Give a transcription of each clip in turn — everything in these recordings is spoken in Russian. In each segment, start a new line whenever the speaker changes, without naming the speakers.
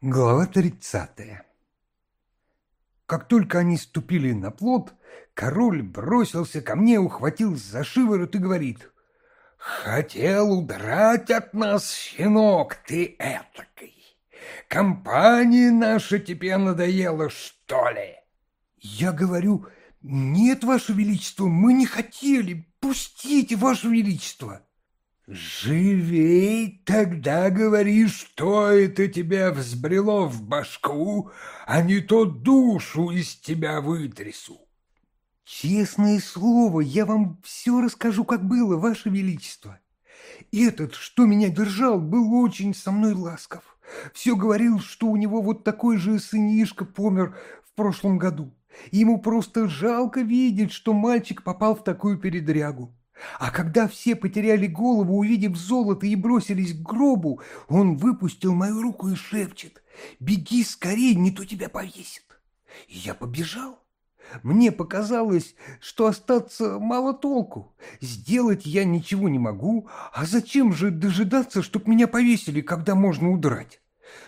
Глава тридцатая Как только они ступили на плот, король бросился ко мне, ухватил за шиворот и говорит, «Хотел удрать от нас, щенок, ты этакой! Компания наша тебе надоела, что ли?» Я говорю, «Нет, ваше величество, мы не хотели, пустите, ваше величество!» «Живей тогда говори, что это тебя взбрело в башку, а не то душу из тебя вытрясу». «Честное слово, я вам все расскажу, как было, ваше величество. Этот, что меня держал, был очень со мной ласков. Все говорил, что у него вот такой же сынишка помер в прошлом году. Ему просто жалко видеть, что мальчик попал в такую передрягу. А когда все потеряли голову, увидев золото и бросились к гробу, он выпустил мою руку и шепчет «Беги скорее, не то тебя повесит». И я побежал. Мне показалось, что остаться мало толку. Сделать я ничего не могу, а зачем же дожидаться, чтоб меня повесили, когда можно удрать?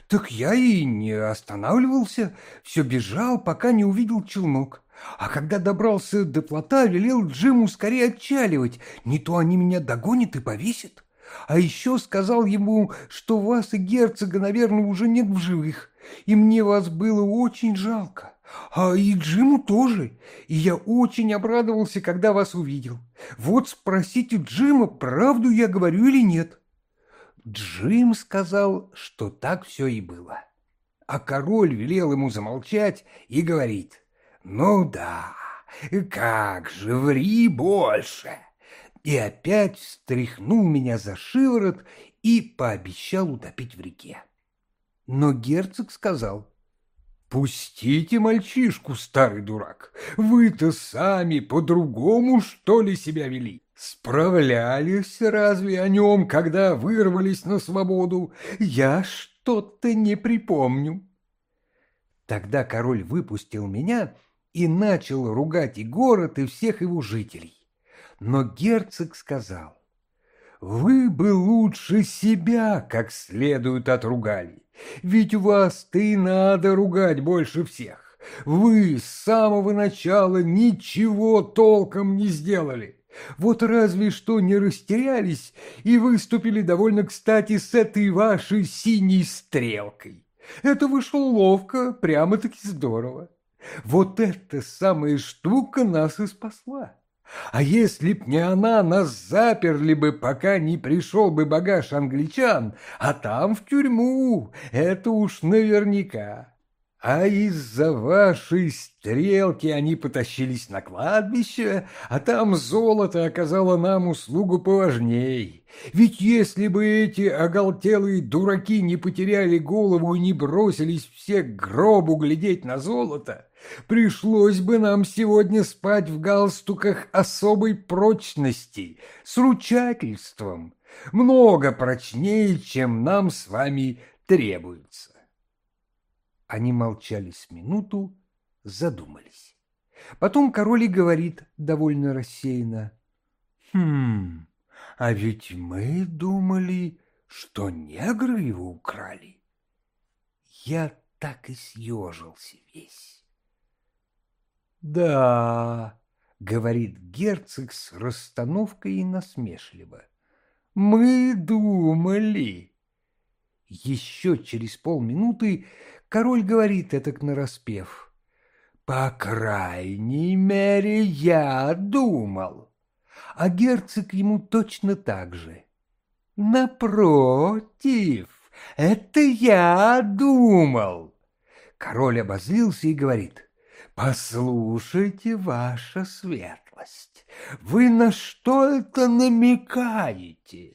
Так я и не останавливался, все бежал, пока не увидел челнок. А когда добрался до плота, велел Джиму скорее отчаливать, не то они меня догонят и повесят. А еще сказал ему, что вас и герцога, наверное, уже нет в живых, и мне вас было очень жалко. А и Джиму тоже, и я очень обрадовался, когда вас увидел. Вот спросите Джима, правду я говорю или нет. Джим сказал, что так все и было. А король велел ему замолчать и говорит, «Ну да, как же, ври больше!» И опять встряхнул меня за шиворот и пообещал утопить в реке. Но герцог сказал, «Пустите мальчишку, старый дурак, вы-то сами по-другому, что ли, себя вели? Справлялись разве о нем, когда вырвались на свободу? Я что-то не припомню». Тогда король выпустил меня и начал ругать и город, и всех его жителей. Но герцог сказал, «Вы бы лучше себя как следует отругали, ведь у вас-то и надо ругать больше всех. Вы с самого начала ничего толком не сделали». Вот разве что не растерялись и выступили довольно кстати с этой вашей синей стрелкой. Это вышло ловко, прямо-таки здорово. Вот эта самая штука нас и спасла. А если б не она, нас заперли бы, пока не пришел бы багаж англичан, а там в тюрьму, это уж наверняка. А из-за вашей стрелки они потащились на кладбище, а там золото оказало нам услугу поважней. Ведь если бы эти оголтелые дураки не потеряли голову и не бросились все к гробу глядеть на золото, пришлось бы нам сегодня спать в галстуках особой прочности, с ручательством, много прочнее, чем нам с вами требуется. Они молчали с минуту, задумались. Потом король и говорит довольно рассеянно. «Хм, а ведь мы думали, что негры его украли». Я так и съежился весь. «Да», — говорит герцог с расстановкой и насмешливо, — «мы думали». Еще через полминуты Король говорит этак нараспев. «По крайней мере, я думал». А герцог ему точно так же. «Напротив, это я думал». Король обозлился и говорит. «Послушайте, ваша светлость, вы на что это намекаете?»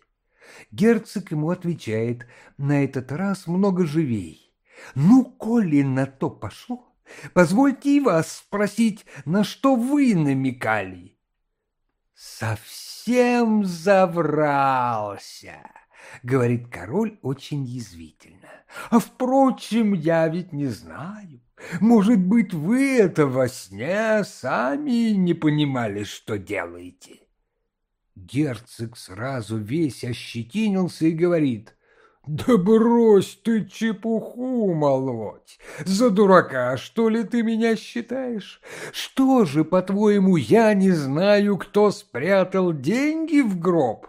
Герцог ему отвечает на этот раз много живей. Ну, коли на то пошло, позвольте и вас спросить, на что вы намекали. Совсем заврался, говорит король очень язвительно. А впрочем, я ведь не знаю. Может быть, вы это во сне сами не понимали, что делаете? Герцог сразу весь ощетинился и говорит, Да брось ты чепуху молоть! За дурака, что ли, ты меня считаешь? Что же, по-твоему, я не знаю, кто спрятал деньги в гроб?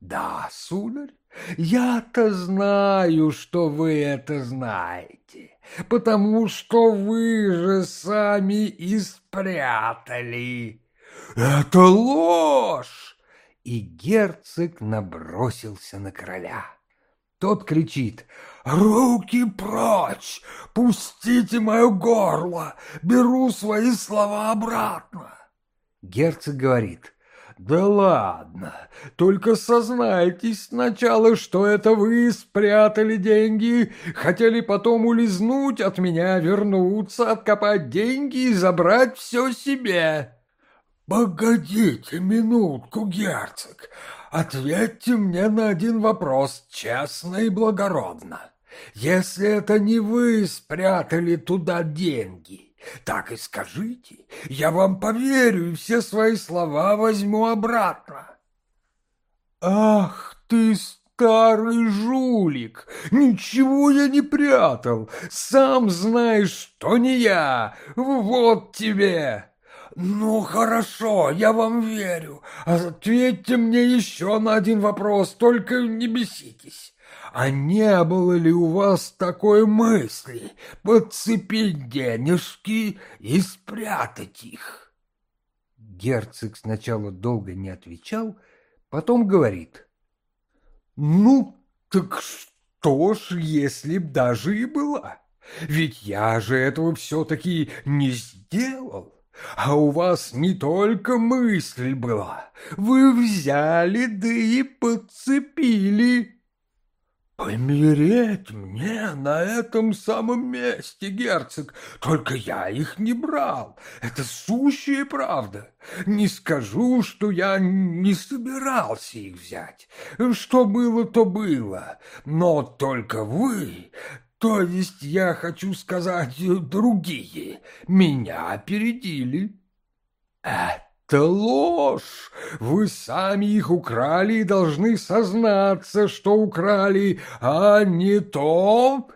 Да, сударь, я-то знаю, что вы это знаете, потому что вы же сами и спрятали. Это ложь! И герцог набросился на короля. Тот кричит «Руки прочь! Пустите мое горло! Беру свои слова обратно!» Герцог говорит «Да ладно, только сознайтесь сначала, что это вы спрятали деньги, хотели потом улизнуть от меня, вернуться, откопать деньги и забрать все себе». «Погодите минутку, герцог, Ответьте мне на один вопрос честно и благородно. Если это не вы спрятали туда деньги, так и скажите, я вам поверю и все свои слова возьму обратно. Ах ты, старый жулик, ничего я не прятал, сам знаешь, что не я, вот тебе. «Ну, хорошо, я вам верю. Ответьте мне еще на один вопрос, только не беситесь. А не было ли у вас такой мысли подцепить денежки и спрятать их?» Герцог сначала долго не отвечал, потом говорит. «Ну, так что ж, если б даже и была? Ведь я же этого все-таки не сделал». А у вас не только мысль была, вы взяли да и подцепили. Помереть мне на этом самом месте, герцог, только я их не брал, это сущая правда. Не скажу, что я не собирался их взять, что было, то было, но только вы то есть я хочу сказать, другие меня опередили. Это ложь! Вы сами их украли и должны сознаться, что украли, а не то...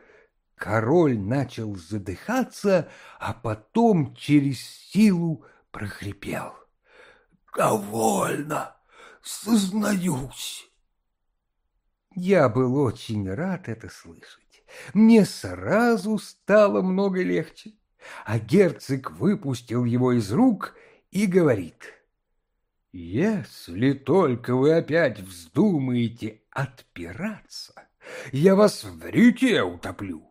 Король начал задыхаться, а потом через силу прохрипел. «Довольно, сознаюсь». Я был очень рад это слышать мне сразу стало много легче. А герцог выпустил его из рук и говорит, «Если только вы опять вздумаете отпираться, я вас в реке утоплю.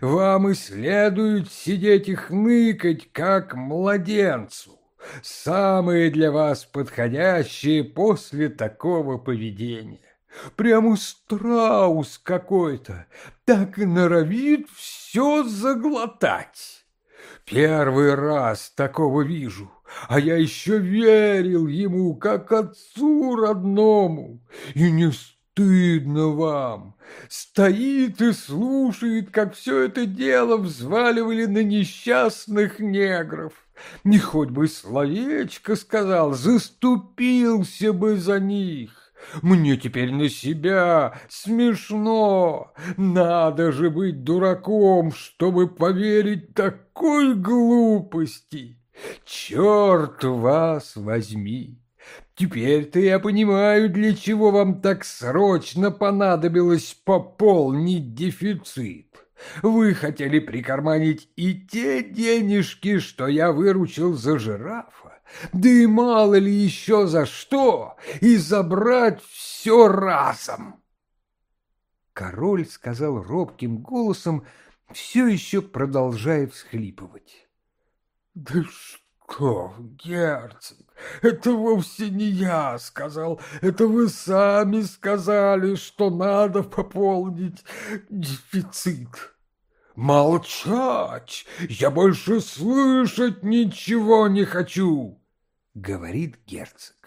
Вам и следует сидеть и хныкать, как младенцу. Самое для вас подходящее после такого поведения. Прямо страус какой-то, так и норовит все заглотать. Первый раз такого вижу, а я еще верил ему, как отцу родному, и не стыдно вам. Стоит и слушает, как все это дело взваливали на несчастных негров. Не хоть бы словечко сказал, заступился бы за них. Мне теперь на себя смешно. Надо же быть дураком, чтобы поверить такой глупости. Черт вас возьми! Теперь-то я понимаю, для чего вам так срочно понадобилось пополнить дефицит. Вы хотели прикарманить и те денежки, что я выручил за жирафа, да и мало ли еще за что, и забрать все разом. Король сказал робким голосом, все еще продолжая всхлипывать. «Да что, герцог, это вовсе не я сказал, это вы сами сказали, что надо пополнить дефицит». «Молчать! Я больше слышать ничего не хочу!» — говорит герцог.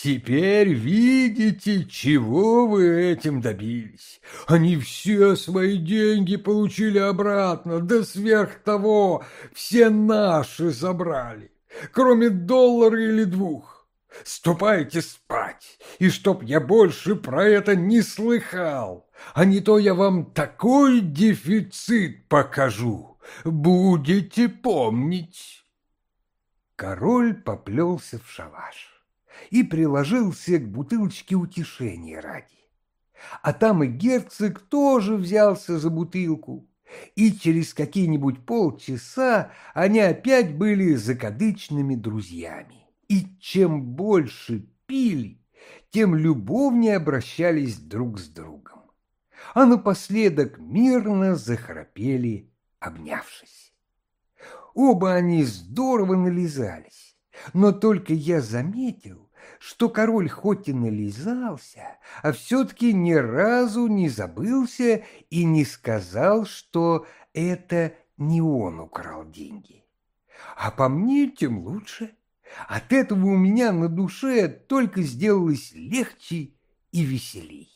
Теперь видите, чего вы этим добились. Они все свои деньги получили обратно, да сверх того все наши забрали, кроме доллара или двух. Ступайте спать, и чтоб я больше про это не слыхал, а не то я вам такой дефицит покажу, будете помнить.
Король поплелся в шалаш и приложился к бутылочке утешения ради. А там и герцог тоже взялся за бутылку, и через какие-нибудь полчаса они опять были закадычными друзьями. И чем больше пили, тем любовнее обращались друг с другом. А напоследок мирно захрапели, обнявшись. Оба они здорово нализались, но только я заметил, что король хоть и нализался, а все-таки ни разу не забылся и не сказал, что это не он украл деньги. А по мне тем лучше. От этого у меня на душе только сделалось легче и веселей.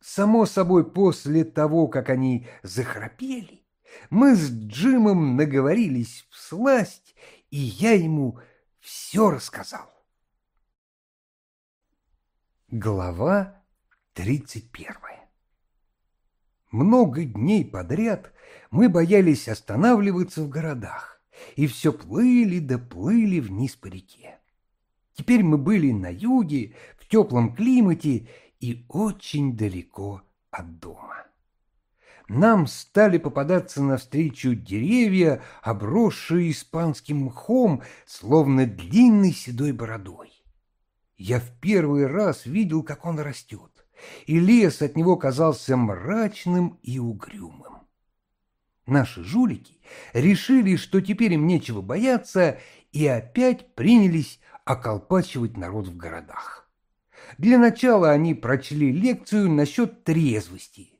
Само собой, после того, как они захрапели, мы с Джимом наговорились в сласть, и я ему все рассказал. Глава тридцать первая Много дней подряд мы боялись останавливаться в городах и все плыли да плыли вниз по реке. Теперь мы были на юге, в теплом климате и очень далеко от дома. Нам стали попадаться навстречу деревья, обросшие испанским мхом, словно длинной седой бородой. Я в первый раз видел, как он растет, и лес от него казался мрачным и угрюмым. Наши жулики решили, что теперь им нечего бояться, и опять принялись околпачивать народ в городах. Для начала они прочли лекцию насчет трезвости,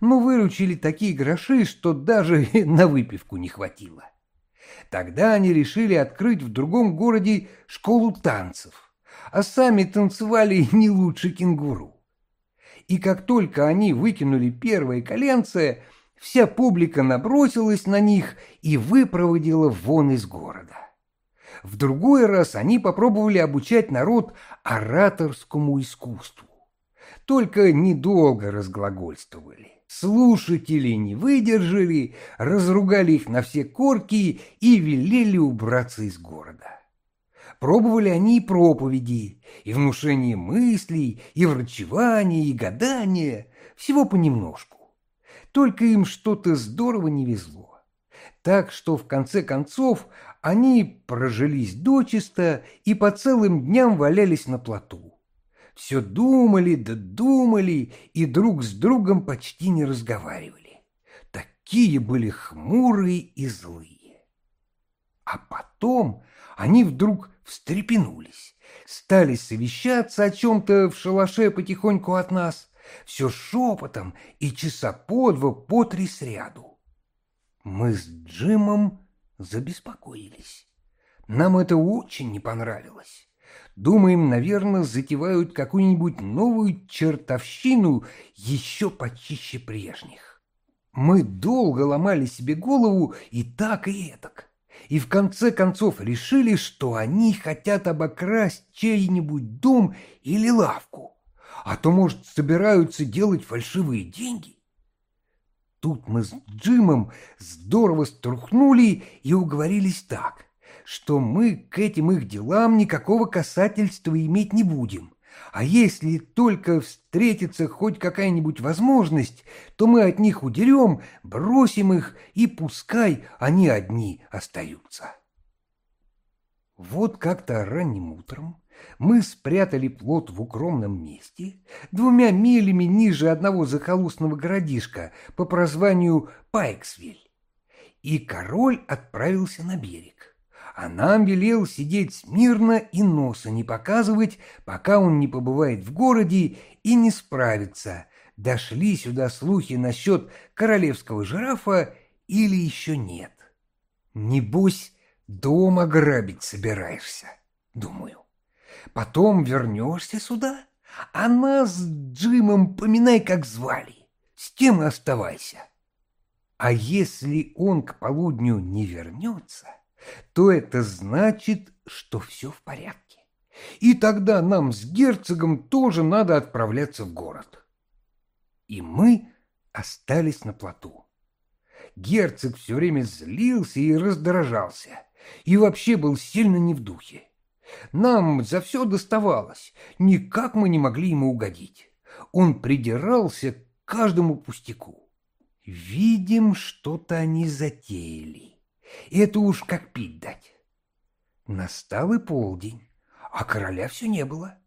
но выручили такие гроши, что даже на выпивку не хватило. Тогда они решили открыть в другом городе школу танцев, а сами танцевали не лучше кенгуру. И как только они выкинули первое коленце – Вся публика набросилась на них и выпроводила вон из города. В другой раз они попробовали обучать народ ораторскому искусству. Только недолго разглагольствовали. Слушатели не выдержали, разругали их на все корки и велели убраться из города. Пробовали они и проповеди, и внушение мыслей, и врачевание, и гадание, всего понемножку. Только им что-то здорово не везло. Так что в конце концов они прожились дочисто и по целым дням валялись на плоту. Все думали да думали и друг с другом почти не разговаривали. Такие были хмурые и злые. А потом они вдруг встрепенулись, стали совещаться о чем-то в шалаше потихоньку от нас, все шепотом и часа по два, по три сряду. Мы с Джимом забеспокоились. Нам это очень не понравилось. Думаем, наверное, затевают какую-нибудь новую чертовщину еще почище прежних. Мы долго ломали себе голову и так, и этак. И в конце концов решили, что они хотят обокрасть чей-нибудь дом или лавку а то, может, собираются делать фальшивые деньги. Тут мы с Джимом здорово струхнули и уговорились так, что мы к этим их делам никакого касательства иметь не будем, а если только встретится хоть какая-нибудь возможность, то мы от них удерем, бросим их, и пускай они одни остаются. Вот как-то ранним утром мы спрятали плод в укромном месте, двумя милями ниже одного захолустного городишка по прозванию Пайксвиль. И король отправился на берег, а нам велел сидеть смирно и носа не показывать, пока он не побывает в городе и не справится, дошли сюда слухи насчет королевского жирафа или еще нет. Небось, дома грабить собираешься, думаю. Потом вернешься сюда, а нас с Джимом поминай, как звали. С тем и оставайся. А если он к полудню не вернется, то это значит, что все в порядке. И тогда нам с герцогом тоже надо отправляться в город. И мы остались на плоту. Герцог все время злился и раздражался, и вообще был сильно не в духе. Нам за все доставалось, никак мы не могли ему угодить. Он придирался к каждому пустяку. Видим, что-то они затеяли. Это уж как пить дать. Настал и полдень, а короля все не было.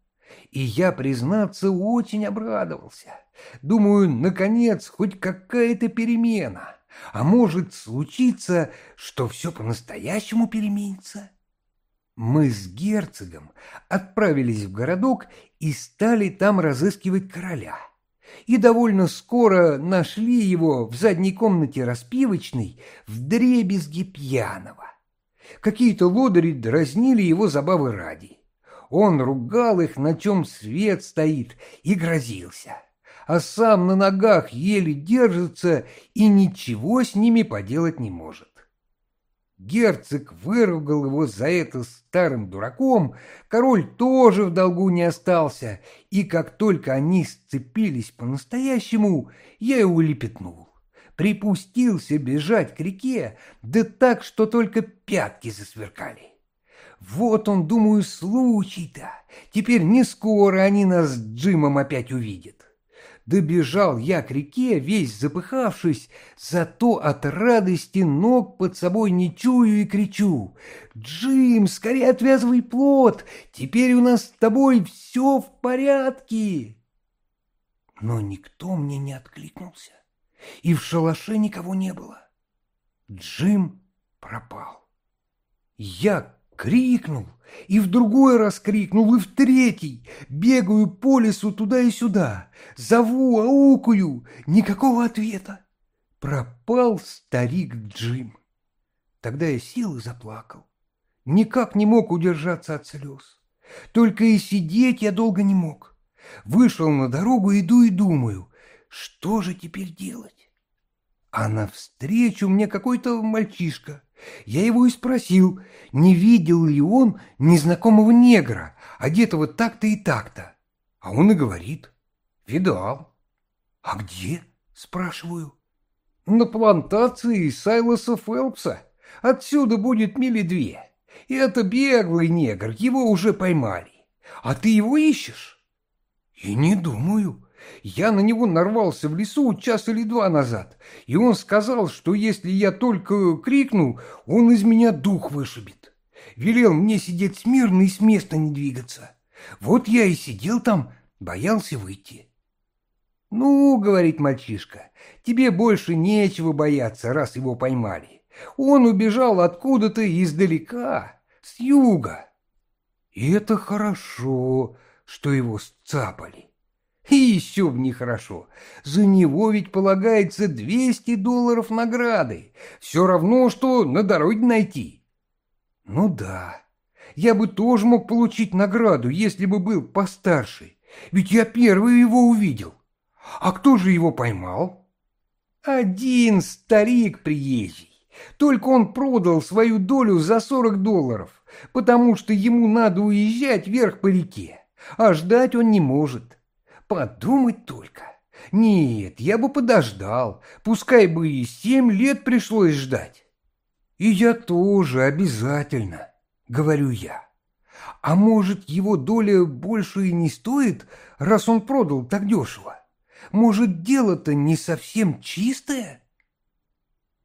И я, признаться, очень обрадовался. Думаю, наконец, хоть какая-то перемена. А может случиться, что все по-настоящему переменится. Мы с герцогом отправились в городок и стали там разыскивать короля. И довольно скоро нашли его в задней комнате распивочной в дребезге пьяного. Какие-то лодыри дразнили его забавы ради. Он ругал их, на чем свет стоит, и грозился. А сам на ногах еле держится и ничего с ними поделать не может. Герцог выругал его за это старым дураком, король тоже в долгу не остался, и как только они сцепились по-настоящему, я его лепетнул. Припустился бежать к реке, да так, что только пятки засверкали. Вот он, думаю, случай-то. Теперь не скоро они нас с Джимом опять увидят. Добежал я к реке, весь запыхавшись, зато от радости ног под собой не чую и кричу. «Джим, скорее отвязывай плод! Теперь у нас с тобой все в порядке!» Но никто мне не откликнулся, и в шалаше никого не было. Джим пропал. Я крикнул, и в другой раз крикнул, и в третий. Бегаю по лесу туда и сюда. Зову, аукую. Никакого ответа. Пропал старик Джим. Тогда я сел и заплакал. Никак не мог удержаться от слез. Только и сидеть я долго не мог. Вышел на дорогу, иду и думаю, что же теперь делать? А навстречу мне какой-то мальчишка — я его и спросил, не видел ли он незнакомого негра, одетого так-то и так-то. А он и говорит, видал. А где? Спрашиваю. На плантации Сайлоса Фелпса. Отсюда будет мили две. И это беглый негр, его уже поймали. А ты его ищешь? И не думаю. Я на него нарвался в лесу час или два назад, и он сказал, что если я только крикну, он из меня дух вышибет. Велел мне сидеть смирно и с места не двигаться. Вот я и сидел там, боялся выйти. «Ну, — говорит мальчишка, — тебе больше нечего бояться, раз его поймали. Он убежал откуда-то издалека, с юга. И это хорошо, что его сцапали. И еще б нехорошо. За него ведь полагается 200 долларов награды. Все равно, что на дороге найти. Ну да, я бы тоже мог получить награду, если бы был постарше. Ведь я первый его увидел. А кто же его поймал? Один старик приезжий. Только он продал свою долю за 40 долларов, потому что ему надо уезжать вверх по реке, а ждать он не может. Подумать только. Нет, я бы подождал, пускай бы и семь лет пришлось ждать. И я тоже обязательно, говорю я. А может, его доля больше и не стоит, раз он продал так дешево? Может, дело-то не совсем чистое?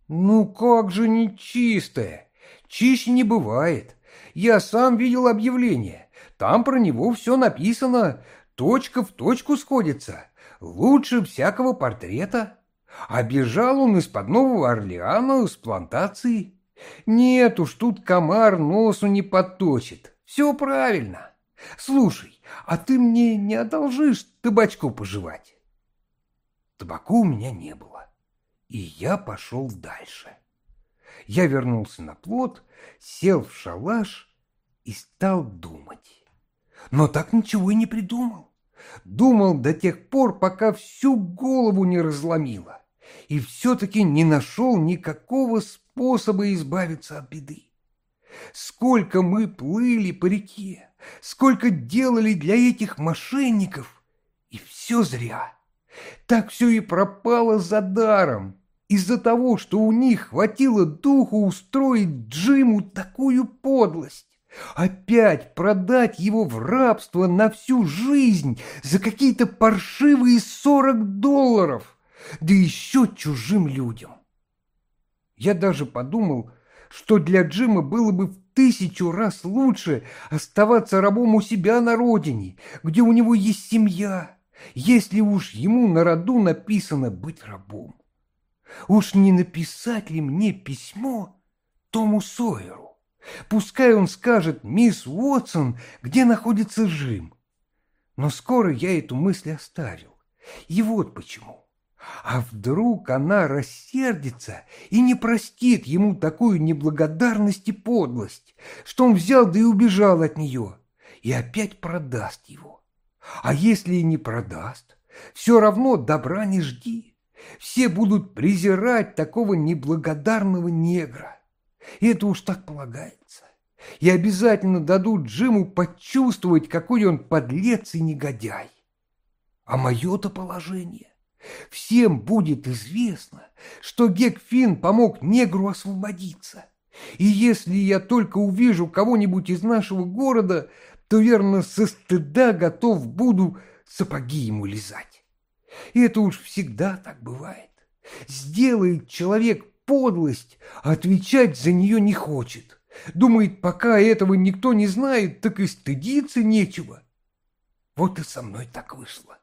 Ну как же не чистое? Чище не бывает. Я сам видел объявление. Там про него все написано, точка в точку сходится, лучше всякого портрета. А бежал он из-под Нового Орлеана с плантации. Нет уж, тут комар носу не подточит. Все правильно. Слушай, а ты мне не одолжишь табачку пожевать? Табаку у меня не было, и я пошел дальше. Я вернулся на плот, сел в шалаш и стал думать но так ничего и не придумал. Думал до тех пор, пока всю голову не разломило, и все-таки не нашел никакого способа избавиться от беды. Сколько мы плыли по реке, сколько делали для этих мошенников, и все зря. Так все и пропало за даром, из-за того, что у них хватило духу устроить Джиму такую подлость. Опять продать его в рабство на всю жизнь за какие-то паршивые сорок долларов, да еще чужим людям. Я даже подумал, что для Джима было бы в тысячу раз лучше оставаться рабом у себя на родине, где у него есть семья, если уж ему на роду написано быть рабом. Уж не написать ли мне письмо Тому Сойеру? Пускай он скажет мисс Уотсон, где находится Джим. Но скоро я эту мысль оставил. И вот почему. А вдруг она рассердится и не простит ему такую неблагодарность и подлость, что он взял да и убежал от нее, и опять продаст его. А если и не продаст, все равно добра не жди. Все будут презирать такого неблагодарного негра. И это уж так полагается. И обязательно дадут Джиму почувствовать, какой он подлец и негодяй. А мое-то положение. Всем будет известно, что Гек Финн помог негру освободиться. И если я только увижу кого-нибудь из нашего города, то, верно, со стыда готов буду сапоги ему лизать. И это уж всегда так бывает. Сделает человек подлость, а отвечать за нее не хочет. Думает, пока этого никто не знает, так и стыдиться нечего. Вот и со мной так вышло.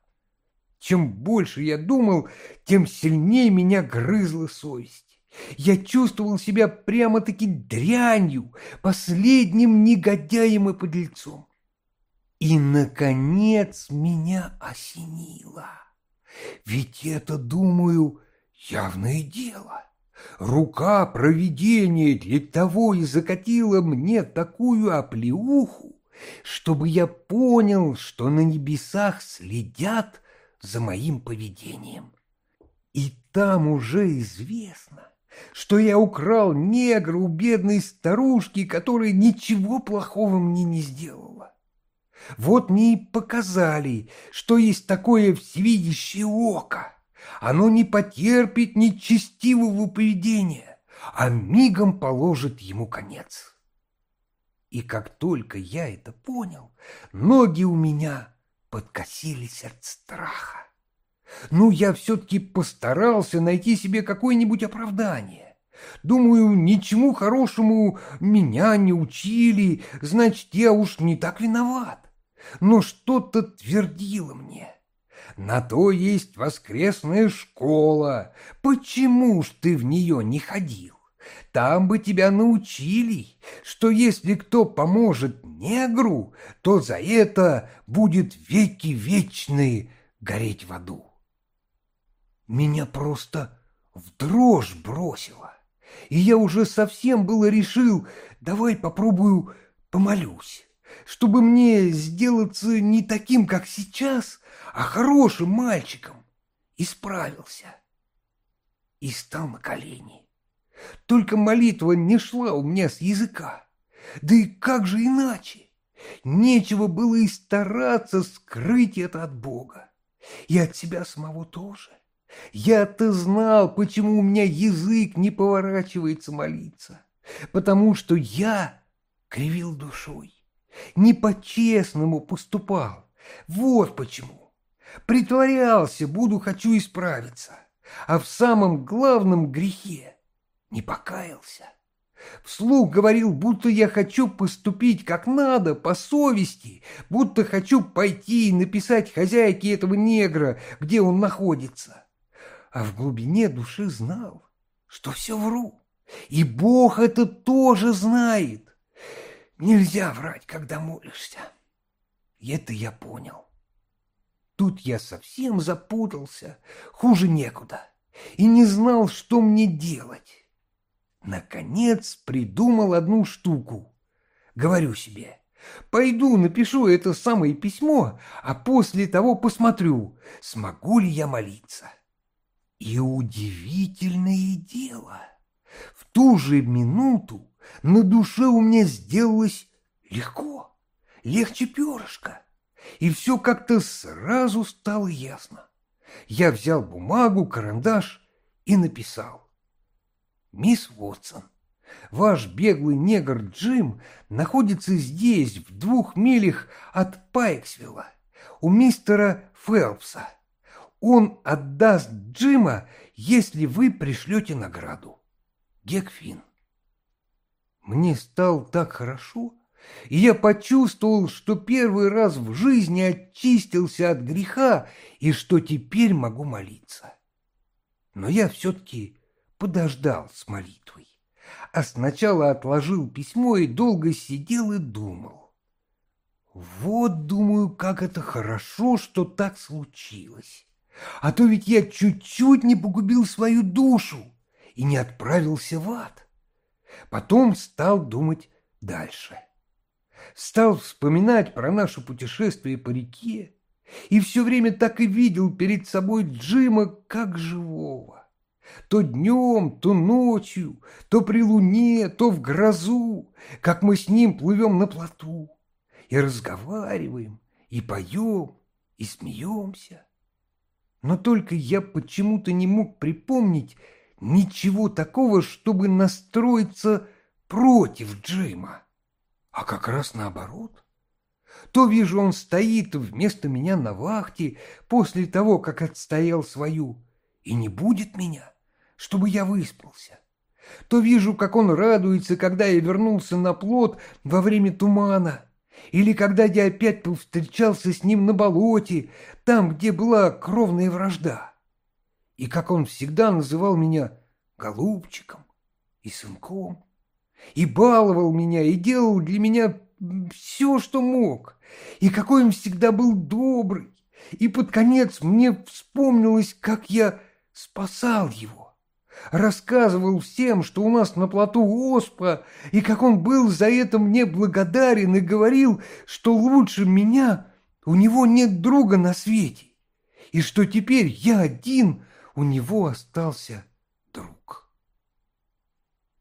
Чем больше я думал, тем сильнее меня грызла совесть. Я чувствовал себя прямо-таки дрянью, последним негодяем и подлецом. И, наконец, меня осенило. Ведь это, думаю, явное дело. Рука провидения для того и закатила мне такую оплеуху, чтобы я понял, что на небесах следят за моим поведением. И там уже известно, что я украл негра у бедной старушки, которая ничего плохого мне не сделала. Вот мне и показали, что есть такое всевидящее око. Оно не потерпит нечестивого поведения, а мигом положит ему конец. И как только я это понял, ноги у меня подкосились от страха. Ну, я все-таки постарался найти себе какое-нибудь оправдание. Думаю, ничему хорошему меня не учили, значит, я уж не так виноват. Но что-то твердило мне. На то есть воскресная школа. Почему ж ты в нее не ходил? Там бы тебя научили, что если кто поможет негру, то за это будет веки вечные гореть в аду. Меня просто в дрожь бросило, и я уже совсем было решил, давай попробую помолюсь, чтобы мне сделаться не таким, как сейчас, а хорошим мальчиком. И справился. И стал на колени. Только молитва не шла у меня с языка. Да и как же иначе? Нечего было и стараться скрыть это от Бога. И от себя самого тоже. Я-то знал, почему у меня язык не поворачивается молиться. Потому что я кривил душой. Не по-честному поступал. Вот почему. Притворялся, буду, хочу исправиться. А в самом главном грехе не покаялся. Вслух говорил, будто я хочу поступить как надо, по совести, будто хочу пойти и написать хозяйке этого негра, где он находится. А в глубине души знал, что все вру. И Бог это тоже знает. Нельзя врать, когда молишься. Это я понял. Тут я совсем запутался, хуже некуда, и не знал, что мне делать. Наконец придумал одну штуку. Говорю себе, пойду напишу это самое письмо, а после того посмотрю, смогу ли я молиться. И удивительное дело, в ту же минуту на душе у меня сделалось легко. легче перышка. И все как-то сразу стало ясно. Я взял бумагу, карандаш и написал. «Мисс Уотсон, ваш беглый негр Джим находится здесь, в двух милях от Пайксвилла, у мистера Фелпса. Он отдаст Джима, если вы пришлете награду. Гекфин». Мне стало так хорошо, и я почувствовал, что первый раз в жизни очистился от греха и что теперь могу молиться. Но я все-таки подождал с молитвой, а сначала отложил письмо и долго сидел и думал. Вот, думаю, как это хорошо, что так случилось. А то ведь я чуть-чуть не погубил свою душу и не отправился в ад. Потом стал думать дальше. Стал вспоминать про наше путешествие по реке и все время так и видел перед собой Джима как живого. То днем, то ночью, то при луне, то в грозу, как мы с ним плывем на плоту и разговариваем, и поем, и смеемся. Но только я почему-то не мог припомнить, ничего такого, чтобы настроиться против Джима. А как раз наоборот. То вижу, он стоит вместо меня на вахте после того, как отстоял свою, и не будет меня, чтобы я выспался. То вижу, как он радуется, когда я вернулся на плот во время тумана, или когда я опять повстречался с ним на болоте, там, где была кровная вражда и как он всегда называл меня голубчиком и сынком, и баловал меня, и делал для меня все, что мог, и какой он всегда был добрый, и под конец мне вспомнилось, как я спасал его, рассказывал всем, что у нас на плоту оспа, и как он был за это мне благодарен и говорил, что лучше меня у него нет друга на свете, и что теперь я один – у него остался друг.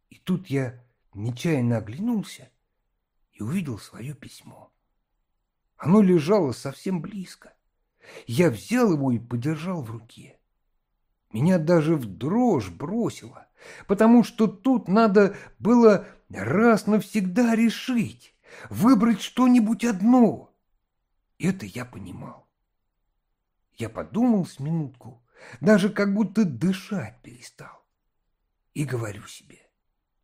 И тут я нечаянно оглянулся и увидел свое письмо. Оно лежало совсем близко. Я взял его и подержал в руке. Меня даже в дрожь бросило, потому что тут надо было раз навсегда решить, выбрать что-нибудь одно. Это я понимал. Я подумал с минутку даже как будто дышать перестал. И говорю себе,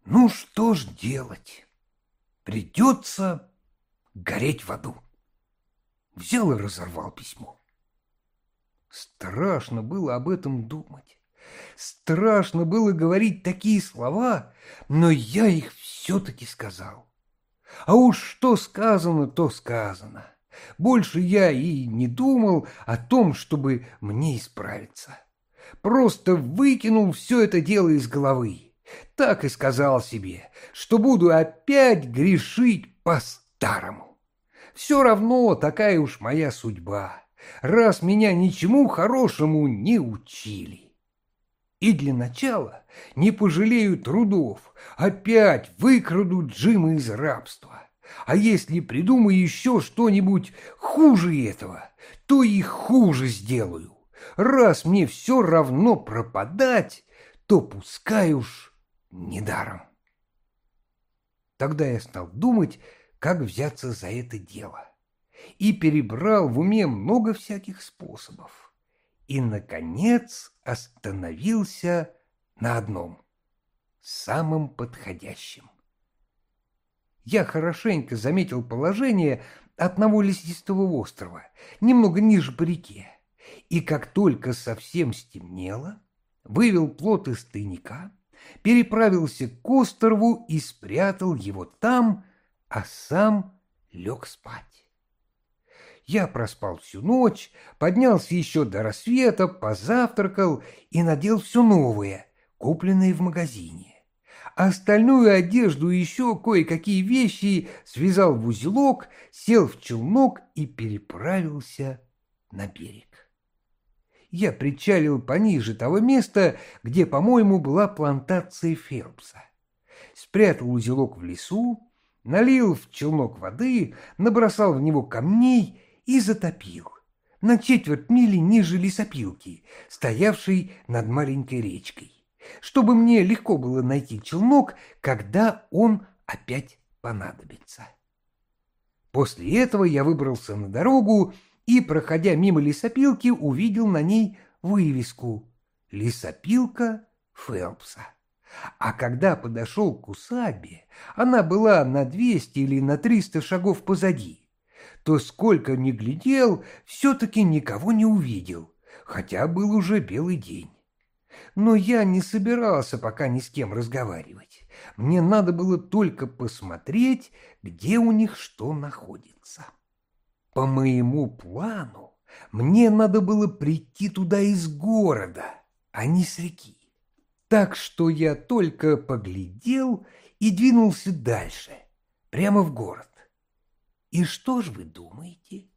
ну что ж делать? Придется гореть в аду. Взял и разорвал письмо. Страшно было об этом думать. Страшно было говорить такие слова, но я их все-таки сказал. А уж что сказано, то сказано. Больше я и не думал о том, чтобы мне исправиться. Просто выкинул все это дело из головы. Так и сказал себе, что буду опять грешить по-старому. Все равно такая уж моя судьба, раз меня ничему хорошему не учили. И для начала не пожалею трудов, опять выкраду Джима из рабства. А если придумаю еще что-нибудь хуже этого, то и хуже сделаю. Раз мне все равно пропадать, то пускай уж недаром. Тогда я стал думать, как взяться за это дело. И перебрал в уме много всяких способов. И, наконец, остановился на одном, самом подходящем я хорошенько заметил положение одного лесистого острова, немного ниже по реке, и как только совсем стемнело, вывел плот из тайника, переправился к острову и спрятал его там, а сам лег спать. Я проспал всю ночь, поднялся еще до рассвета, позавтракал и надел все новое, купленное в магазине остальную одежду и еще кое-какие вещи связал в узелок, сел в челнок и переправился на берег. Я причалил пониже того места, где, по-моему, была плантация Фербса. Спрятал узелок в лесу, налил в челнок воды, набросал в него камней и затопил на четверть мили ниже лесопилки, стоявшей над маленькой речкой, чтобы мне легко было найти челнок, когда он опять понадобится. После этого я выбрался на дорогу и, проходя мимо лесопилки, увидел на ней вывеску «Лесопилка Фелпса». А когда подошел к усадьбе, она была на двести или на триста шагов позади, то сколько ни глядел, все-таки никого не увидел, хотя был уже белый день. Но я не собирался пока ни с кем разговаривать. Мне надо было только посмотреть, где у них что находится. По моему плану, мне надо было прийти туда из города, а не с реки. Так что я только поглядел и двинулся дальше, прямо в город. И что ж вы думаете?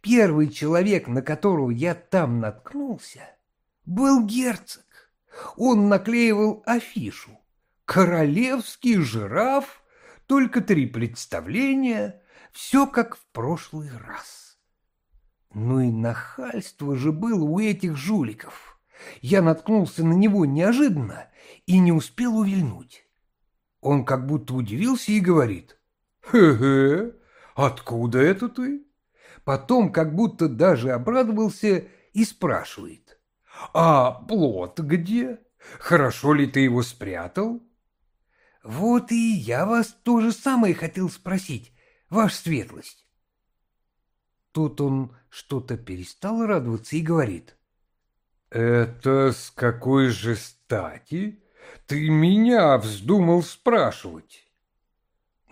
Первый человек, на которого я там наткнулся, был герцог. Он наклеивал афишу «Королевский жираф», только три представления, все как в прошлый раз. Ну и нахальство же было у этих жуликов. Я наткнулся на него неожиданно и не успел увильнуть. Он как будто удивился и говорит «Хе-хе, откуда это ты?» Потом как будто даже обрадовался и спрашивает «А плод где? Хорошо ли ты его спрятал?» Вот и я вас то же самое хотел спросить, ваша светлость. Тут он что-то перестал радоваться и говорит.
Это с какой же стати ты меня вздумал спрашивать?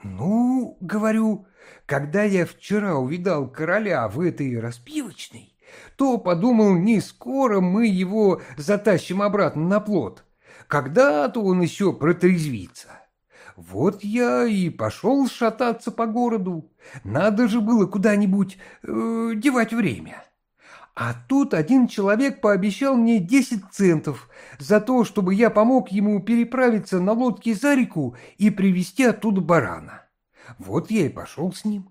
Ну, говорю, когда я вчера увидал короля в этой распивочной, то подумал, не скоро мы его затащим обратно на плот. Когда-то он еще протрезвится. Вот я и пошел шататься по городу. Надо же было куда-нибудь э, девать время. А тут один человек пообещал мне десять центов за то, чтобы я помог ему переправиться на лодке за реку и привезти оттуда барана. Вот я и пошел с ним.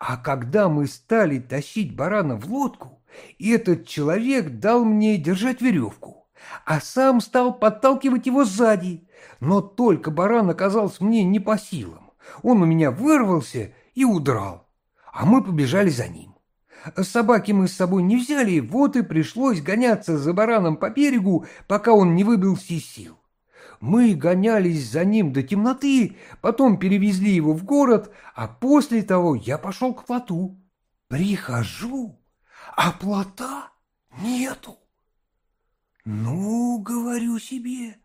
А когда мы стали тащить барана в лодку, этот человек дал мне держать веревку, а сам стал подталкивать его сзади, но только баран оказался мне не по силам. Он у меня вырвался и удрал, а мы побежали за ним. Собаки мы с собой не взяли, вот и пришлось гоняться за бараном по берегу, пока он не выбился из сил. Мы гонялись за ним до темноты, потом перевезли его в город, а после того я пошел к плоту. Прихожу, а плота нету. Ну, говорю себе,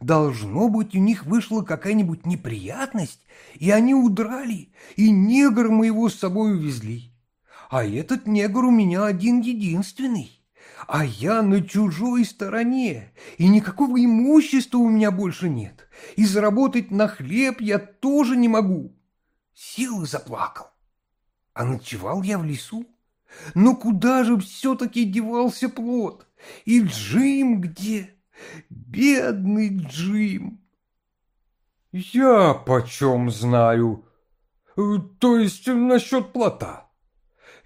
Должно быть, у них вышла какая-нибудь неприятность, и они удрали, и негр моего с собой увезли. А этот негр у меня один-единственный. А я на чужой стороне, и никакого имущества у меня больше нет, и заработать на хлеб я тоже не могу. Сел и заплакал. А ночевал я в лесу. Но куда же все-таки девался плод? И Джим где? Бедный Джим.
Я почем знаю. То есть насчет плота.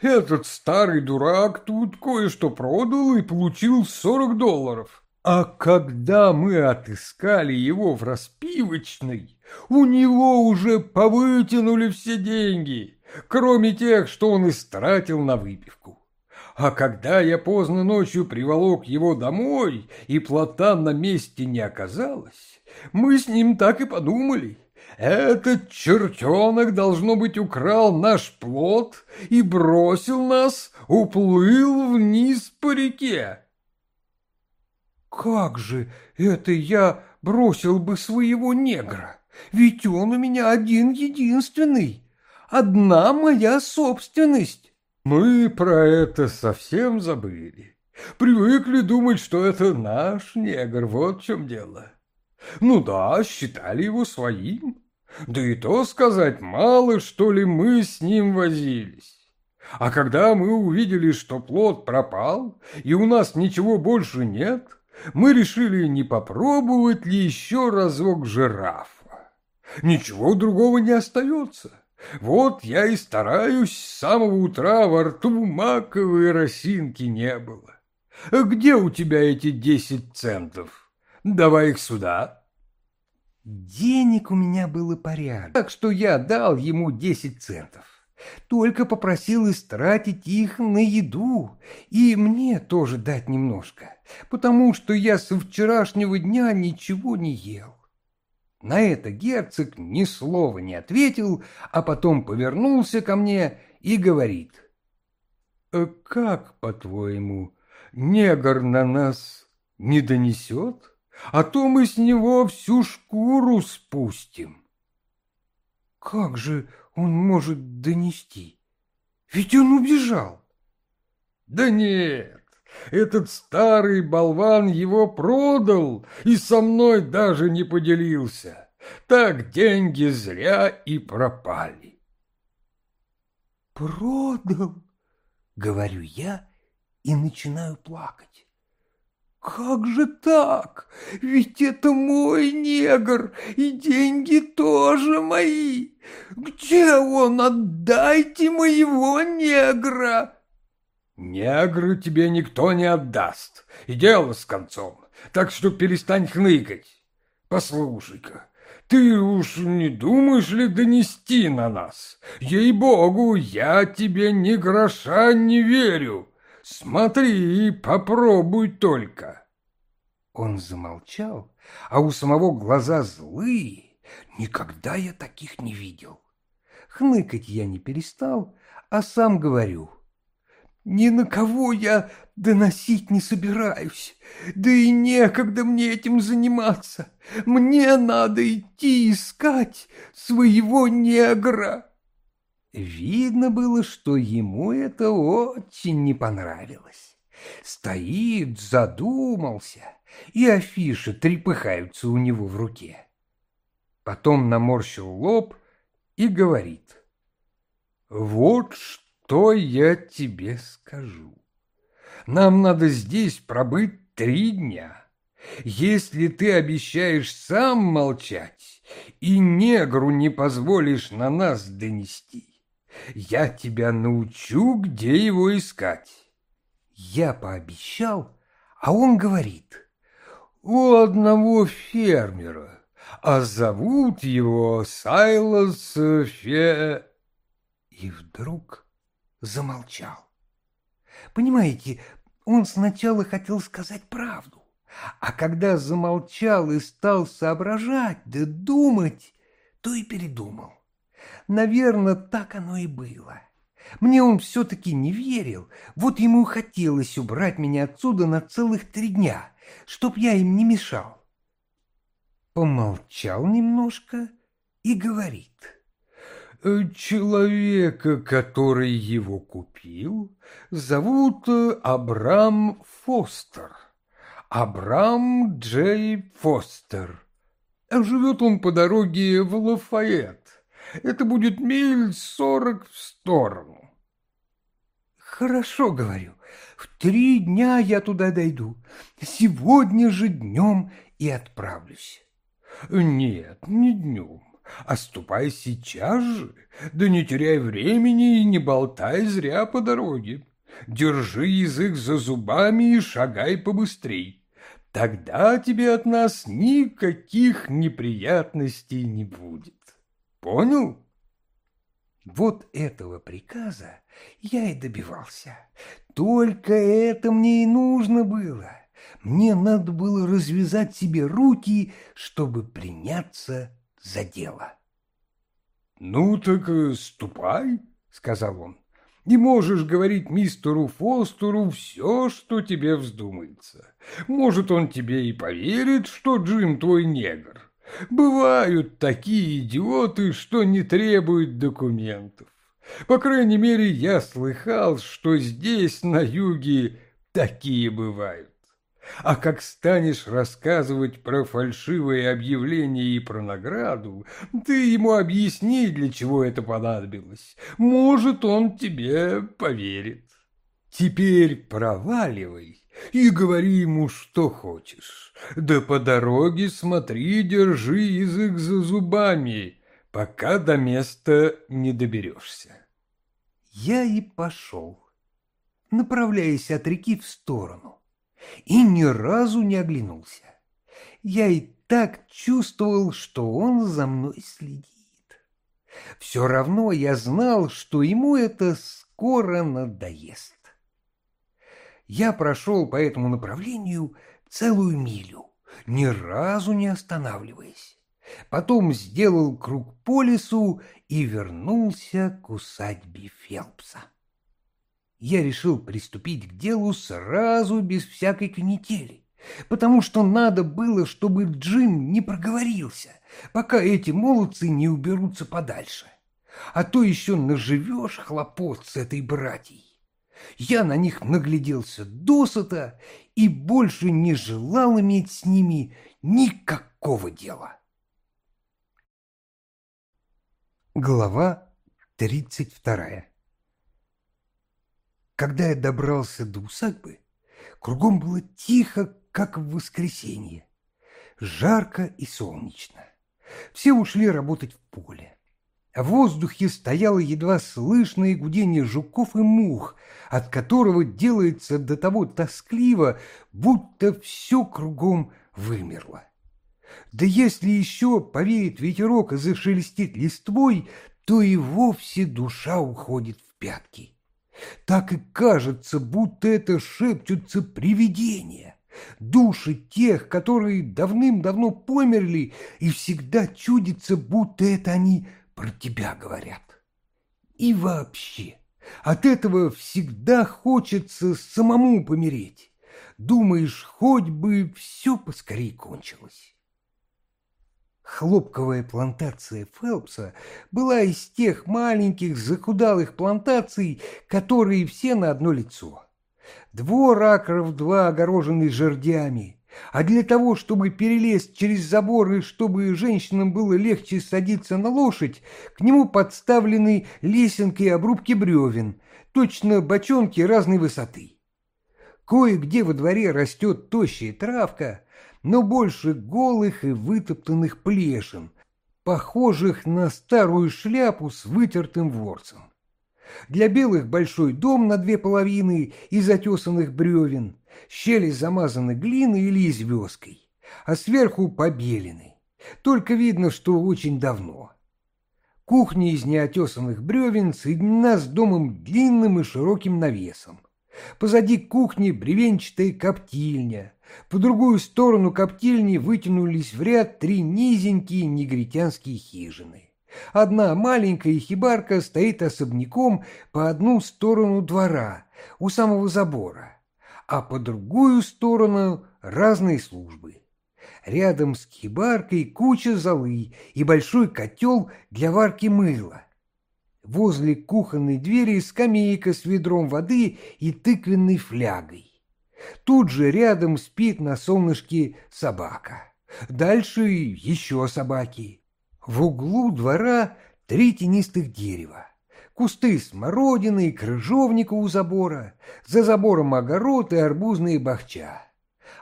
Этот старый дурак тут кое-что продал и получил сорок долларов. А когда мы отыскали его в распивочной, у него уже повытянули все деньги, кроме тех, что он истратил на выпивку. А когда я поздно ночью приволок его домой, и плота на месте не оказалось, мы с ним так и подумали. Этот чертенок, должно быть, украл наш плод и бросил нас, уплыл вниз по реке.
Как же это я бросил бы своего негра? Ведь он у меня один-единственный, одна моя собственность.
Мы про это совсем забыли. Привыкли думать, что это наш негр, вот в чем дело. Ну да, считали его своим. Да и то сказать, мало что ли мы с ним возились. А когда мы увидели, что плод пропал, и у нас ничего больше нет, мы решили, не попробовать ли еще разок жирафа. Ничего другого не остается. Вот я и стараюсь, с самого утра во рту маковой росинки не было. Где у тебя эти десять центов? Давай их сюда.
Денег у меня было порядок, так что я дал ему десять центов. Только попросил истратить их на еду и мне тоже дать немножко, потому что я со вчерашнего дня ничего не ел. На это герцог ни слова не ответил, а потом повернулся ко мне и говорит.
«Э, «Как, по-твоему, негр на нас не донесет? А то мы с него всю шкуру спустим».
«Как же он может донести? Ведь он убежал».
«Да нет, этот старый болван его продал и со мной даже не поделился. Так деньги зря и пропали.
«Продал?» — говорю я и начинаю плакать. «Как же так? Ведь это мой негр, и деньги тоже мои! Где он? Отдайте моего негра!»
Негры тебе никто не отдаст, и дело с концом, так что перестань хныкать. Послушай-ка, ты уж не думаешь ли донести на нас? Ей-богу, я тебе ни гроша не верю. Смотри и попробуй только.
Он замолчал, а у самого глаза злые. Никогда я таких не видел. Хныкать я не перестал, а сам говорю — ни на кого я доносить не собираюсь, да и некогда мне этим заниматься. Мне надо идти искать своего негра. Видно было, что ему это очень не понравилось. Стоит, задумался, и афиши трепыхаются у него в руке. Потом наморщил лоб и говорит. «Вот что!» Что я тебе скажу? Нам надо здесь пробыть три дня. Если ты обещаешь сам молчать и негру не позволишь на нас донести, я тебя научу, где его искать. Я пообещал, а он говорит, у одного фермера, а зовут его Сайлос Фе... И вдруг замолчал. Понимаете, он сначала хотел сказать правду, а когда замолчал и стал соображать да думать, то и передумал. Наверное, так оно и было. Мне он все-таки не верил, вот ему хотелось убрать меня отсюда на целых три дня, чтоб я им не мешал. Помолчал немножко и говорит —
Человека, который его купил, зовут э, Абрам Фостер. Абрам Джей Фостер. Живет он по дороге в Лафайет. Это будет миль сорок в сторону.
Хорошо, говорю, в три дня я туда дойду. Сегодня же днем и отправлюсь.
Нет, не днем а ступай сейчас же, да не теряй времени и не болтай зря по дороге. Держи язык за зубами и шагай побыстрей. Тогда тебе от нас никаких неприятностей не будет. Понял?
Вот этого приказа я и добивался. Только это мне и нужно было. Мне надо было развязать себе руки, чтобы приняться за дело.
«Ну так э, ступай», — сказал он. «Не можешь говорить мистеру Фостеру все, что тебе вздумается. Может, он тебе и поверит, что Джим твой негр. Бывают такие идиоты, что не требуют документов. По крайней мере, я слыхал, что здесь, на юге, такие бывают. А как станешь рассказывать про фальшивые объявления и про награду, ты ему объясни, для чего это понадобилось. Может, он тебе поверит. Теперь проваливай и говори ему, что хочешь. Да по дороге смотри, держи язык за зубами, пока до места не доберешься.
Я и пошел, направляясь от реки в сторону, и ни разу не оглянулся. Я и так чувствовал, что он за мной следит. Все равно я знал, что ему это скоро надоест. Я прошел по этому направлению целую милю, ни разу не останавливаясь. Потом сделал круг по лесу и вернулся к усадьбе Фелпса. Я решил приступить к делу сразу без всякой канители, потому что надо было, чтобы Джим не проговорился, пока эти молодцы не уберутся подальше. А то еще наживешь хлопот с этой братьей. Я на них нагляделся досыта и больше не желал иметь с ними никакого дела. Глава тридцать вторая Когда я добрался до усадьбы, кругом было тихо, как в воскресенье. Жарко и солнечно. Все ушли работать в поле. В воздухе стояло едва слышное гудение жуков и мух, от которого делается до того тоскливо, будто все кругом вымерло. Да если еще повеет ветерок и зашелестит листвой, то и вовсе душа уходит в пятки. Так и кажется, будто это шепчутся привидения, души тех, которые давным-давно померли, и всегда чудится, будто это они – про тебя говорят. И вообще, от этого всегда хочется самому помереть. Думаешь, хоть бы все поскорее кончилось. Хлопковая плантация Фелпса была из тех маленьких захудалых плантаций, которые все на одно лицо. Двор акров два огороженный жердями – а для того, чтобы перелезть через забор и чтобы женщинам было легче садиться на лошадь, к нему подставлены лесенки и обрубки бревен, точно бочонки разной высоты. Кое-где во дворе растет тощая травка, но больше голых и вытоптанных плешин, похожих на старую шляпу с вытертым ворцем. Для белых большой дом на две половины из отесанных бревен, щели замазаны глиной или звездкой, а сверху побелены. Только видно, что очень давно. Кухня из неотесанных бревен соединена с домом длинным и широким навесом. Позади кухни бревенчатая коптильня. По другую сторону коптильни вытянулись в ряд три низенькие негритянские хижины. Одна маленькая хибарка стоит особняком по одну сторону двора, у самого забора, а по другую сторону разные службы. Рядом с хибаркой куча золы и большой котел для варки мыла. Возле кухонной двери скамейка с ведром воды и тыквенной флягой. Тут же рядом спит на солнышке собака. Дальше еще собаки. В углу двора три тенистых дерева. Кусты смородины и крыжовника у забора, за забором огород и арбузные бахча.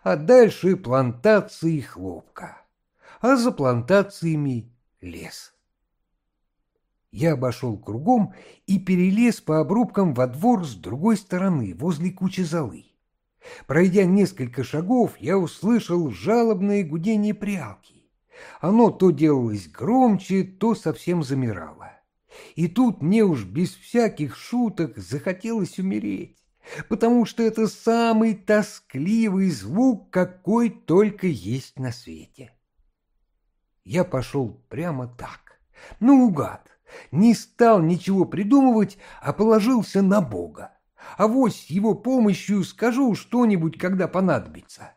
А дальше плантации хлопка, а за плантациями лес. Я обошел кругом и перелез по обрубкам во двор с другой стороны, возле кучи золы. Пройдя несколько шагов, я услышал жалобное гудение прялки. Оно то делалось громче, то совсем замирало. И тут мне уж без всяких шуток захотелось умереть, потому что это самый тоскливый звук, какой только есть на свете. Я пошел прямо так, наугад, не стал ничего придумывать, а положился на Бога. А вось с его помощью скажу что-нибудь, когда понадобится.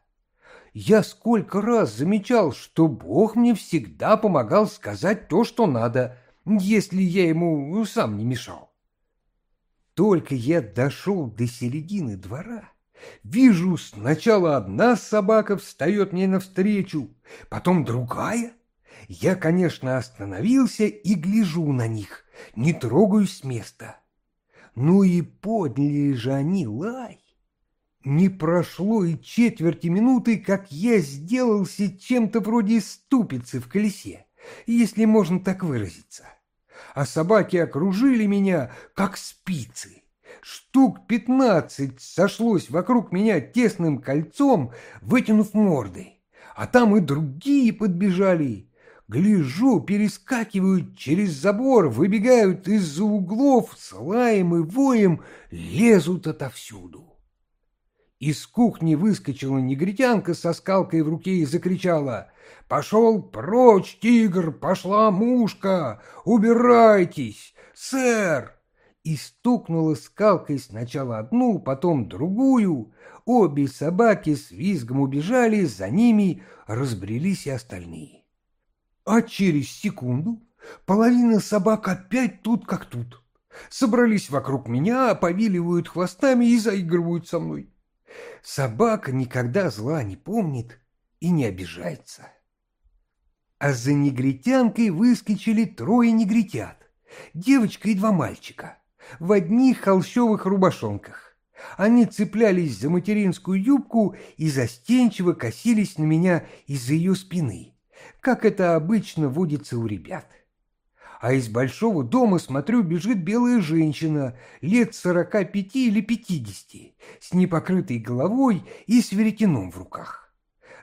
Я сколько раз замечал, что Бог мне всегда помогал сказать то, что надо, если я ему сам не мешал. Только я дошел до середины двора, вижу, сначала одна собака встает мне навстречу, потом другая. Я, конечно, остановился и гляжу на них, не трогаюсь с места. Ну и подняли же они лай. Не прошло и четверти минуты, как я сделался чем-то вроде ступицы в колесе, если можно так выразиться. А собаки окружили меня, как спицы. Штук пятнадцать сошлось вокруг меня тесным кольцом, вытянув морды. А там и другие подбежали. Гляжу, перескакивают через забор, выбегают из-за углов, с лаем и воем лезут отовсюду. Из кухни выскочила негритянка со скалкой в руке и закричала «Пошел прочь, тигр! Пошла мушка! Убирайтесь! Сэр!» И стукнула скалкой сначала одну, потом другую. Обе собаки с визгом убежали, за ними разбрелись и остальные. А через секунду половина собак опять тут как тут. Собрались вокруг меня, повиливают хвостами и заигрывают со мной. Собака никогда зла не помнит и не обижается. А за негритянкой выскочили трое негритят, девочка и два мальчика, в одних холщовых рубашонках. Они цеплялись за материнскую юбку и застенчиво косились на меня из-за ее спины, как это обычно водится у ребят а из большого дома, смотрю, бежит белая женщина, лет сорока пяти или пятидесяти, с непокрытой головой и с веретеном в руках.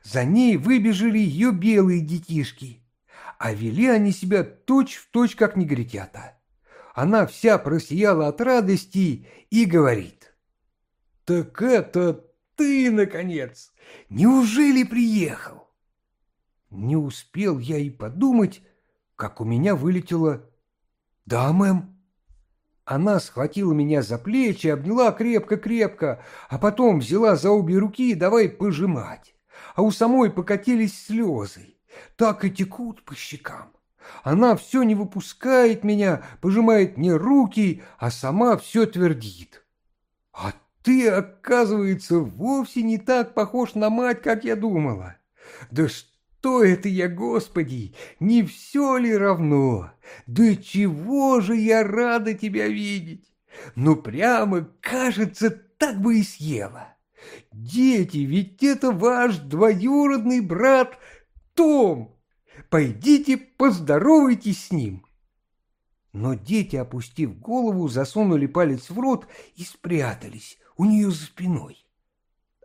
За ней выбежали ее белые детишки, а вели они себя точь-в-точь, точь, как негритята. Она вся просияла от радости и говорит, «Так это ты, наконец! Неужели приехал?» Не успел я и подумать, как у меня вылетело «Да, мэм». Она схватила меня за плечи, обняла крепко-крепко, а потом взяла за обе руки и давай пожимать. А у самой покатились слезы, так и текут по щекам. Она все не выпускает меня, пожимает мне руки, а сама все твердит. А ты, оказывается, вовсе не так похож на мать, как я думала. Да что что это я, Господи, не все ли равно? Да чего же я рада тебя видеть? Ну, прямо, кажется, так бы и съела. Дети, ведь это ваш двоюродный брат Том. Пойдите поздоровайтесь с ним. Но дети, опустив голову, засунули палец в рот и спрятались у нее за спиной.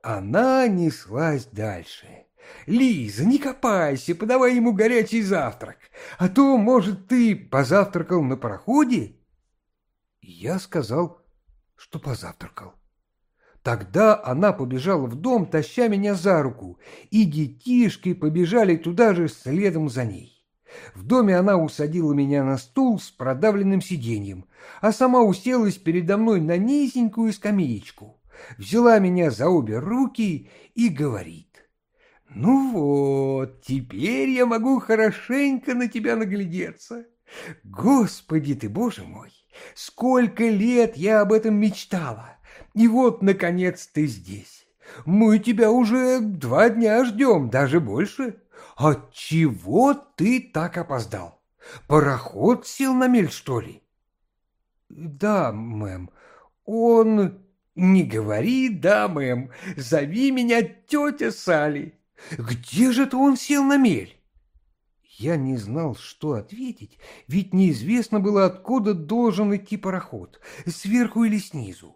Она неслась дальше. Лиза, не копайся, подавай ему горячий завтрак, а то, может, ты позавтракал на пароходе? Я сказал, что позавтракал. Тогда она побежала в дом, таща меня за руку, и детишки побежали туда же следом за ней. В доме она усадила меня на стул с продавленным сиденьем, а сама уселась передо мной на низенькую скамеечку, взяла меня за обе руки и говорит. Ну вот, теперь я могу хорошенько на тебя наглядеться. Господи ты, боже мой, сколько лет я об этом мечтала. И вот, наконец, ты здесь. Мы тебя уже два дня ждем, даже больше. От чего ты так опоздал? Пароход сел на мель, что ли? Да, мэм, он... Не говори «да, мэм», зови меня тетя Салли. Где же это он сел на мель? Я не знал, что ответить, ведь неизвестно было, откуда должен идти пароход, сверху или снизу.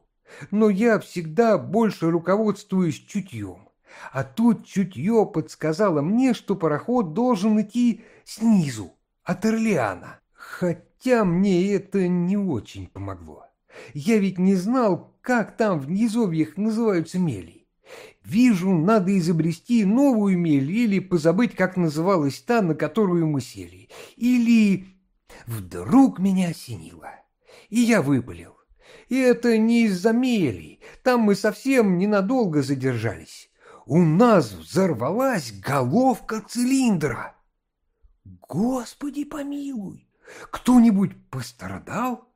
Но я всегда больше руководствуюсь чутьем. А тут чутье подсказало мне, что пароход должен идти снизу, от Орлеана. Хотя мне это не очень помогло. Я ведь не знал, как там в низовьях называются мели. Вижу, надо изобрести новую мель или позабыть, как называлась та, на которую мы сели. Или вдруг меня осенило, и я выпалил. И это не из-за мели, там мы совсем ненадолго задержались. У нас взорвалась головка цилиндра. Господи помилуй, кто-нибудь пострадал?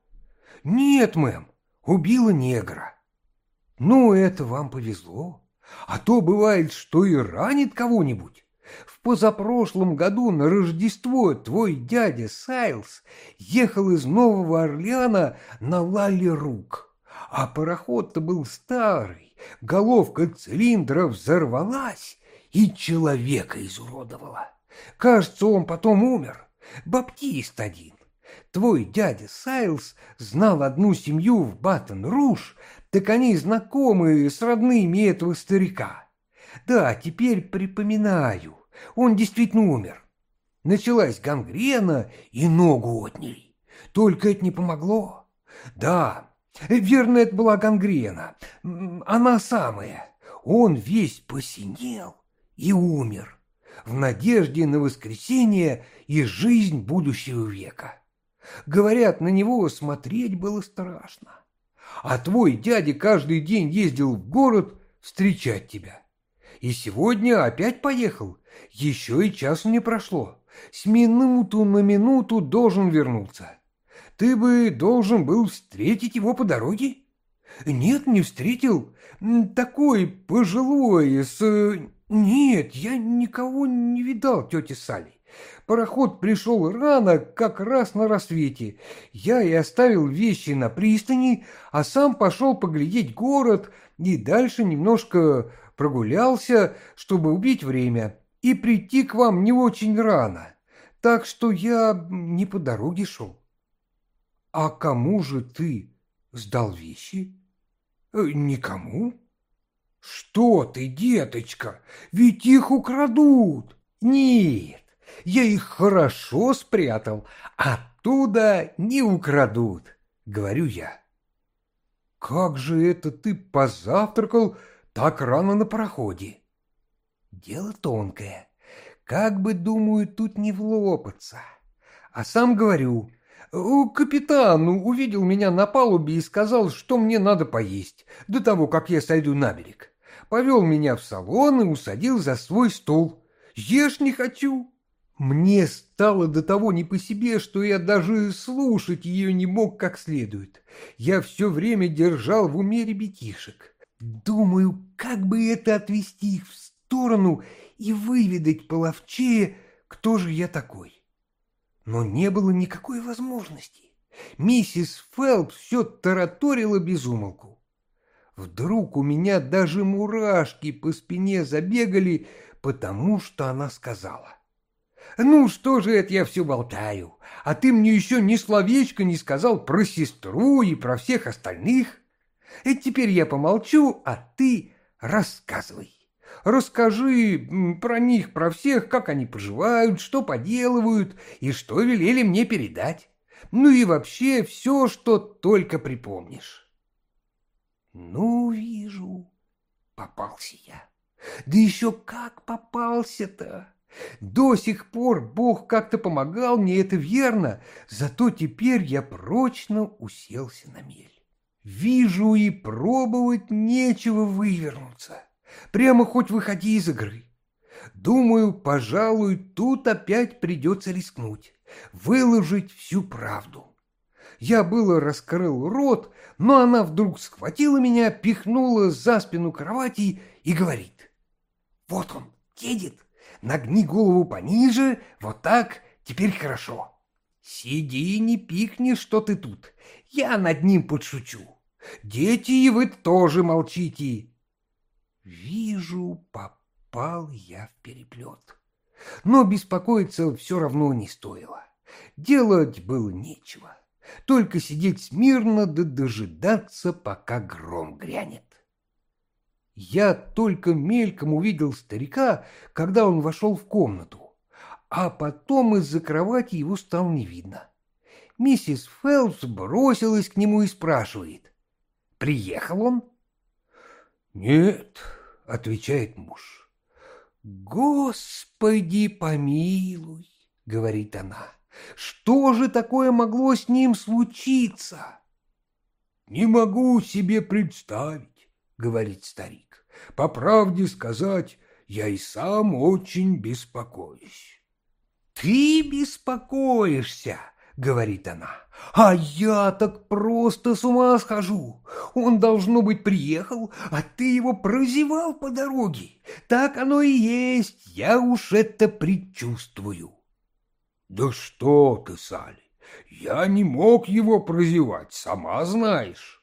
Нет, мэм, убила негра. Ну, это вам повезло. А то бывает, что и ранит кого-нибудь. В позапрошлом году на Рождество твой дядя Сайлс ехал из Нового Орлеана на Лалли Рук, а пароход-то был старый, головка цилиндра взорвалась и человека изуродовала. Кажется, он потом умер. Баптист один. Твой дядя Сайлс знал одну семью в Баттон-Руж, так они знакомы с родными этого старика. Да, теперь припоминаю, он действительно умер. Началась гангрена и ногу отняли. Только это не помогло. Да, верно, это была гангрена. Она самая. Он весь посинел и умер в надежде на воскресение и жизнь будущего века. Говорят, на него смотреть было страшно. А твой дядя каждый день ездил в город встречать тебя. И сегодня опять поехал. Еще и часу не прошло. С минуту на минуту должен вернуться. Ты бы должен был встретить его по дороге? Нет, не встретил. Такой пожилой, с... Нет, я никого не видал, тетя Салли. Пароход пришел рано, как раз на рассвете. Я и оставил вещи на пристани, а сам пошел поглядеть город и дальше немножко прогулялся, чтобы убить время и прийти к вам не очень рано. Так что я не по дороге шел. А кому же ты сдал вещи? Э, никому. Что ты, деточка, ведь их украдут. Нет, я их хорошо спрятал, оттуда не украдут, говорю я. Как же это ты позавтракал так рано на пароходе? Дело тонкое. Как бы, думаю, тут не влопаться. А сам говорю, капитан увидел меня на палубе и сказал, что мне надо поесть, до того, как я сойду на берег повел меня в салон и усадил за свой стол. Ешь не хочу. Мне стало до того не по себе, что я даже слушать ее не мог как следует. Я все время держал в уме ребятишек. Думаю, как бы это отвести их в сторону и выведать половчее, кто же я такой. Но не было никакой возможности. Миссис Фелпс все тараторила без. Вдруг у меня даже мурашки по спине забегали, потому что она сказала. «Ну, что же это я все болтаю? А ты мне еще ни словечко не сказал про сестру и про всех остальных. И теперь я помолчу, а ты рассказывай. Расскажи про них, про всех, как они поживают, что поделывают и что велели мне передать. Ну и вообще все, что только припомнишь». Ну, вижу, попался я. Да еще как попался-то! До сих пор Бог как-то помогал мне, это верно, зато теперь я прочно уселся на мель. Вижу и пробовать нечего вывернуться. Прямо хоть выходи из игры. Думаю, пожалуй, тут опять придется рискнуть, выложить всю правду. Я было раскрыл рот, но она вдруг схватила меня, пихнула за спину кровати и говорит. «Вот он, едет, нагни голову пониже, вот так, теперь хорошо. Сиди, не пикни, что ты тут, я над ним подшучу. Дети, и вы тоже молчите». Вижу, попал я в переплет. Но беспокоиться все равно не стоило. Делать было нечего только сидеть смирно да дожидаться, пока гром грянет. Я только мельком увидел старика, когда он вошел в комнату, а потом из-за кровати его стало не видно. Миссис Фелпс бросилась к нему и спрашивает, «Приехал он?» «Нет», — отвечает муж. «Господи помилуй», — говорит она, — что же такое могло с ним случиться? Не могу себе представить, говорит старик. По правде сказать, я и сам очень беспокоюсь. Ты беспокоишься, говорит она. А я так просто с ума схожу. Он, должно быть, приехал, а ты его прозевал по дороге. Так оно и есть, я уж это предчувствую. «Да что ты, Салли, я не мог его прозевать, сама знаешь».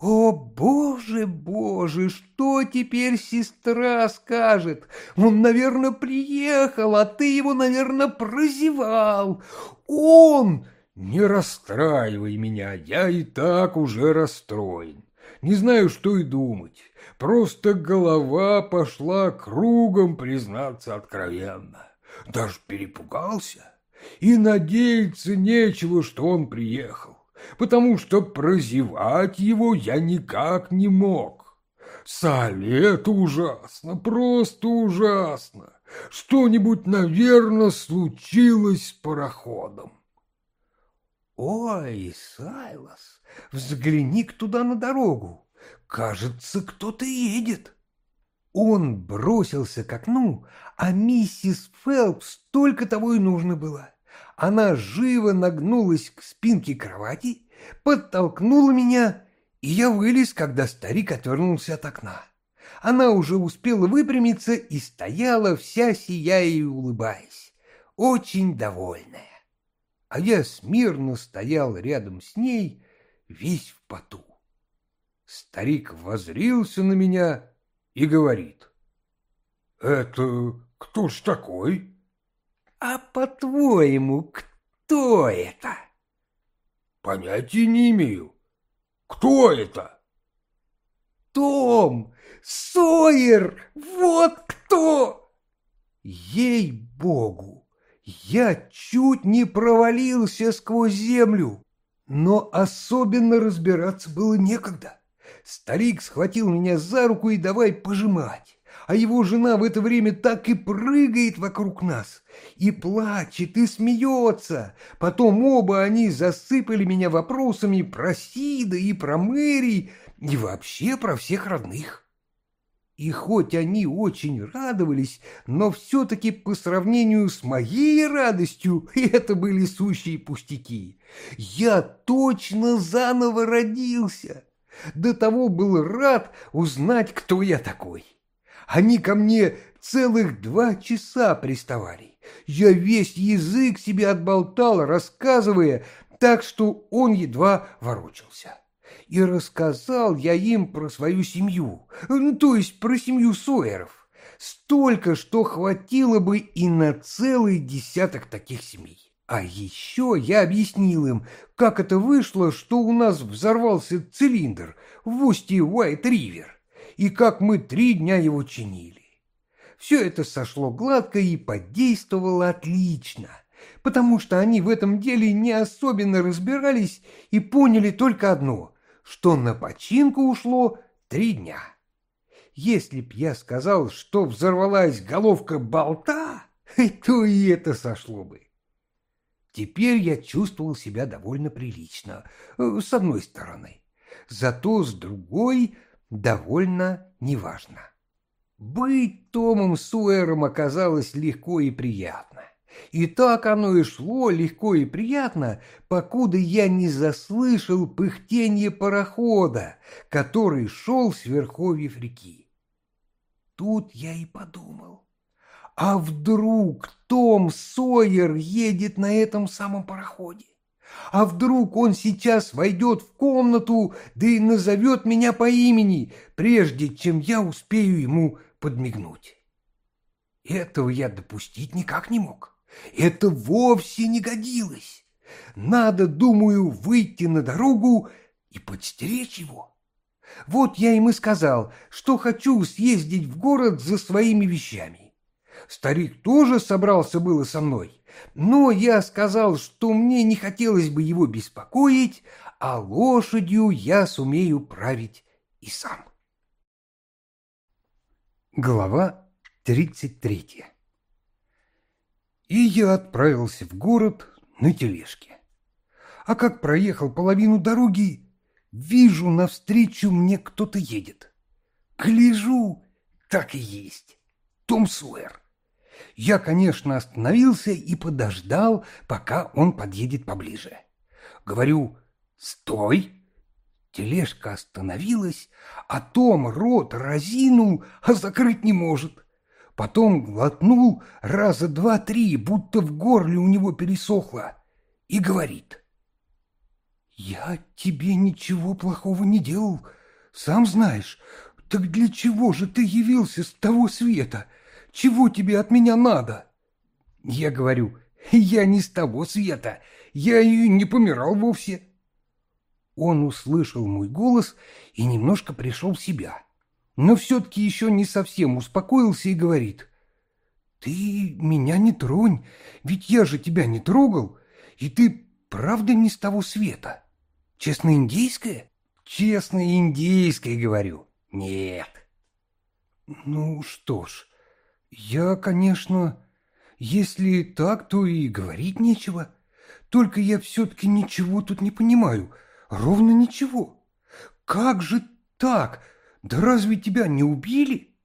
«О, боже, боже, что теперь сестра скажет? Он, наверное, приехал, а ты его, наверное, прозевал. Он...»
«Не расстраивай меня, я и так уже расстроен. Не знаю, что и думать. Просто голова пошла кругом, признаться откровенно. Даже перепугался. И надеяться нечего, что он приехал, потому что прозевать его я никак не мог. Салли, ужасно, просто ужасно. Что-нибудь, наверное, случилось с пароходом.
Ой, Сайлас, взгляни-ка туда на дорогу. Кажется, кто-то едет. Он бросился к окну, а миссис Фелпс только того и нужно было. Она живо нагнулась к спинке кровати, подтолкнула меня, и я вылез, когда старик отвернулся от окна. Она уже успела выпрямиться и стояла вся сияя и улыбаясь, очень довольная. А я смирно стоял рядом с ней, весь в поту. Старик возрился на меня и говорит.
«Это кто ж такой?»
«А по-твоему, кто это?»
«Понятия не имею. Кто это?»
«Том Сойер! Вот кто!» Ей-богу! Я чуть не провалился сквозь землю, но особенно разбираться было некогда. Старик схватил меня за руку и давай пожимать. А его жена в это время так и прыгает вокруг нас, и плачет, и смеется. Потом оба они засыпали меня вопросами про Сида и про Мэри, и вообще про всех родных. И хоть они очень радовались, но все-таки по сравнению с моей радостью это были сущие пустяки. Я точно заново родился. До того был рад узнать, кто я такой. Они ко мне целых два часа приставали. Я весь язык себе отболтал, рассказывая, так что он едва ворочался. И рассказал я им про свою семью, то есть про семью Сойеров. Столько, что хватило бы и на целый десяток таких семей. А еще я объяснил им, как это вышло, что у нас взорвался цилиндр в устье Уайт-Ривер, и как мы три дня его чинили. Все это сошло гладко и подействовало отлично, потому что они в этом деле не особенно разбирались и поняли только одно, что на починку ушло три дня. Если б я сказал, что взорвалась головка болта, то и это сошло бы. Теперь я чувствовал себя довольно прилично, э, с одной стороны. Зато с другой довольно неважно. Быть Томом Суэром оказалось легко и приятно. И так оно и шло легко и приятно, покуда я не заслышал пыхтенье парохода, который шел с верховьев реки. Тут я и подумал, а вдруг Том Сойер едет на этом самом пароходе? А вдруг он сейчас войдет в комнату, да и назовет меня по имени, прежде чем я успею ему подмигнуть? Этого я допустить никак не мог. Это вовсе не годилось. Надо, думаю, выйти на дорогу и подстеречь его. Вот я им и сказал, что хочу съездить в город за своими вещами. Старик тоже собрался было со мной, но я сказал, что мне не хотелось бы его беспокоить, а лошадью я сумею править и сам. Глава тридцать третья И я отправился в город на тележке. А как проехал половину дороги, вижу, навстречу мне кто-то едет. Гляжу, так и есть. Том Суэр. Я, конечно, остановился и подождал, пока он подъедет поближе. Говорю «Стой!» Тележка остановилась, а Том рот разинул, а закрыть не может. Потом глотнул раза два-три, будто в горле у него пересохло, и говорит. Я тебе ничего плохого не делал, сам знаешь. Так для чего же ты явился с того света? Чего тебе от меня надо? Я говорю, я не с того света, я и не помирал вовсе. Он услышал мой голос и немножко пришел в себя, но все-таки еще не совсем успокоился и говорит, «Ты меня не тронь, ведь я же тебя не трогал, и ты правда не с того света. Честно индейское?» «Честно индейское, говорю. Нет». «Ну что ж, я, конечно, если так, то и говорить нечего. Только я все-таки ничего тут не понимаю, ровно ничего. Как же так? Да разве тебя не убили?»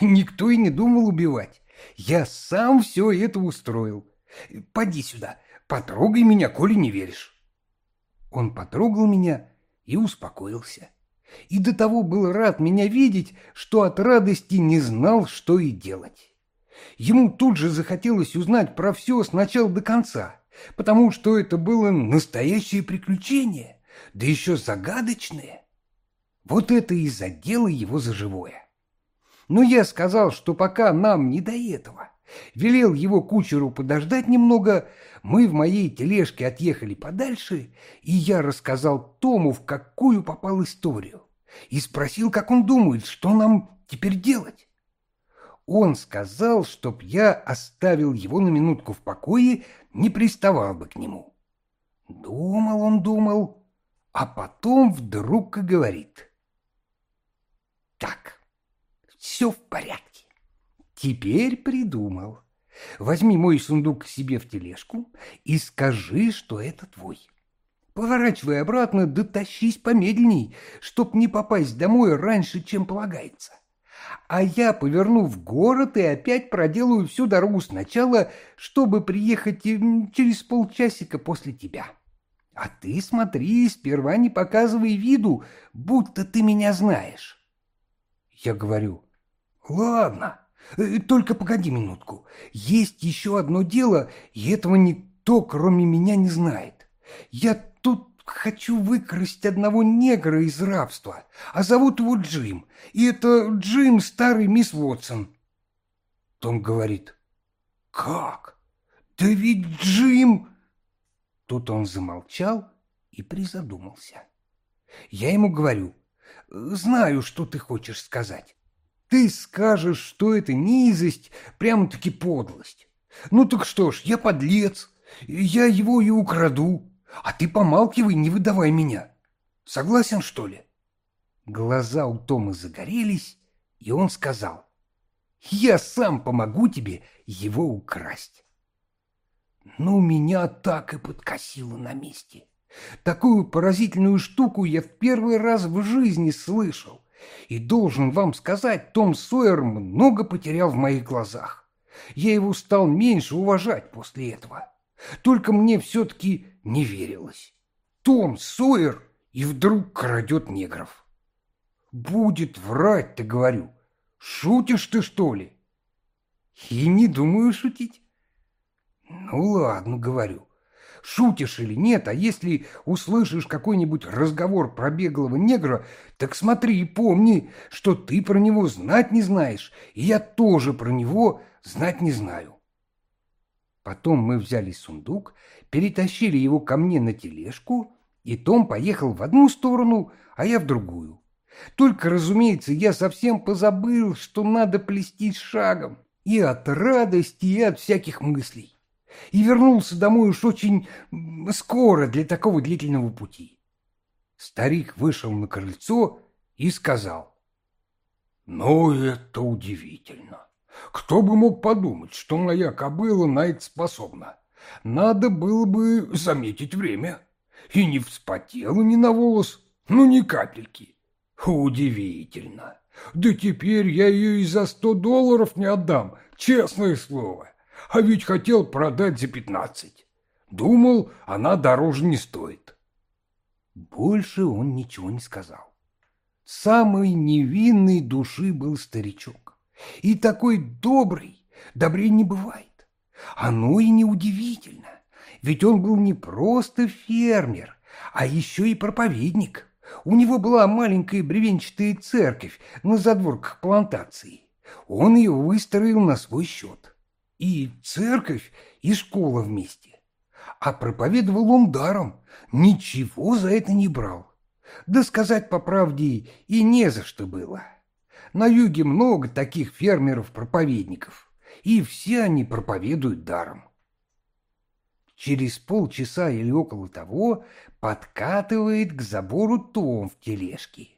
«Никто и не думал убивать. Я сам все это устроил. Поди сюда, потрогай меня, коли не веришь. Он потрогал меня и успокоился. И до того был рад меня видеть, что от радости не знал, что и делать. Ему тут же захотелось узнать про все с начала до конца, потому что это было настоящее приключение, да еще загадочное. Вот это и задело его за живое. Но я сказал, что пока нам не до этого. Велел его кучеру подождать немного, мы в моей тележке отъехали подальше, и я рассказал Тому, в какую попал историю, и спросил, как он думает, что нам теперь делать. Он сказал, чтоб я оставил его на минутку в покое, не приставал бы к нему. Думал он, думал, а потом вдруг и говорит. Так, все в порядке. Теперь придумал. Возьми мой сундук себе в тележку и скажи, что это твой. Поворачивай обратно, да тащись помедленней, чтоб не попасть домой раньше, чем полагается. А я поверну в город и опять проделаю всю дорогу сначала, чтобы приехать через полчасика после тебя. А ты смотри, сперва не показывай виду, будто ты меня знаешь. Я говорю, Ладно, э, только погоди минутку. Есть еще одно дело, и этого никто, кроме меня, не знает. Я хочу выкрасть одного негра из рабства, а зовут его Джим, и это Джим, старый мисс Вотсон. Том говорит, как? Да ведь Джим... Тут он замолчал и призадумался. Я ему говорю, знаю, что ты хочешь сказать. Ты скажешь, что это низость, прямо-таки подлость. Ну так что ж, я подлец, я его и украду, а ты помалкивай, не выдавай меня. Согласен, что ли? Глаза у Тома загорелись, и он сказал, я сам помогу тебе его украсть. Ну, меня так и подкосило на месте. Такую поразительную штуку я в первый раз в жизни слышал. И должен вам сказать, Том Сойер много потерял в моих глазах. Я его стал меньше уважать после этого. Только мне все-таки не верилось. Том Сойер и вдруг крадет негров. Будет врать, ты говорю. Шутишь ты, что ли? И не думаю шутить. Ну ладно, говорю шутишь или нет, а если услышишь какой-нибудь разговор про беглого негра, так смотри и помни, что ты про него знать не знаешь, и я тоже про него знать не знаю. Потом мы взяли сундук, перетащили его ко мне на тележку, и Том поехал в одну сторону, а я в другую. Только, разумеется, я совсем позабыл, что надо плести шагом и от радости, и от всяких мыслей и вернулся домой уж очень скоро для такого длительного пути. Старик вышел на крыльцо и сказал. «Ну, это удивительно. Кто бы мог подумать, что моя кобыла на это способна? Надо было бы заметить время. И не вспотела ни на волос, ну ни капельки. Удивительно. Да теперь я ее и за сто долларов не отдам, честное слово а ведь хотел продать за пятнадцать. Думал, она дороже не стоит. Больше он ничего не сказал. Самой невинной души был старичок. И такой добрый, добрей не бывает. Оно и неудивительно, ведь он был не просто фермер, А еще и проповедник. У него была маленькая бревенчатая церковь на задворках плантации. Он ее выстроил на свой счет. И церковь, и школа вместе. А проповедовал он даром, ничего за это не брал. Да сказать по правде и не за что было. На юге много таких фермеров-проповедников, и все они проповедуют даром. Через полчаса или около того подкатывает к забору Том в тележке.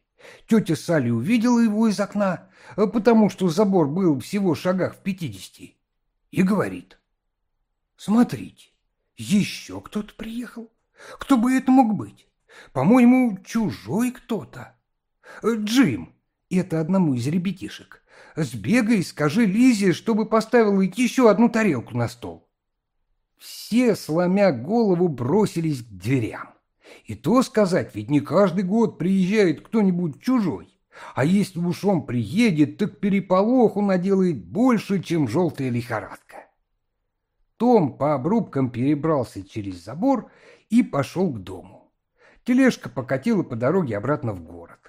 Тетя Салли увидела его из окна, потому что забор был всего в шагах в пятидесяти, и говорит. «Смотрите, еще кто-то приехал. Кто бы это мог быть? По-моему, чужой кто-то. Джим, это одному из ребятишек. Сбегай, скажи Лизе, чтобы поставила еще одну тарелку на стол. Все, сломя голову, бросились к дверям. И то сказать, ведь не каждый год приезжает кто-нибудь чужой. А если уж он приедет, так переполоху наделает больше, чем желтая лихорадка. Том по обрубкам перебрался через забор и пошел к дому. Тележка покатила по дороге обратно в город.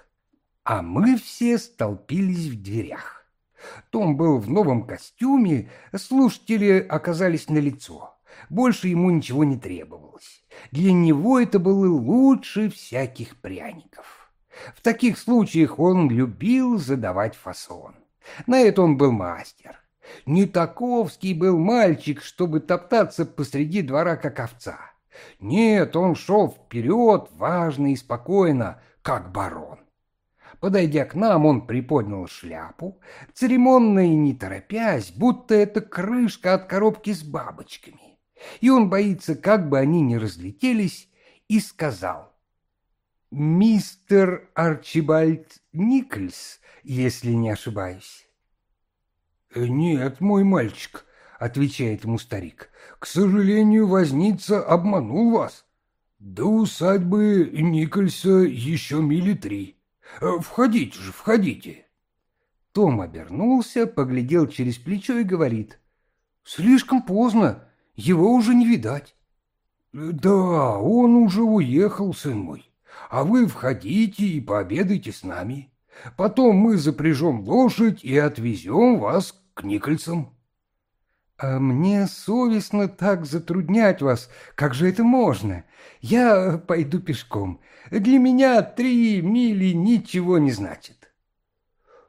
А мы все столпились в дверях. Том был в новом костюме, слушатели оказались на лицо. Больше ему ничего не требовалось. Для него это было лучше всяких пряников. В таких случаях он любил задавать фасон. На это он был мастер. Не таковский был мальчик, чтобы топтаться посреди двора, как овца. Нет, он шел вперед, важно и спокойно, как барон. Подойдя к нам, он приподнял шляпу, церемонно и не торопясь, будто это крышка от коробки с бабочками. И он боится, как бы они не разлетелись, и сказал. «Мистер Арчибальд Никольс, если не ошибаюсь».
«Нет, мой мальчик», — отвечает ему старик, — «к сожалению, возница обманул вас. До усадьбы Никольса еще мили три. Входите же, входите».
Том обернулся, поглядел через плечо и говорит, «Слишком поздно, его уже не видать».
«Да, он уже уехал, сын мой, а вы входите и пообедайте с нами». Потом мы запряжем лошадь и отвезем вас к Никольцам.
А мне совестно так затруднять вас. Как же это можно? Я пойду пешком. Для меня три мили ничего не значит.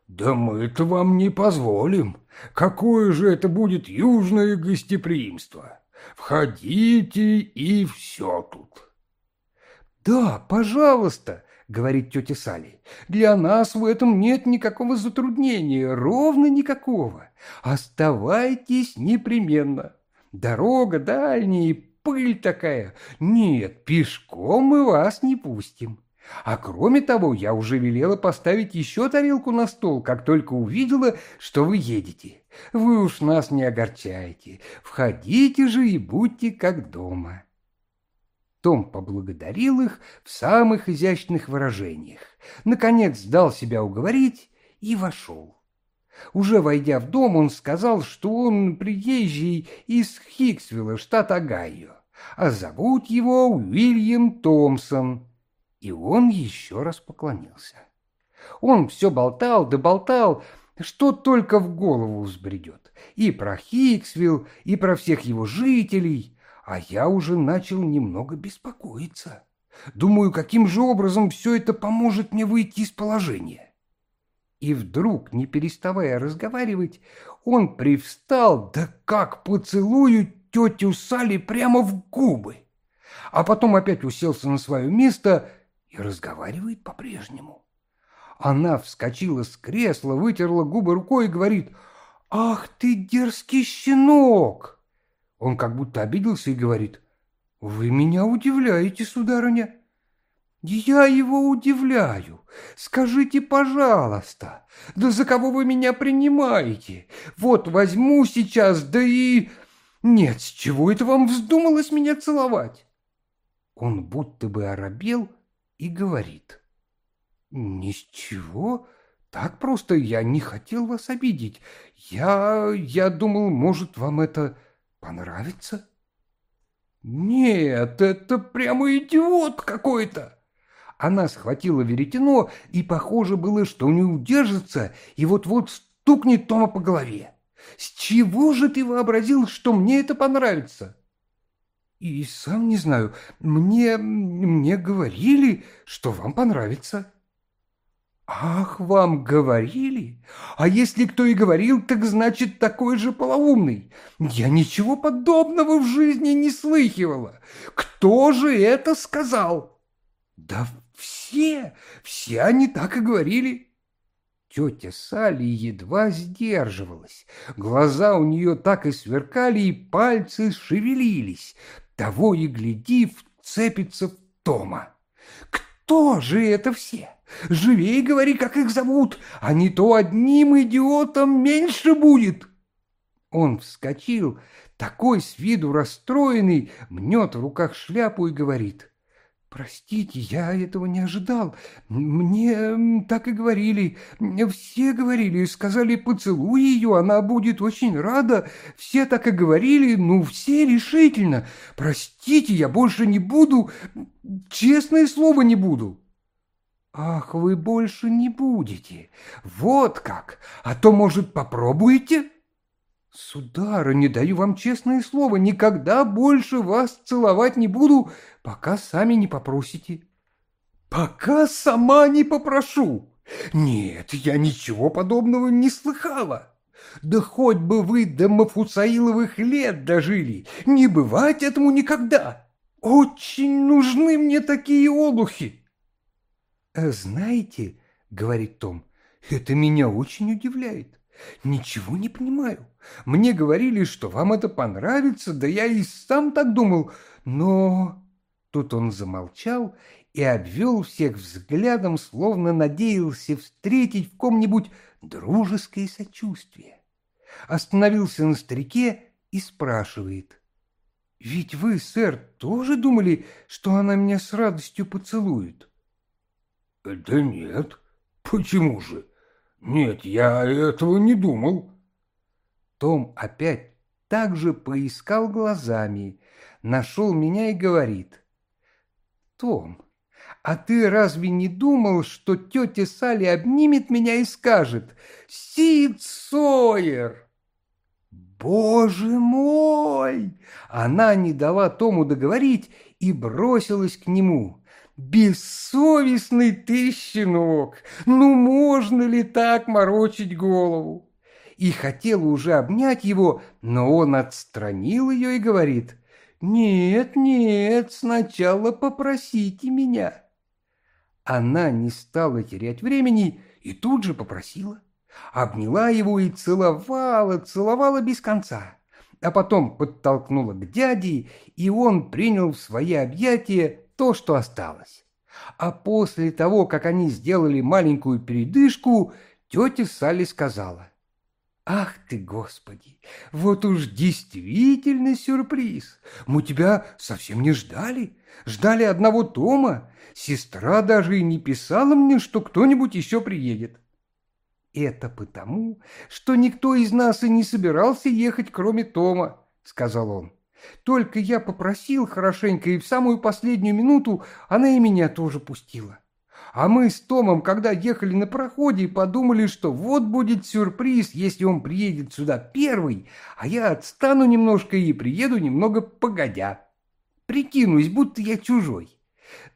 Да мы-то вам не позволим. Какое же это будет южное гостеприимство? Входите и все тут.
Да, пожалуйста, говорит тетя Салли. «Для нас в этом нет никакого затруднения, ровно никакого. Оставайтесь непременно. Дорога дальняя, пыль такая. Нет, пешком мы вас не пустим». А кроме того, я уже велела поставить еще тарелку на стол, как только увидела, что вы едете. Вы уж нас не огорчайте. Входите же и будьте как дома. Том поблагодарил их в самых изящных выражениях, наконец дал себя уговорить и вошел. Уже войдя в дом, он сказал, что он приезжий из Хиксвилла, штат Огайо, а зовут его Уильям Томпсон. И он еще раз поклонился. Он все болтал да болтал, что только в голову взбредет. И про Хиксвилл, и про всех его жителей, а я уже начал немного беспокоиться. Думаю, каким же образом все это поможет мне выйти из положения. И вдруг, не переставая разговаривать, он привстал, да как поцелую тетю Салли прямо в губы. А потом опять уселся на свое место и разговаривает по-прежнему. Она вскочила с кресла, вытерла губы рукой и говорит, «Ах ты дерзкий щенок!» Он как будто обиделся и говорит, «Вы меня удивляете, сударыня». «Я его удивляю. Скажите, пожалуйста, да за кого вы меня принимаете? Вот возьму сейчас, да и... Нет, с чего это вам вздумалось меня целовать?» Он будто бы оробел и говорит, «Ни с чего, так просто я не хотел вас обидеть. Я... я думал, может, вам это понравится? Нет, это прямо идиот какой-то. Она схватила веретено, и похоже было, что не удержится, и вот-вот стукнет Тома по голове. С чего же ты вообразил, что мне это понравится? И сам не знаю, мне... мне говорили, что вам понравится. Ах, вам говорили? А если кто и говорил, так значит такой же полоумный. Я ничего подобного в жизни не слыхивала. Кто же это сказал? Да все, все они так и говорили. Тетя Салли едва сдерживалась. Глаза у нее так и сверкали, и пальцы шевелились. Того и гляди, вцепится в Тома. Кто же это все? Живей говори, как их зовут, а не то одним идиотом меньше будет. Он вскочил, такой с виду расстроенный, мнет в руках шляпу и говорит. «Простите, я этого не ожидал. Мне так и говорили. Все говорили, сказали, поцелуй ее, она будет очень рада. Все так и говорили, ну, все решительно. Простите, я больше не буду, честное слово не буду». «Ах, вы больше не будете. Вот как. А то, может, попробуете?» «Сударыня, даю вам честное слово, никогда больше вас целовать не буду, пока сами не попросите». «Пока сама не попрошу? Нет, я ничего подобного не слыхала. Да хоть бы вы до Мафусаиловых лет дожили, не бывать этому никогда. Очень нужны мне такие олухи». «Знаете, — говорит Том, — это меня очень удивляет. Ничего не понимаю. Мне говорили, что вам это понравится, да я и сам так думал, но...» Тут он замолчал и обвел всех взглядом, словно надеялся встретить в ком-нибудь дружеское сочувствие. Остановился на старике и спрашивает. «Ведь вы, сэр, тоже думали, что она меня с радостью поцелует?»
«Да нет, почему же? Нет, я этого не думал».
Том опять так же поискал глазами, нашел меня и говорит. «Том, а ты разве не думал, что тетя Салли обнимет меня и скажет «Сид Сойер»?» «Боже мой!» Она не дала Тому договорить и бросилась к нему. «Бессовестный ты, щенок! Ну можно ли так морочить голову?» И хотела уже обнять его, но он отстранил ее и говорит, «Нет, нет, сначала попросите меня». Она не стала терять времени и тут же попросила. Обняла его и целовала, целовала без конца. А потом подтолкнула к дяде, и он принял в свои объятия то, что осталось. А после того, как они сделали маленькую передышку, тетя Салли сказала, Ах ты, Господи, вот уж действительно сюрприз. Мы тебя совсем не ждали. Ждали одного Тома. Сестра даже и не писала мне, что кто-нибудь еще приедет. Это потому, что никто из нас и не собирался ехать, кроме Тома, сказал он. Только я попросил хорошенько, и в самую последнюю минуту она и меня тоже пустила. А мы с Томом, когда ехали на проходе, подумали, что вот будет сюрприз, если он приедет сюда первый, а я отстану немножко и приеду немного погодя. Прикинусь, будто я чужой.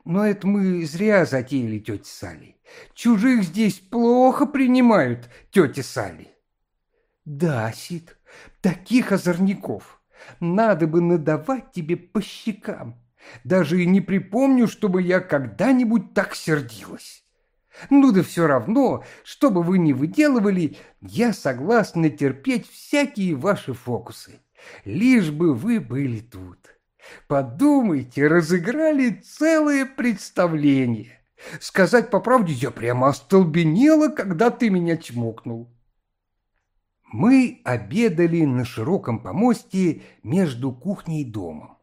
Но это мы зря затеяли, тетя Салли. Чужих здесь плохо принимают, тетя Салли. Да, Сид, таких озорников надо бы надавать тебе по щекам. Даже и не припомню, чтобы я когда-нибудь так сердилась. Ну да все равно, что бы вы ни выделывали, я согласна терпеть всякие ваши фокусы, лишь бы вы были тут. Подумайте, разыграли целое представление. Сказать по правде, я прямо остолбенела, когда ты меня чмокнул. Мы обедали на широком помосте между кухней и домом.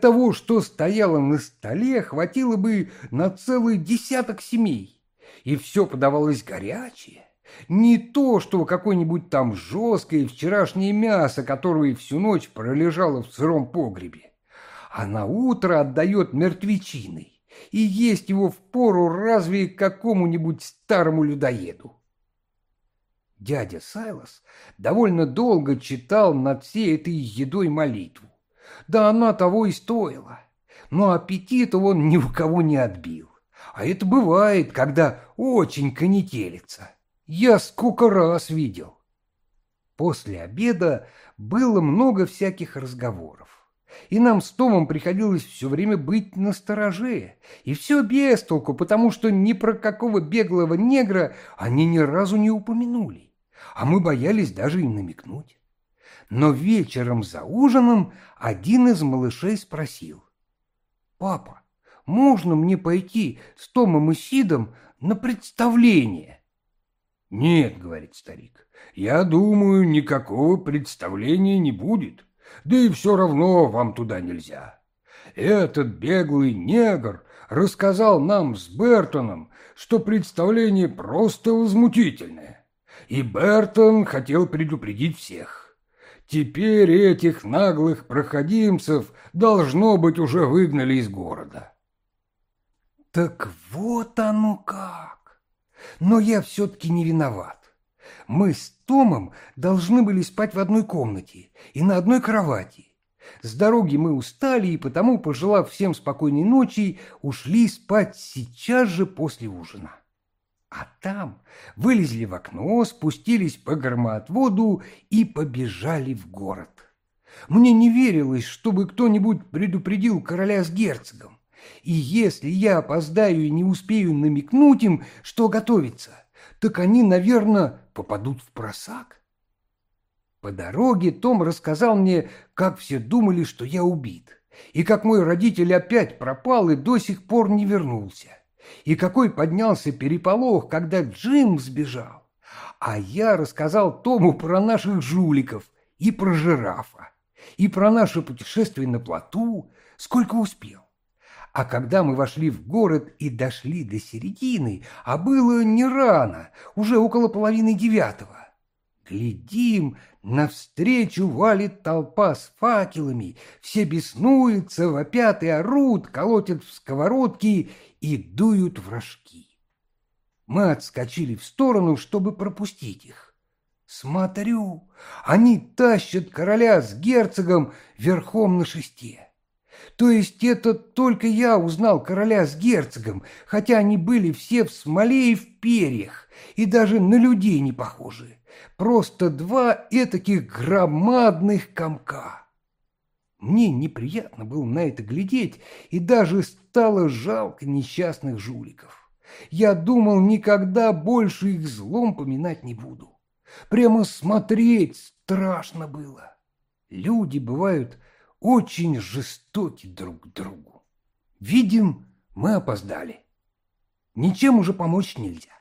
Того, что стояло на столе, хватило бы на целый десяток семей. И все подавалось горячее. Не то, что какое-нибудь там жесткое вчерашнее мясо, которое всю ночь пролежало в сыром погребе. а на утро отдает мертвечиной, и есть его впору разве какому-нибудь старому людоеду. Дядя Сайлос довольно долго читал над всей этой едой молитву. Да она того и стоила. Но аппетита он ни у кого не отбил. А это бывает, когда очень конетелится. Я сколько раз видел. После обеда было много всяких разговоров. И нам с Томом приходилось все время быть на стороже. И все без толку, потому что ни про какого беглого негра они ни разу не упомянули. А мы боялись даже им намекнуть. Но вечером за ужином один из малышей спросил. «Папа, можно мне пойти с Томом и Сидом на представление?»
«Нет», — говорит старик, — «я думаю, никакого представления не будет, да и все равно вам туда нельзя. Этот беглый негр рассказал нам с Бертоном, что представление просто возмутительное, и Бертон хотел предупредить всех. Теперь этих наглых проходимцев, должно быть, уже выгнали из города».
«Так вот оно как!» Но я все-таки не виноват. Мы с Томом должны были спать в одной комнате и на одной кровати. С дороги мы устали и потому, пожелав всем спокойной ночи, ушли спать сейчас же после ужина. А там вылезли в окно, спустились по громоотводу и побежали в город. Мне не верилось, чтобы кто-нибудь предупредил короля с герцогом. И если я опоздаю и не успею намекнуть им, что готовится, так они, наверное, попадут в просак. По дороге Том рассказал мне, как все думали, что я убит, и как мой родитель опять пропал и до сих пор не вернулся, и какой поднялся переполох, когда Джим сбежал. А я рассказал Тому про наших жуликов и про жирафа, и про наше путешествие на плоту, сколько успел. А когда мы вошли в город и дошли до середины, а было не рано, уже около половины девятого, глядим, навстречу валит толпа с факелами, все беснуются, вопят и орут, колотят в сковородки и дуют в рожки. Мы отскочили в сторону, чтобы пропустить их. Смотрю, они тащат короля с герцогом верхом на шесте. То есть это только я узнал короля с герцогом, хотя они были все в смоле и в перьях, и даже на людей не похожи. Просто два этаких громадных комка. Мне неприятно было на это глядеть, и даже стало жалко несчастных жуликов. Я думал, никогда больше их злом поминать не буду. Прямо смотреть страшно было. Люди бывают очень жестоки друг к другу. Видим, мы опоздали. Ничем уже помочь нельзя.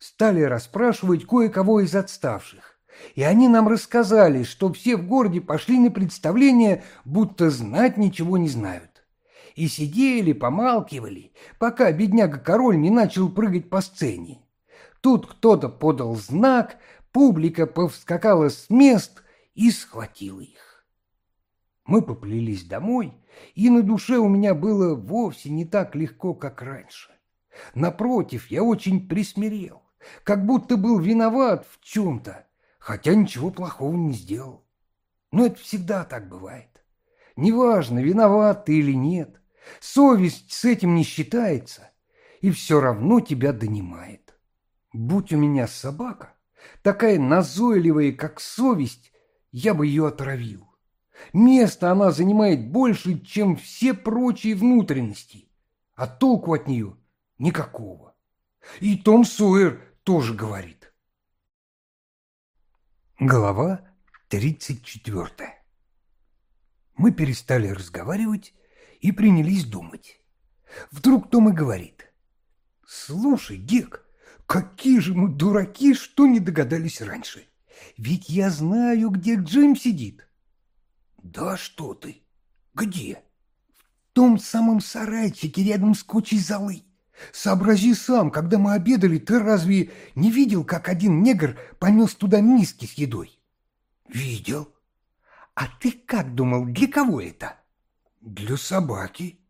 Стали расспрашивать кое-кого из отставших, и они нам рассказали, что все в городе пошли на представление, будто знать ничего не знают. И сидели, помалкивали, пока бедняга-король не начал прыгать по сцене. Тут кто-то подал знак, публика повскакала с мест и схватила их. Мы поплелись домой, и на душе у меня было вовсе не так легко, как раньше. Напротив, я очень присмирел, как будто был виноват в чем-то, хотя ничего плохого не сделал. Но это всегда так бывает. Неважно, виноват ты или нет, совесть с этим не считается, и все равно тебя донимает. Будь у меня собака, такая назойливая, как совесть, я бы ее отравил. Места она занимает больше, чем все прочие внутренности, а толку от нее никакого. И Том Сойер тоже говорит. Глава 34 Мы перестали разговаривать и принялись думать. Вдруг Том и говорит. «Слушай, Гек, какие же мы дураки, что не догадались раньше. Ведь я знаю, где Джим сидит. «Да что ты? Где?» «В том самом сарайчике рядом с кучей золы. Сообрази сам, когда мы обедали, ты разве не видел, как один негр понес туда миски с едой?» «Видел. А ты как думал, для кого это?»
Для собаки.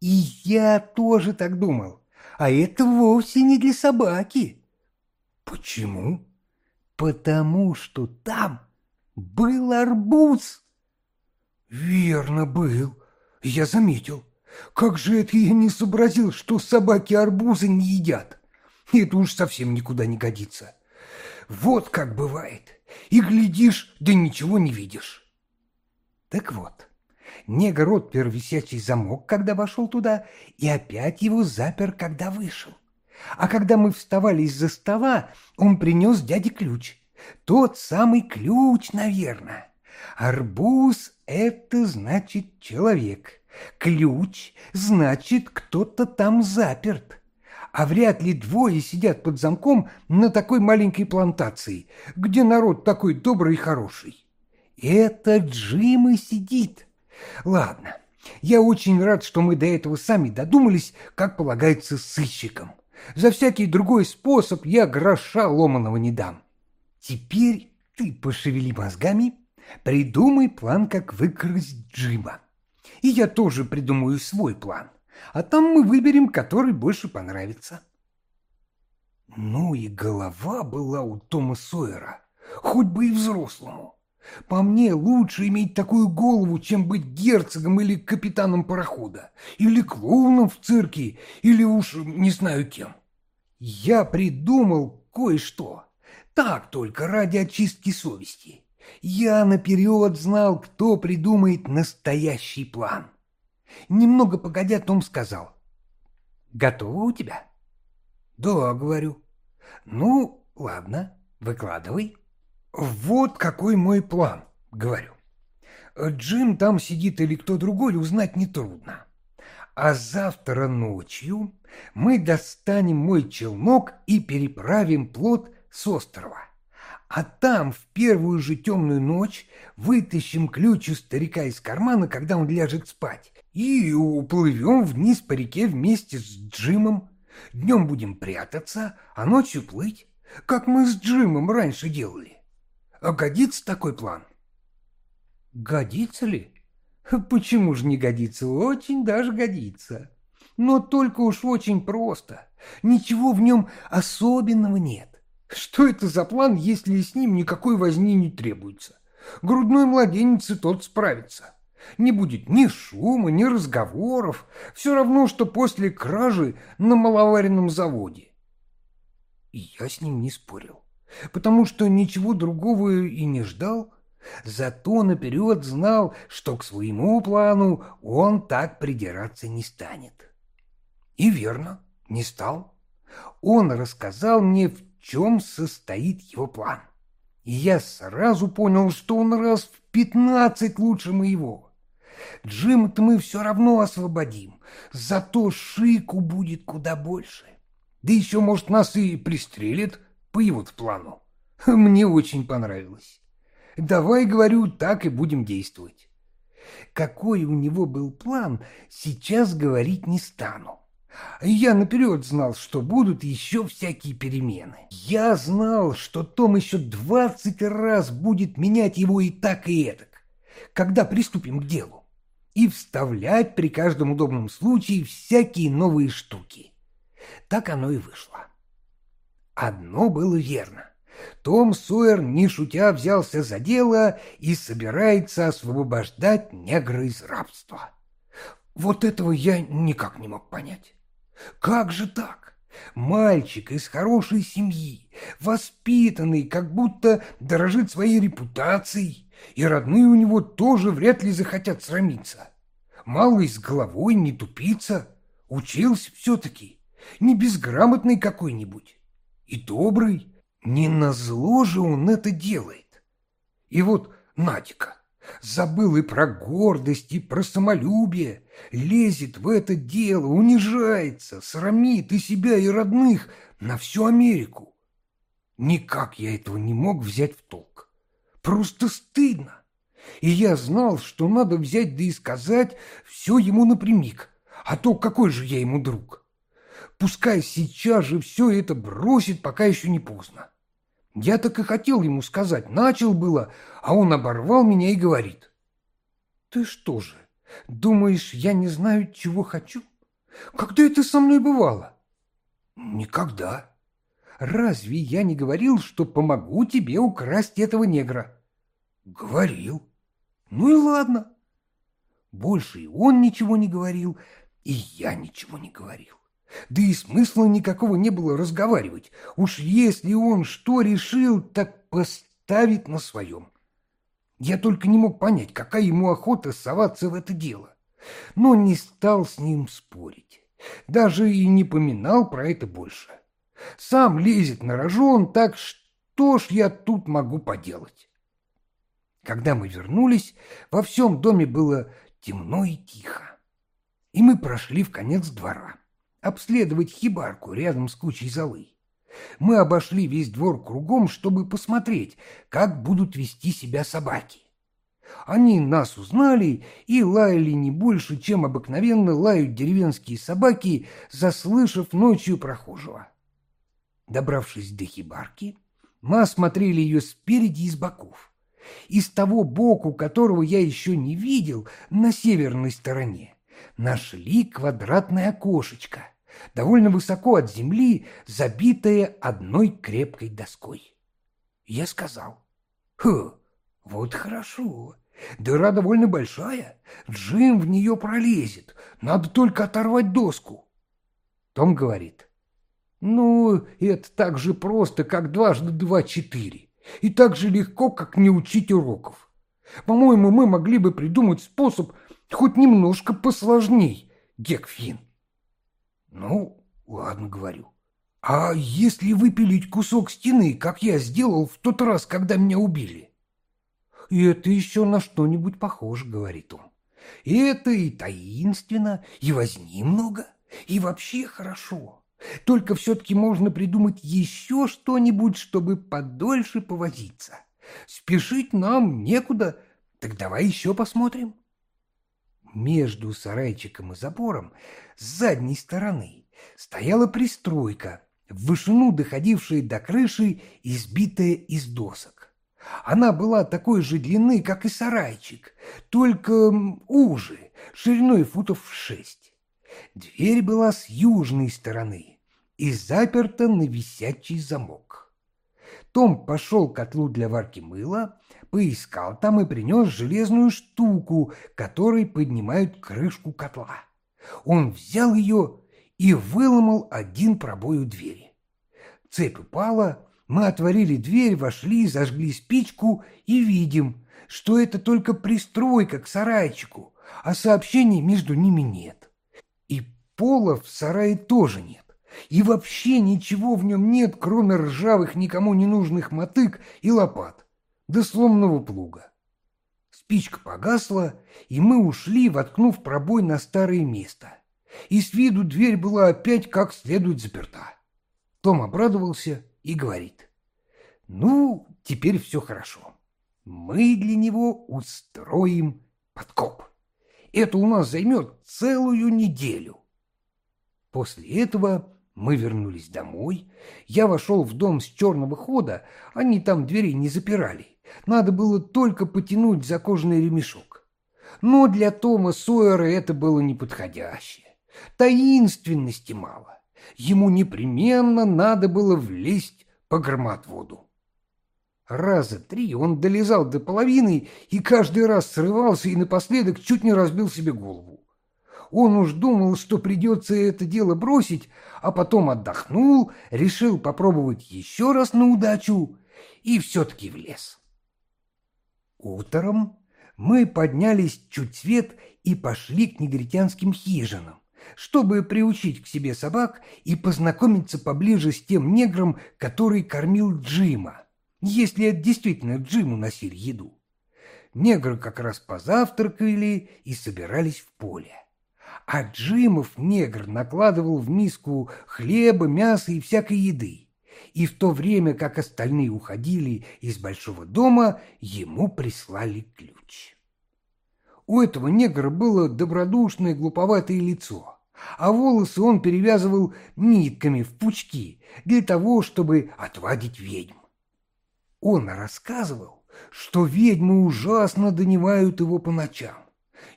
И я тоже так думал. А это вовсе не для собаки.
Почему?
Потому что там был арбуз.
Верно был. Я заметил. Как же это я не сообразил, что собаки арбузы не едят? Это уж совсем никуда не годится. Вот как бывает. И глядишь, да ничего не видишь.
Так вот, негр отпер висячий замок, когда вошел туда, и опять его запер, когда вышел. А когда мы вставали из-за стола, он принес дяде ключ. Тот самый ключ, наверное. Арбуз — это значит человек. Ключ — значит кто-то там заперт. А вряд ли двое сидят под замком на такой маленькой плантации, где народ такой добрый и хороший. Это Джим и сидит. Ладно, я очень рад, что мы до этого сами додумались, как полагается сыщикам. За всякий другой способ я гроша ломаного не дам. Теперь ты пошевели мозгами, придумай план, как выкрасть Джима. И я тоже придумаю свой план, а там мы выберем, который больше понравится. Ну и голова была у Тома Сойера, хоть бы и взрослому. По мне, лучше иметь такую голову, чем быть герцогом или капитаном парохода, или клоуном в цирке, или уж не знаю кем. Я придумал кое-что, так только ради очистки совести. Я наперед знал, кто придумает настоящий план. Немного погодя, Том сказал. «Готово у тебя?»
«Да, — говорю».
«Ну, ладно, выкладывай».
«Вот какой мой план», — говорю. «Джим там сидит или кто другой, узнать нетрудно. А завтра ночью мы достанем мой челнок и переправим плод с острова. А там в первую же темную ночь вытащим ключ у старика из кармана, когда он ляжет спать, и уплывем вниз по реке вместе с Джимом. Днем будем прятаться, а ночью плыть, как мы с Джимом раньше делали. А годится такой план?
Годится ли? Почему же не годится? Очень даже годится. Но только уж очень просто. Ничего в нем особенного нет.
Что это за план, если с ним никакой возни не требуется? Грудной младенец и тот справится. Не будет ни шума, ни разговоров. Все равно, что после кражи на маловаренном заводе.
И я с ним не спорил потому что ничего другого и не ждал. Зато наперед знал, что к своему плану он так придираться не станет. И верно, не стал. Он рассказал мне, в чем состоит его план. И я сразу понял, что он раз в пятнадцать лучше моего. Джима-то мы все равно освободим, зато шику будет куда больше. Да еще, может, нас и пристрелит, по его плану. Мне очень понравилось. Давай, говорю, так и будем действовать. Какой у него был план, сейчас говорить не стану. Я наперед знал, что будут еще всякие перемены. Я знал, что Том еще двадцать раз будет менять его и так, и этак, когда приступим к делу, и вставлять при каждом удобном случае всякие новые штуки. Так оно и вышло. Одно было верно. Том Сойер, не шутя, взялся за дело и собирается освобождать негра из рабства. Вот этого я никак не мог понять. Как же так? Мальчик из хорошей семьи, воспитанный, как будто дорожит своей репутацией, и родные у него тоже вряд ли захотят срамиться. Малый с головой не тупица, учился все-таки, не безграмотный какой-нибудь и добрый. Не назло же он это делает. И вот Надика забыл и про гордость, и про самолюбие, лезет в это дело, унижается, срамит и себя, и родных на всю Америку. Никак я этого не мог взять в толк. Просто стыдно. И я знал, что надо взять да и сказать все ему напрямик, а то какой же я ему друг. Пускай сейчас же все это бросит, пока еще не поздно. Я так и хотел ему сказать, начал было, а он оборвал меня и говорит. Ты что же, Думаешь, я не знаю, чего хочу? Когда это со мной бывало?
Никогда.
Разве я не говорил, что помогу тебе украсть этого негра?
Говорил.
Ну и ладно. Больше и он ничего не говорил, и я ничего не говорил. Да и смысла никакого не было разговаривать. Уж если он что решил, так поставит на своем. Я только не мог понять, какая ему охота соваться в это дело. Но не стал с ним спорить. Даже и не поминал про это больше. Сам лезет на рожон, так что ж я тут могу поделать? Когда мы вернулись, во всем доме было темно и тихо. И мы прошли в конец двора, обследовать хибарку рядом с кучей золы. Мы обошли весь двор кругом, чтобы посмотреть, как будут вести себя собаки. Они нас узнали и лаяли не больше, чем обыкновенно лают деревенские собаки, заслышав ночью прохожего. Добравшись до хибарки, мы осмотрели ее спереди и с боков. Из того боку, которого я еще не видел, на северной стороне, нашли квадратное окошечко, довольно высоко от земли, забитое одной крепкой доской. Я сказал, «Хм, вот хорошо, дыра довольно большая, Джим в нее пролезет, надо только оторвать доску». Том говорит, «Ну, это так же просто, как дважды два четыре, и так же легко, как не учить уроков. По-моему, мы могли бы придумать способ хоть немножко посложней, Гекфин». «Ну, ладно, говорю. А если выпилить кусок стены, как я сделал в тот раз, когда меня убили?» «И это еще на что-нибудь похоже», — говорит он.
«И это и таинственно, и возни много, и вообще хорошо. Только все-таки можно придумать еще что-нибудь, чтобы подольше повозиться. Спешить нам некуда, так давай еще посмотрим».
Между сарайчиком и забором с задней стороны стояла пристройка, в вышину доходившая до крыши, избитая из досок. Она была такой же длины, как и сарайчик, только уже, шириной футов в шесть. Дверь была с южной стороны и заперта на висячий замок. Том пошел к котлу для варки мыла, поискал там и принес железную штуку, которой поднимают крышку котла. Он взял ее и выломал один пробой у двери. Цепь упала, мы отворили дверь, вошли, зажгли спичку и видим, что это только пристройка к сарайчику, а сообщений между ними нет. И пола в сарае тоже нет. И вообще ничего в нем нет, кроме ржавых никому не нужных мотык и лопат, да сломанного плуга. Спичка погасла, и мы ушли, воткнув пробой на старое место и с виду дверь была опять как следует заперта. Том обрадовался и говорит, «Ну, теперь все хорошо. Мы для него устроим подкоп. Это у нас займет целую неделю». После этого мы вернулись домой. Я вошел в дом с черного хода, они там двери не запирали. Надо было только потянуть за кожаный ремешок. Но для Тома Сойера это было неподходящее. Таинственности мало. Ему непременно надо было влезть по громоотводу. Раза три он долезал до половины и каждый раз срывался и напоследок чуть не разбил себе голову. Он уж думал, что придется это дело бросить, а потом отдохнул, решил попробовать еще раз на удачу и все-таки влез. Утром мы поднялись чуть свет и пошли к негритянским хижинам чтобы приучить к себе собак и познакомиться поближе с тем негром, который кормил Джима, если это действительно Джиму носили еду. Негры как раз позавтракали и собирались в поле. А Джимов негр накладывал в миску хлеба, мяса и всякой еды. И в то время, как остальные уходили из большого дома, ему прислали ключ. У этого негра было добродушное глуповатое лицо – а волосы он перевязывал нитками в пучки для того, чтобы отвадить ведьм. Он рассказывал, что ведьмы ужасно донимают его по ночам.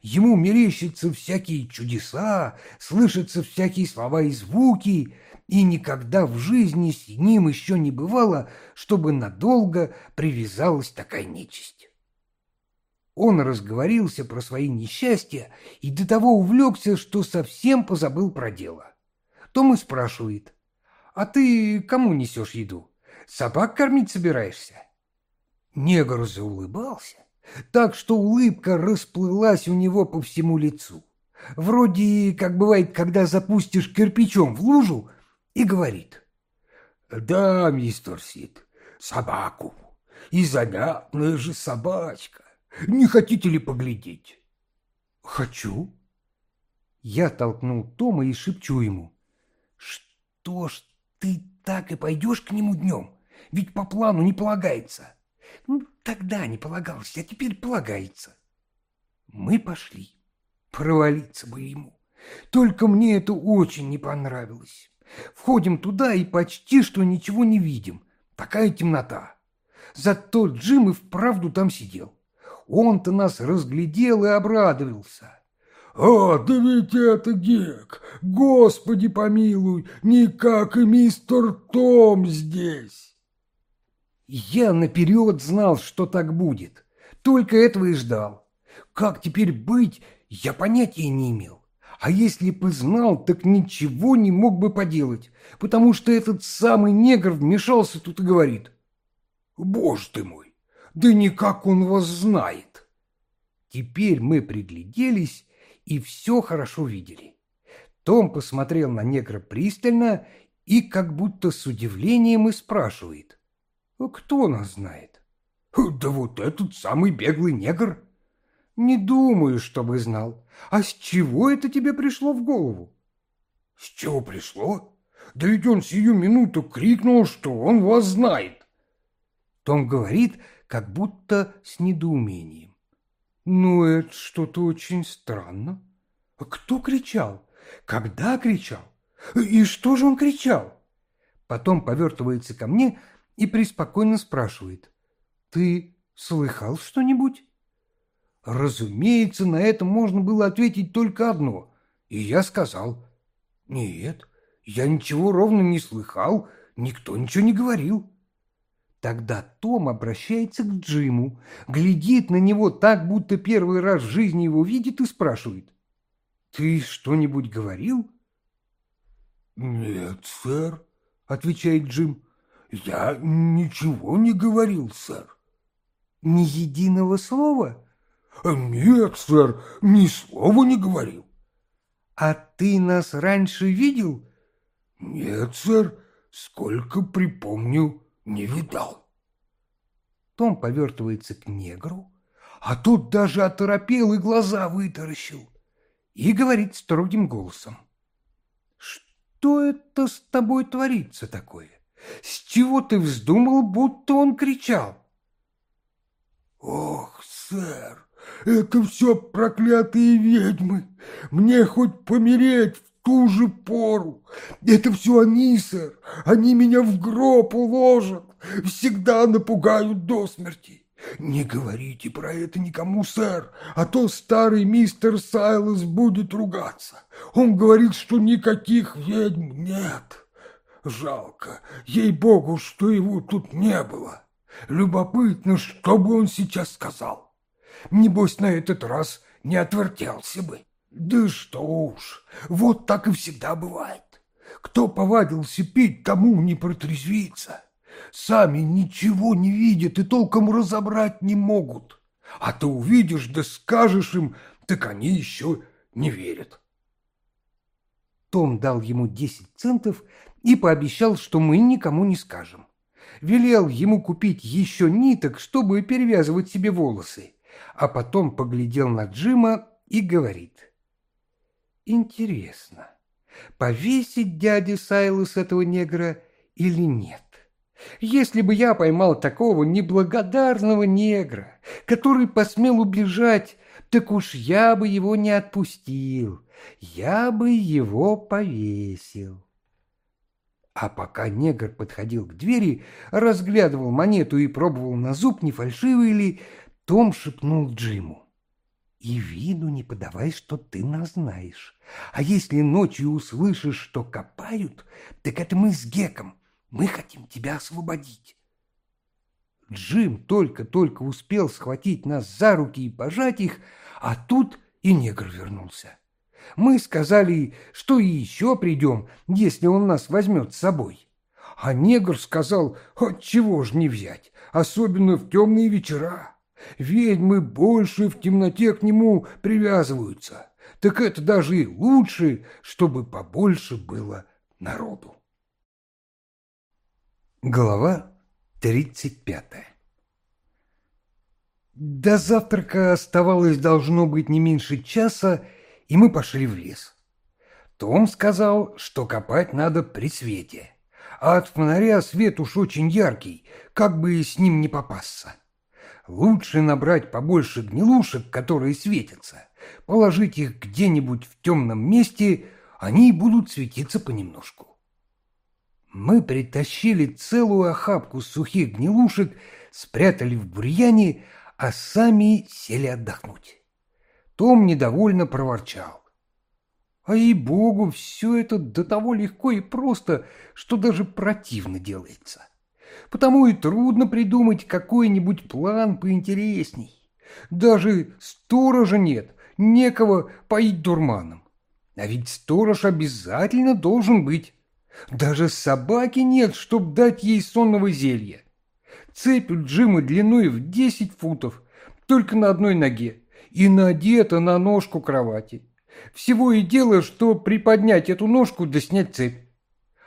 Ему мерещатся всякие чудеса, слышатся всякие слова и звуки, и никогда в жизни с ним еще не бывало, чтобы надолго привязалась такая нечисть. Он разговорился про свои несчастья и до того увлекся, что совсем позабыл про дело. Том и спрашивает, «А ты кому несешь еду? Собак кормить собираешься?» Негр заулыбался, так что улыбка расплылась у него по всему лицу. Вроде как бывает, когда запустишь кирпичом в лужу, и говорит.
«Да, мистер Сид, собаку. И занятная же собачка. Не хотите ли поглядеть?»
«Хочу». Я толкнул Тома и шепчу ему. «Что ж ты так и пойдешь к нему днем? Ведь по плану не полагается». Ну, тогда не полагалось, а теперь полагается. Мы пошли. Провалиться бы ему. Только мне это очень не понравилось. Входим туда и почти что ничего не видим. Такая темнота. Зато Джим и вправду там сидел. Он-то нас разглядел и обрадовался.
«А, да ведь это Гек! Господи помилуй, не как и мистер Том здесь!»
Я наперед знал, что так будет. Только этого и ждал. Как теперь быть, я понятия не имел. А если бы знал, так ничего не мог бы поделать, потому что этот самый негр вмешался тут и говорит. «Боже ты мой, да никак он вас знает!» Теперь мы пригляделись и все хорошо видели. Том посмотрел на негра пристально и как будто с удивлением и спрашивает. Кто нас знает?
Да вот этот самый беглый негр.
Не думаю, чтобы знал. А с чего это тебе пришло в голову?
С чего пришло? Да ведь он сию минуту крикнул, что он вас знает.
Том говорит, как будто с недоумением. Ну, это что-то очень странно. А кто кричал? Когда кричал? И что же он кричал? Потом повертывается ко мне и преспокойно спрашивает. «Ты слыхал что-нибудь?» Разумеется, на это можно было ответить только одно. И я сказал, «Нет, я ничего ровно не слыхал, никто ничего не говорил». Тогда Том обращается к Джиму, глядит на него так, будто первый раз в жизни его видит и спрашивает, «Ты что-нибудь говорил?»
«Нет, сэр», — отвечает Джим. «Я ничего не говорил, сэр».
«Ни единого слова?»
«Нет, сэр, ни слова не говорил».
«А ты нас раньше видел?»
«Нет, сэр, сколько припомню, не видал».
Том повертывается к негру, а тот даже оторопел и глаза вытаращил, и говорит строгим голосом. «Что это с тобой творится такое? С чего ты вздумал, будто он кричал?
Ох, сэр, это все проклятые ведьмы. Мне хоть помереть в ту же пору. Это все они, сэр. Они меня в гроб уложат. Всегда напугают до смерти. Не говорите про это никому, сэр, а то старый мистер Сайлос будет ругаться. Он говорит, что никаких ведьм нет. Жалко, ей-богу, что его тут не было. Любопытно, что бы он сейчас сказал. Небось, на этот раз не отвертелся бы. Да что уж, вот так и всегда бывает. Кто повадился пить, тому не протрезвится. Сами ничего не видят и толком разобрать не могут. А ты увидишь да скажешь им, так они еще не верят.
Том дал ему десять центов и пообещал, что мы никому не скажем. Велел ему купить еще ниток, чтобы перевязывать себе волосы, а потом поглядел на Джима и говорит. «Интересно, повесить дяде Сайлус этого негра или нет? Если бы я поймал такого неблагодарного негра, который посмел убежать, так уж я бы его не отпустил, я бы его повесил». А пока негр подходил к двери, разглядывал монету и пробовал на зуб, не фальшивый ли, Том шепнул Джиму. И виду не подавай, что ты нас знаешь. А если ночью услышишь, что копают, так это мы с Геком. Мы хотим тебя освободить. Джим только-только успел схватить нас за руки и пожать их, а тут и негр вернулся. Мы сказали, что и еще придем, если он нас возьмет с собой. А негр сказал, отчего ж не взять, особенно в темные вечера. Ведьмы больше в темноте к нему привязываются. Так это даже и лучше, чтобы побольше было народу. Глава тридцать пятая До завтрака оставалось должно быть не меньше часа, и мы пошли в лес. Том сказал, что копать надо при свете, а от фонаря свет уж очень яркий, как бы с ним не попасться. Лучше набрать побольше гнилушек, которые светятся, положить их где-нибудь в темном месте, они будут светиться понемножку. Мы притащили целую охапку сухих гнилушек, спрятали в бурьяне, а сами сели отдохнуть. Том недовольно проворчал. А ей-богу, все это до того легко и просто, что даже противно делается. Потому и трудно придумать какой-нибудь план поинтересней. Даже сторожа нет, некого поить дурманом. А ведь сторож обязательно должен быть. Даже собаки нет, чтоб дать ей сонного зелья. Цепь у Джима длиной в десять футов, только на одной ноге и надета на ножку кровати. Всего и дело, что приподнять эту ножку да снять цепь.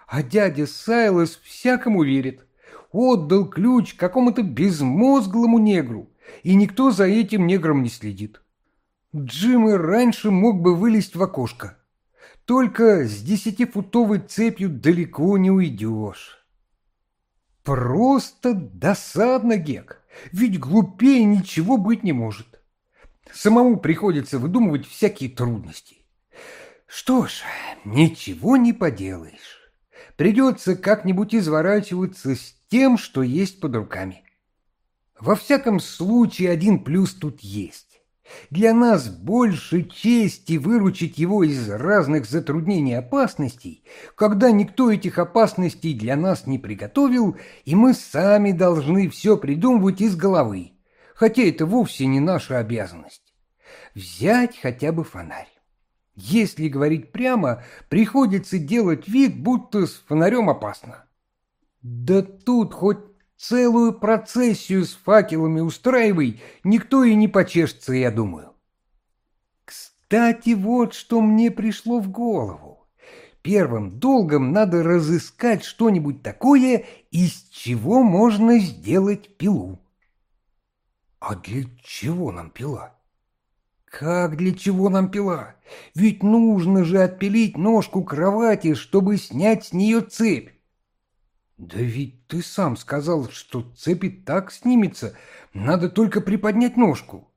А дядя Сайлос всякому верит. Отдал ключ какому-то безмозглому негру, и никто за этим негром не следит. Джим и раньше мог бы вылезть в окошко. Только с десятифутовой цепью далеко не уйдешь. Просто досадно, Гек, ведь глупее ничего быть не может. Самому приходится выдумывать всякие трудности. Что ж, ничего не поделаешь. Придется как-нибудь изворачиваться с тем, что есть под руками. Во всяком случае, один плюс тут есть. Для нас больше чести выручить его из разных затруднений и опасностей, когда никто этих опасностей для нас не приготовил, и мы сами должны все придумывать из головы, хотя это вовсе не наша обязанность. Взять хотя бы фонарь. Если говорить прямо, приходится делать вид, будто с фонарем опасно. Да тут хоть целую процессию с факелами устраивай, никто и не почешется, я думаю. Кстати, вот что мне пришло в голову. Первым долгом надо разыскать что-нибудь такое, из чего можно сделать пилу. А для чего нам пила? Как для чего нам пила? Ведь нужно же отпилить ножку кровати, чтобы снять с нее цепь. Да ведь ты сам сказал, что цепь и так снимется, надо только приподнять ножку.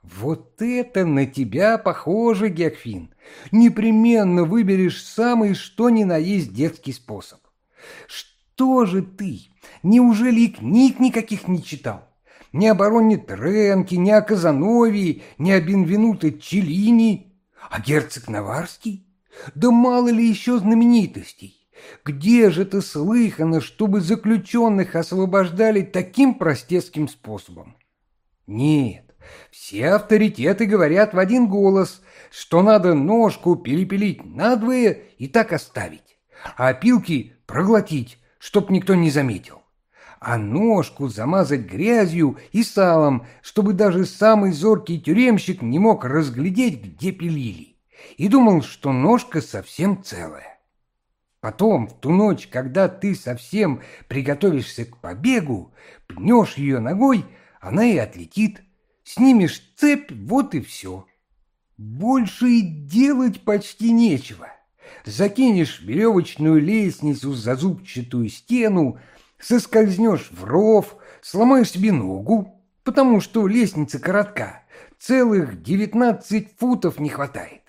Вот это на тебя похоже, Гекфин. Непременно выберешь самый что ни на есть детский способ. Что же ты? Неужели книг никаких не читал? ни о бароне Тренке, ни о Казанове, ни о Бенвенуто Челлини. А герцог Наварский? Да мало ли еще знаменитостей. Где же ты слыхано, чтобы заключенных освобождали таким простецким способом? Нет, все авторитеты говорят в один голос, что надо ножку перепилить надвое и так оставить, а опилки проглотить, чтоб никто не заметил а ножку замазать грязью и салом, чтобы даже самый зоркий тюремщик не мог разглядеть, где пилили, и думал, что ножка совсем целая. Потом, в ту ночь, когда ты совсем приготовишься к побегу, пнешь ее ногой, она и отлетит. Снимешь цепь, вот и все. Больше и делать почти нечего. Закинешь веревочную лестницу за зубчатую стену, соскользнешь в ров, сломаешь себе ногу, потому что лестница коротка, целых девятнадцать футов не хватает.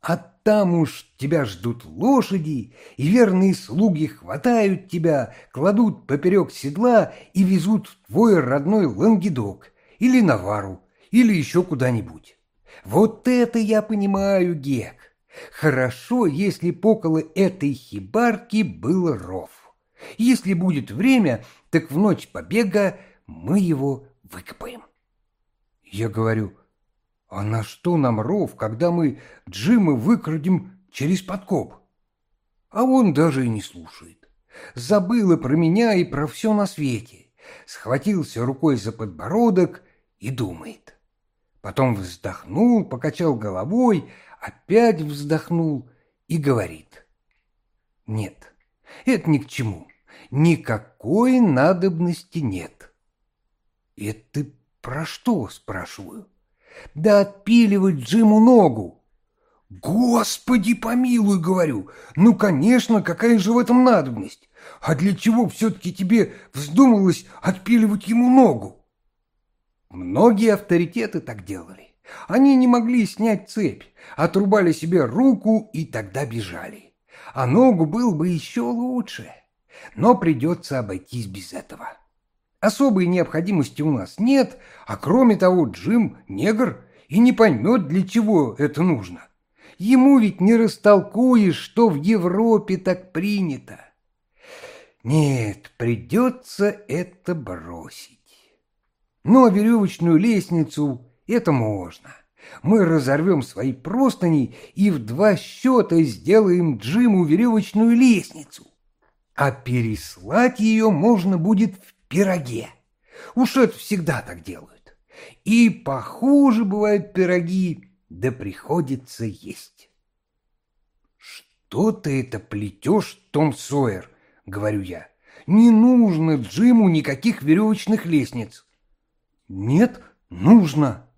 А там уж тебя ждут лошади, и верные слуги хватают тебя, кладут поперек седла и везут в твой родной Лангедок или Навару, или еще куда-нибудь. Вот это я понимаю, Гек. Хорошо, если около этой хибарки был ров. Если будет время, так в ночь побега мы его выкопаем. Я говорю, а на что нам ров, когда мы Джима выкрадем через подкоп? А он даже и не слушает. Забыла про меня и про все на свете. Схватился рукой за подбородок и думает. Потом вздохнул, покачал головой, опять вздохнул и говорит. Нет, это ни к чему. Никакой надобности нет. Это ты про что, спрашиваю? Да отпиливать Джиму ногу. Господи помилуй, говорю. Ну, конечно, какая же в этом надобность? А для чего все-таки тебе вздумалось отпиливать ему ногу? Многие авторитеты так делали. Они не могли снять цепь, отрубали себе руку и тогда бежали. А ногу был бы еще лучше. Но придется обойтись без этого. Особой необходимости у нас нет, а кроме того Джим негр и не поймет, для чего это нужно. Ему ведь не растолкуешь, что в Европе так принято. Нет, придется это бросить. Но веревочную лестницу это можно. Мы разорвем свои простыни и в два счета сделаем Джиму веревочную лестницу. А переслать ее можно будет в пироге. Уж это всегда так делают. И похуже бывают пироги, да приходится есть. «Что ты это плетешь, Том Сойер?» — говорю я. «Не нужно Джиму никаких веревочных лестниц». «Нет, нужно.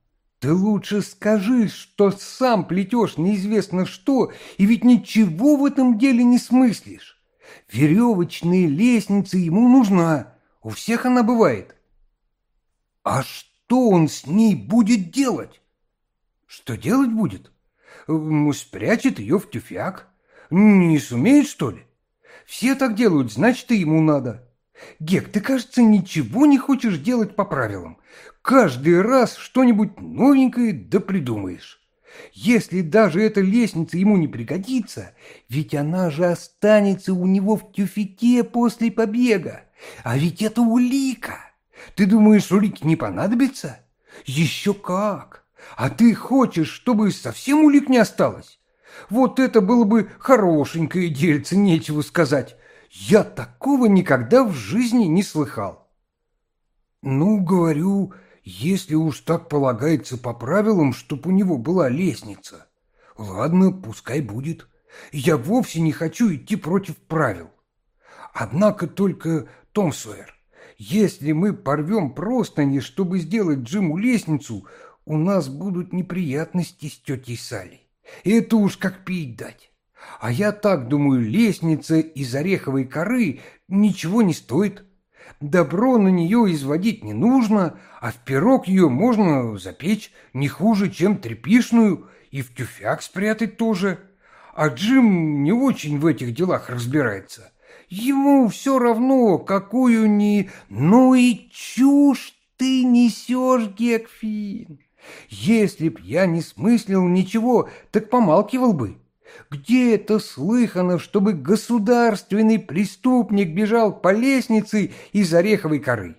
Ты лучше скажи, что сам плетешь неизвестно что, и ведь ничего в этом деле не смыслишь. Веревочные лестницы ему нужна, у всех она бывает». «А что он с ней будет делать?» «Что делать будет?» «Спрячет ее в тюфяк. Не сумеет, что ли?» «Все так делают, значит, и ему надо». Гек, ты, кажется, ничего не хочешь делать по правилам. Каждый раз что-нибудь новенькое да придумаешь. Если даже эта лестница ему не пригодится, ведь она же останется у него в тюфике после побега. А ведь это улика. Ты думаешь, улики не понадобится? Еще как. А ты хочешь, чтобы совсем улик не осталось? Вот это было бы хорошенькое дельце, нечего сказать. Я такого никогда в жизни не слыхал. Ну, говорю, если уж так полагается по правилам, чтоб у него была лестница. Ладно, пускай будет. Я вовсе не хочу идти против правил. Однако только, Том Сойер, если мы порвем простыни, чтобы сделать Джиму лестницу, у нас будут неприятности с тетей Салли. Это уж как пить дать. А я так думаю, лестница из ореховой коры ничего не стоит. Добро на нее изводить не нужно, а в пирог ее можно запечь не хуже, чем трепишную, и в тюфяк спрятать тоже. А Джим не очень в этих делах разбирается. Ему все равно, какую ни... Ну и чушь ты несешь, Гекфин. Если б я не смыслил ничего, так помалкивал бы. Где это слыхано, чтобы государственный преступник бежал по лестнице из ореховой коры?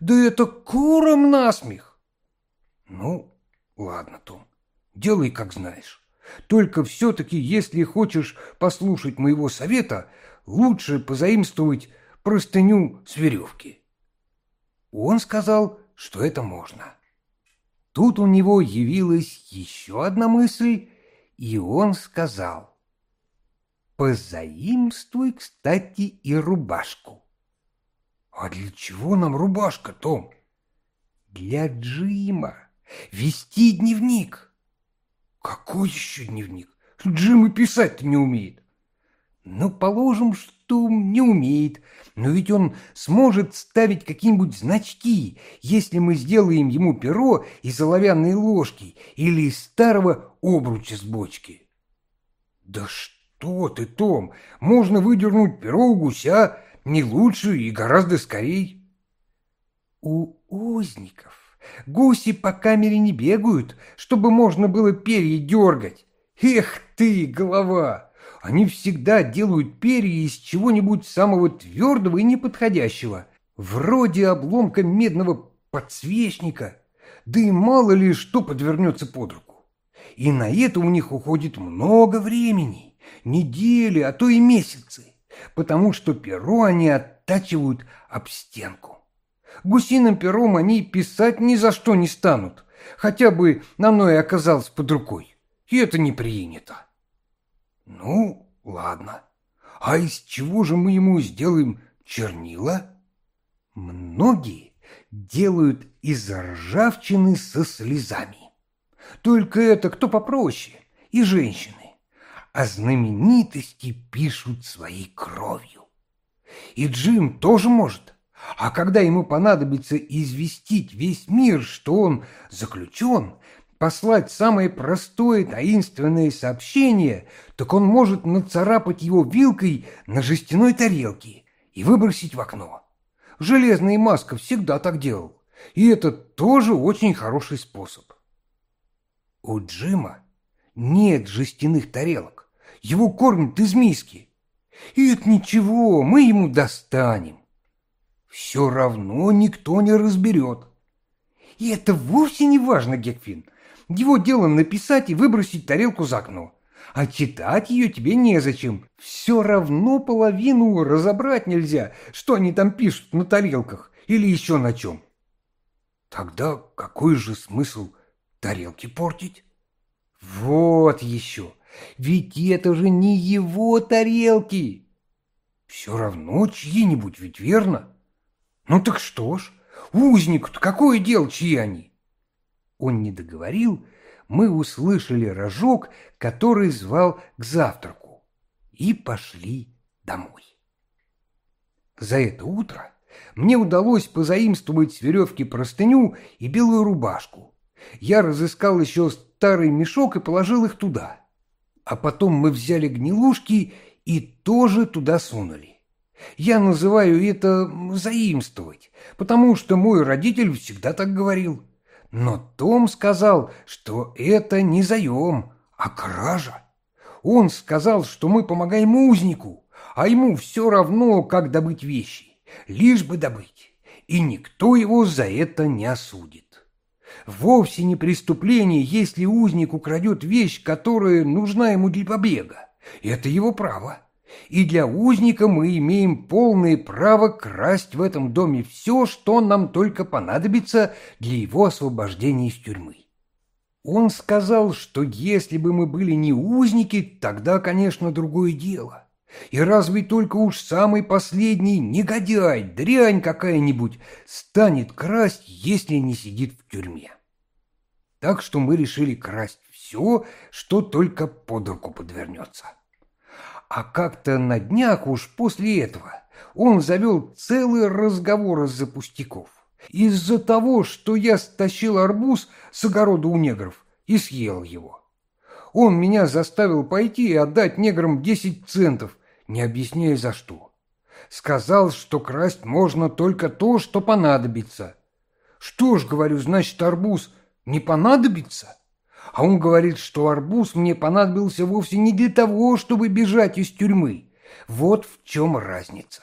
Да это куром насмех! Ну, ладно, Том, делай, как знаешь. Только все-таки, если хочешь послушать моего совета, лучше позаимствовать простыню с веревки. Он сказал, что это можно. Тут у него явилась еще одна мысль, и он сказал, «Позаимствуй, кстати, и рубашку». «А для чего нам рубашка, Том?» «Для Джима. Вести дневник». «Какой еще дневник? Джим и писать-то не умеет». «Ну, положим, что не умеет, но ведь он сможет ставить какие-нибудь значки, если мы сделаем ему перо из оловянной ложки или из старого обруча с бочки. Да что ты, Том, можно выдернуть перо у гуся не лучше и гораздо скорей. У узников Гуси по камере не бегают, чтобы можно было перья дергать. Эх ты, голова! Они всегда делают перья из чего-нибудь самого твердого и неподходящего, вроде обломка медного подсвечника, да и мало ли что подвернется под руку. И на это у них уходит много времени, недели, а то и месяцы, потому что перо они оттачивают об стенку. Гусиным пером они писать ни за что не станут, хотя бы на мной оказалось под рукой, и это не принято. Ну, ладно. А из чего же мы ему сделаем чернила? Многие делают из ржавчины со слезами. Только это кто попроще, и женщины. А знаменитости пишут своей кровью. И Джим тоже может. А когда ему понадобится известить весь мир, что он заключен, послать самое простое таинственное сообщение, так он может нацарапать его вилкой на жестяной тарелке и выбросить в окно. Железная маска всегда так делал, и это тоже очень хороший способ. У Джима нет жестяных тарелок, его кормят из миски. И это ничего, мы ему достанем. Все равно никто не разберет. И это вовсе не важно, Гекфин. Его дело написать и выбросить тарелку за окно. А читать ее тебе незачем. Все равно половину разобрать нельзя, что они там пишут на тарелках или еще на чем. Тогда какой же смысл тарелки портить? Вот еще. Ведь это же не его тарелки. Все равно чьи-нибудь, ведь верно? Ну так что ж, узнику-то какое дело, чьи они? Он не договорил, мы услышали рожок, который звал к завтраку, и пошли домой. За это утро мне удалось позаимствовать с веревки простыню и белую рубашку. Я разыскал еще старый мешок и положил их туда. А потом мы взяли гнилушки и тоже туда сунули. Я называю это заимствовать, потому что мой родитель всегда так говорил. Но Том сказал, что это не заем, а кража. Он сказал, что мы помогаем узнику, а ему все равно, как добыть вещи, лишь бы добыть, и никто его за это не осудит. Вовсе не преступление, если узник украдет вещь, которая нужна ему для побега. Это его право. И для узника мы имеем полное право красть в этом доме все, что нам только понадобится для его освобождения из тюрьмы. Он сказал, что если бы мы были не узники, тогда, конечно, другое дело. И разве только уж самый последний негодяй, дрянь какая-нибудь, станет красть, если не сидит в тюрьме? Так что мы решили красть все, что только под руку подвернется. А как-то на днях уж после этого он завел целый разговор из-за пустяков. Из-за того, что я стащил арбуз с огорода у негров и съел его. Он меня заставил пойти и отдать неграм десять центов, не объясняя за что. Сказал, что красть можно только то, что понадобится. Что ж, говорю, значит, арбуз не понадобится? А он говорит, что арбуз мне понадобился вовсе не для того, чтобы бежать из тюрьмы. Вот в чем разница.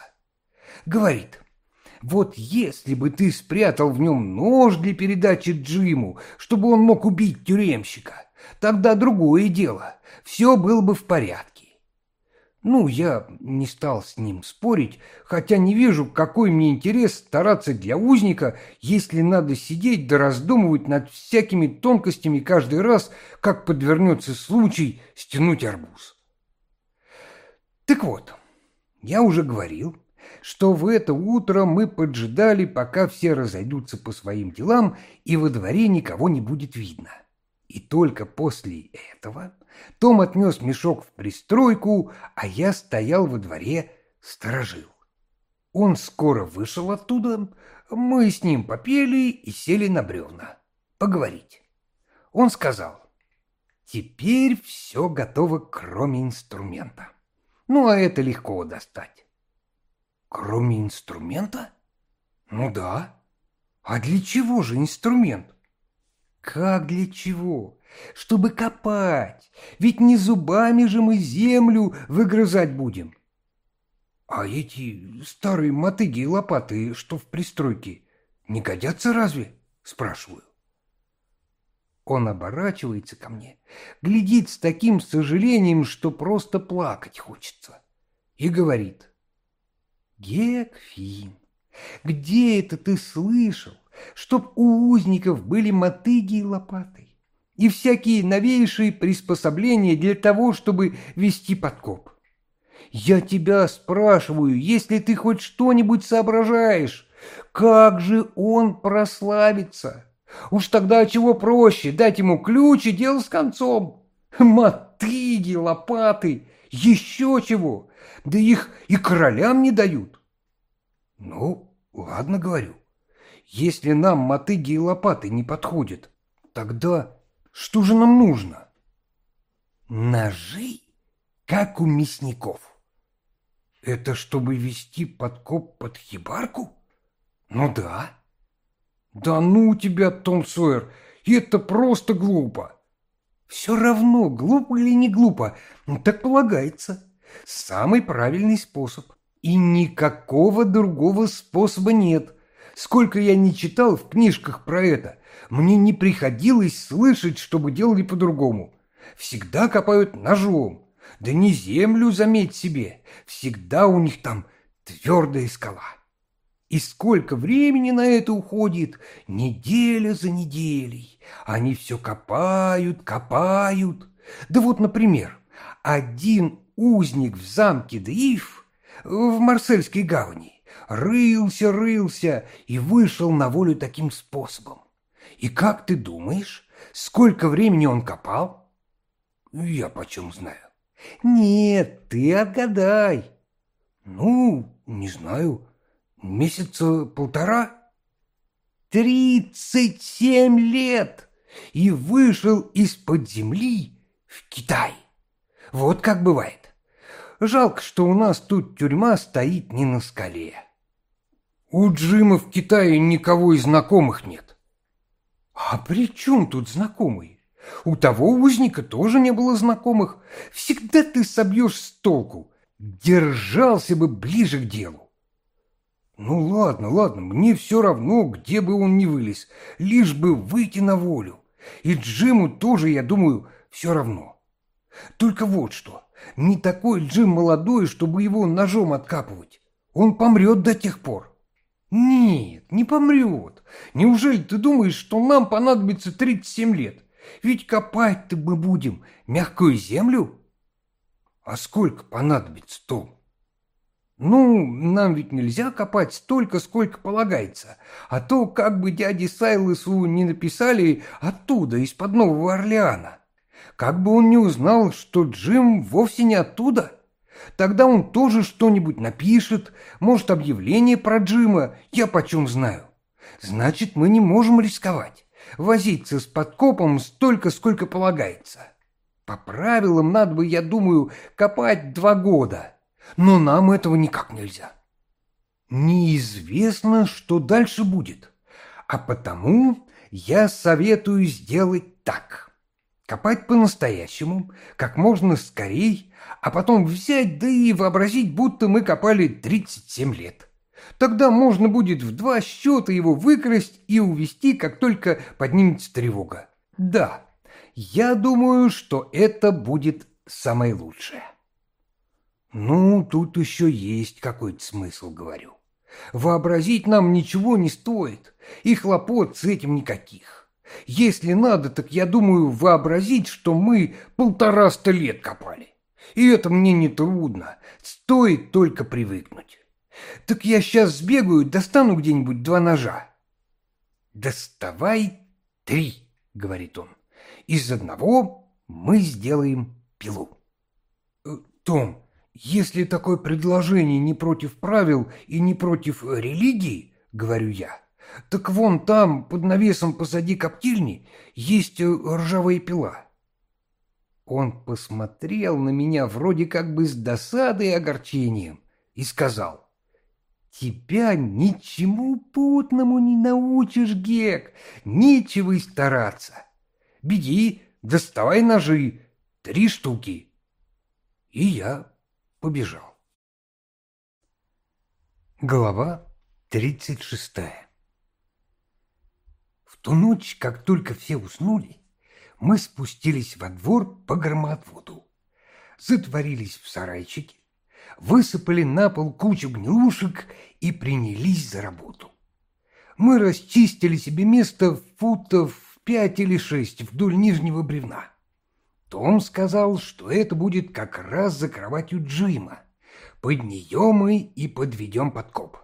Говорит, вот если бы ты спрятал в нем нож для передачи Джиму, чтобы он мог убить тюремщика, тогда другое дело, все было бы в порядке. Ну, я не стал с ним спорить, хотя не вижу, какой мне интерес стараться для узника, если надо сидеть да раздумывать над всякими тонкостями каждый раз, как подвернется случай стянуть арбуз. Так вот, я уже говорил, что в это утро мы поджидали, пока все разойдутся по своим делам и во дворе никого не будет видно. И только после этого том отнес мешок в пристройку, а я стоял во дворе, сторожил. Он скоро вышел оттуда, мы с ним попели и сели на бревна. Поговорить. Он сказал, теперь все готово, кроме инструмента. Ну, а это легко достать. Кроме инструмента? Ну да. А для чего же инструмент? Как для чего? Чтобы копать. Ведь не зубами же мы землю выгрызать будем. А эти старые мотыги и лопаты, что в пристройке, не годятся разве? Спрашиваю. Он оборачивается ко мне, глядит с таким сожалением, что просто плакать хочется, и говорит. Гекфин, где это ты слышал, чтоб у узников были мотыги и лопаты и всякие новейшие приспособления для того, чтобы вести подкоп? Я тебя спрашиваю, если ты хоть что-нибудь соображаешь, как же он прославится? Уж тогда чего проще, дать ему ключ и дело с концом. Мотыги, лопаты, еще чего, да их и королям не дают. Ну, ладно, говорю, если нам мотыги и лопаты не подходят, тогда что же нам нужно? Ножи, как у мясников. Это чтобы вести подкоп под хибарку? Ну да. Да ну у тебя, Том Сойер, это просто глупо. Все равно, глупо или не глупо, ну, так полагается. Самый правильный способ. И никакого другого способа нет. Сколько я не читал в книжках про это, мне не приходилось слышать, чтобы делали по-другому. Всегда копают ножом. Да не землю, заметь себе, всегда у них там твердая скала. И сколько времени на это уходит, неделя за неделей. Они все копают, копают. Да вот, например, один узник в замке Даиф в Марсельской гавани рылся, рылся и вышел на волю таким способом. И как ты думаешь, сколько времени он копал? Я почем знаю. Нет, ты отгадай. Ну, не знаю, месяца полтора? Тридцать семь лет! И вышел из-под земли в Китай. Вот как бывает. Жалко, что у нас тут тюрьма стоит не на скале. У Джима в Китае никого из знакомых нет. А при чем тут знакомый? У того узника тоже не было знакомых. Всегда ты собьешь с толку. Держался бы ближе к делу. Ну ладно, ладно, мне все равно, где бы он ни вылез, лишь бы выйти на волю. И Джиму тоже, я думаю, все равно. Только вот что, не такой Джим молодой, чтобы его ножом откапывать. Он помрет до тех пор. Нет, не помрет. Неужели ты думаешь, что нам понадобится 37 лет? Ведь копать-то мы будем мягкую землю. А сколько понадобится, Том? Ну, нам ведь нельзя копать столько, сколько полагается, а то как бы дяде Сайлосу не написали оттуда, из-под Нового Орлеана. Как бы он не узнал, что Джим вовсе не оттуда. Тогда он тоже что-нибудь напишет, может, объявление про Джима, я почем знаю. Значит, мы не можем рисковать, возиться с подкопом столько, сколько полагается. По правилам надо бы, я думаю, копать два года, но нам этого никак нельзя. Неизвестно, что дальше будет, а потому я советую сделать так. Копать по-настоящему, как можно скорей, а потом взять, да и вообразить, будто мы копали 37 лет. Тогда можно будет в два счета его выкрасть и увести, как только поднимется тревога. Да, я думаю, что это будет самое лучшее. Ну, тут еще есть какой-то смысл, говорю. Вообразить нам ничего не стоит, и хлопот с этим никаких. Если надо, так я думаю вообразить, что мы полтораста лет копали. И это мне не трудно, стоит только привыкнуть. Так я сейчас сбегаю, достану где-нибудь два ножа. Доставай три, говорит он. Из одного мы сделаем пилу. Э, Том, если такое предложение не против правил и не против религии, говорю я, так вон там, под навесом позади коптильни, есть э, ржавая пила. Он посмотрел на меня вроде как бы с досадой и огорчением и сказал, Тебя ничему путному не научишь, Гек, нечего и стараться. Беги, доставай ножи, три штуки. И я побежал. Глава тридцать шестая В ту ночь, как только все уснули, мы спустились во двор по громоотводу, затворились в сарайчике, высыпали на пол кучу гнилушек и принялись за работу. Мы расчистили себе место футов пять или шесть вдоль нижнего бревна. Том сказал, что это будет как раз за кроватью Джима. Под нее мы и подведем подкоп.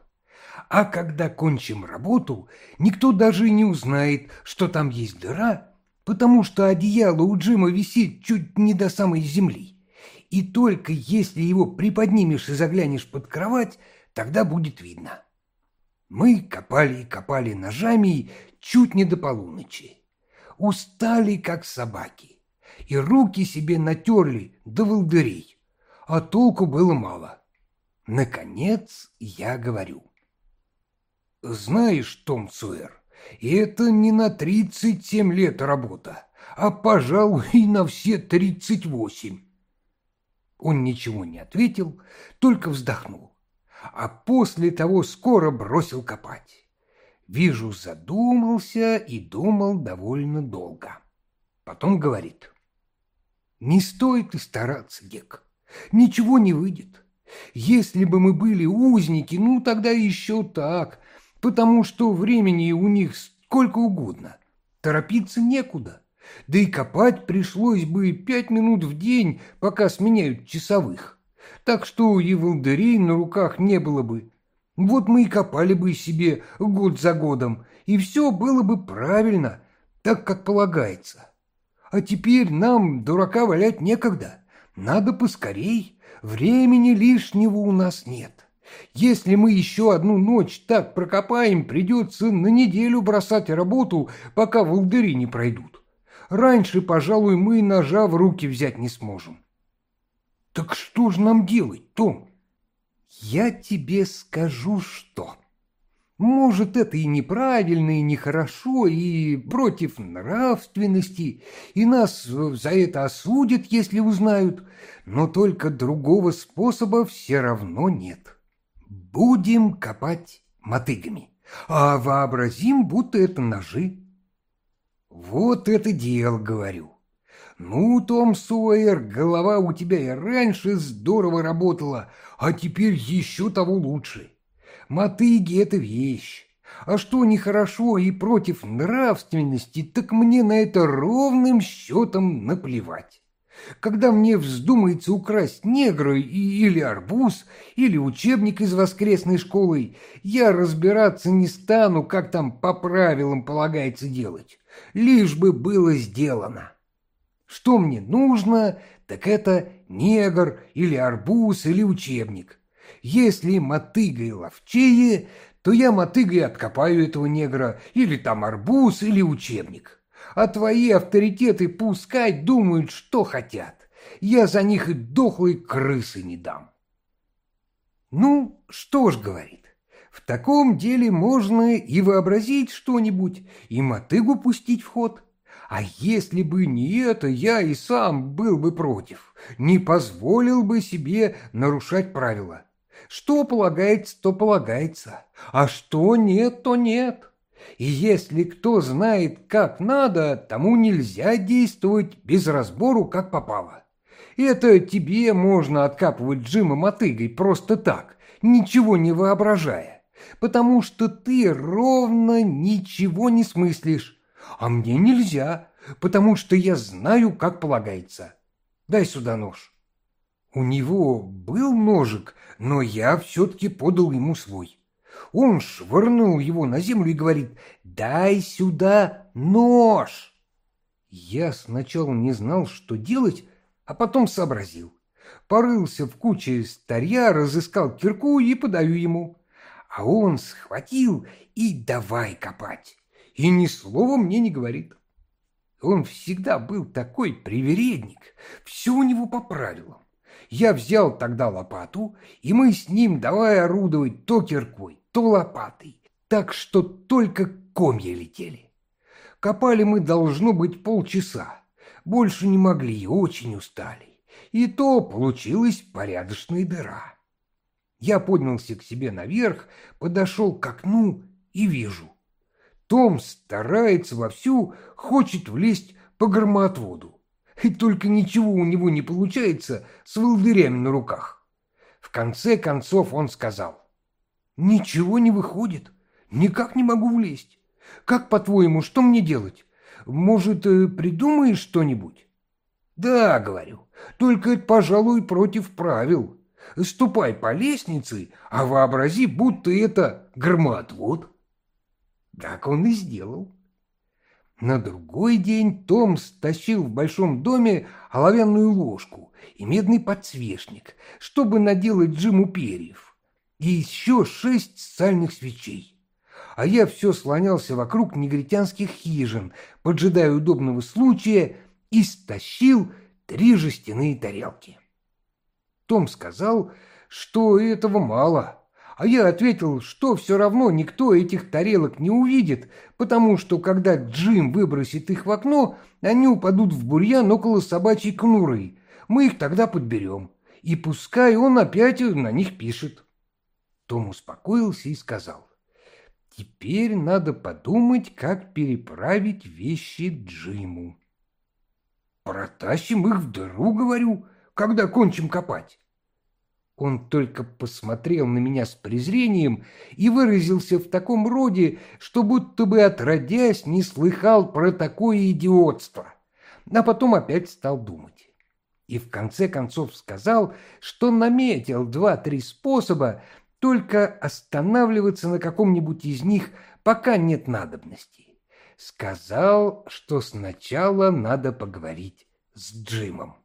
А когда кончим работу, никто даже не узнает, что там есть дыра, потому что одеяло у Джима висит чуть не до самой земли и только если его приподнимешь и заглянешь под кровать, тогда будет видно. Мы копали и копали ножами чуть не до полуночи. Устали, как собаки, и руки себе натерли до волдырей, а толку было мало. Наконец я говорю. Знаешь, Том Суэр, это не на тридцать семь лет работа, а, пожалуй, и на все тридцать восемь. Он ничего не ответил, только вздохнул, а после того скоро бросил копать. Вижу, задумался и думал довольно долго. Потом говорит, «Не стоит и стараться, Гек, ничего не выйдет. Если бы мы были узники, ну тогда еще так, потому что времени у них сколько угодно, торопиться некуда». Да и копать пришлось бы пять минут в день, пока сменяют часовых. Так что и волдырей на руках не было бы. Вот мы и копали бы себе год за годом, и все было бы правильно, так как полагается. А теперь нам, дурака, валять некогда. Надо поскорей, времени лишнего у нас нет. Если мы еще одну ночь так прокопаем, придется на неделю бросать работу, пока волдыри не пройдут. Раньше, пожалуй, мы ножа в руки взять не сможем. Так что же нам делать, Том? Я тебе скажу, что. Может, это и неправильно, и нехорошо, и против нравственности, и нас за это осудят, если узнают, но только другого способа все равно нет. Будем копать мотыгами, а вообразим, будто это ножи. Вот это дело, говорю. Ну, Том Сойер, голова у тебя и раньше здорово работала, а теперь еще того лучше. Мотыги — это вещь. А что нехорошо и против нравственности, так мне на это ровным счетом наплевать. Когда мне вздумается украсть негра или арбуз, или учебник из воскресной школы, я разбираться не стану, как там по правилам полагается делать лишь бы было сделано. Что мне нужно, так это негр или арбуз или учебник. Если мотыгой ловчее, то я мотыгой откопаю этого негра, или там арбуз, или учебник. А твои авторитеты пускай думают, что хотят. Я за них и дохлой крысы не дам. Ну, что ж, говорит, в таком деле можно и вообразить что-нибудь, и мотыгу пустить в ход. А если бы не это, я и сам был бы против, не позволил бы себе нарушать правила. Что полагается, то полагается, а что нет, то нет. И если кто знает, как надо, тому нельзя действовать без разбору, как попало. Это тебе можно откапывать Джима мотыгой просто так, ничего не воображая потому что ты ровно ничего не смыслишь, а мне нельзя, потому что я знаю, как полагается. Дай сюда нож». У него был ножик, но я все-таки подал ему свой. Он швырнул его на землю и говорит «Дай сюда нож!» Я сначала не знал, что делать, а потом сообразил. Порылся в куче старья, разыскал кирку и подаю ему а он схватил и давай копать. И ни слова мне не говорит. Он всегда был такой привередник, все у него по правилам. Я взял тогда лопату, и мы с ним давай орудовать то киркой, то лопатой, так что только комья летели. Копали мы, должно быть, полчаса. Больше не могли, очень устали. И то получилась порядочная дыра. Я поднялся к себе наверх, подошел к окну и вижу. Том старается вовсю, хочет влезть по громоотводу. И только ничего у него не получается с волдырями на руках. В конце концов он сказал, «Ничего не выходит, никак не могу влезть. Как, по-твоему, что мне делать? Может, э, придумаешь что-нибудь?» «Да, — говорю, — только это, пожалуй, против правил. Ступай по лестнице, а вообрази, будто это громоотвод». Так он и сделал. На другой день Том стащил в большом доме оловянную ложку и медный подсвечник, чтобы наделать Джиму перьев, и еще шесть сальных свечей. А я все слонялся вокруг негритянских хижин, поджидая удобного случая, и стащил три жестяные тарелки. Том сказал, что этого мало — а я ответил, что все равно никто этих тарелок не увидит, потому что когда Джим выбросит их в окно, они упадут в бурьян около собачьей конуры. Мы их тогда подберем. И пускай он опять на них пишет. Том успокоился и сказал, «Теперь надо подумать, как переправить вещи Джиму». «Протащим их в дыру, — говорю, — когда кончим копать». Он только посмотрел на меня с презрением и выразился в таком роде, что будто бы отродясь не слыхал про такое идиотство, а потом опять стал думать. И в конце концов сказал, что наметил два-три способа, только останавливаться на каком-нибудь из них пока нет надобности. Сказал, что сначала надо поговорить с Джимом.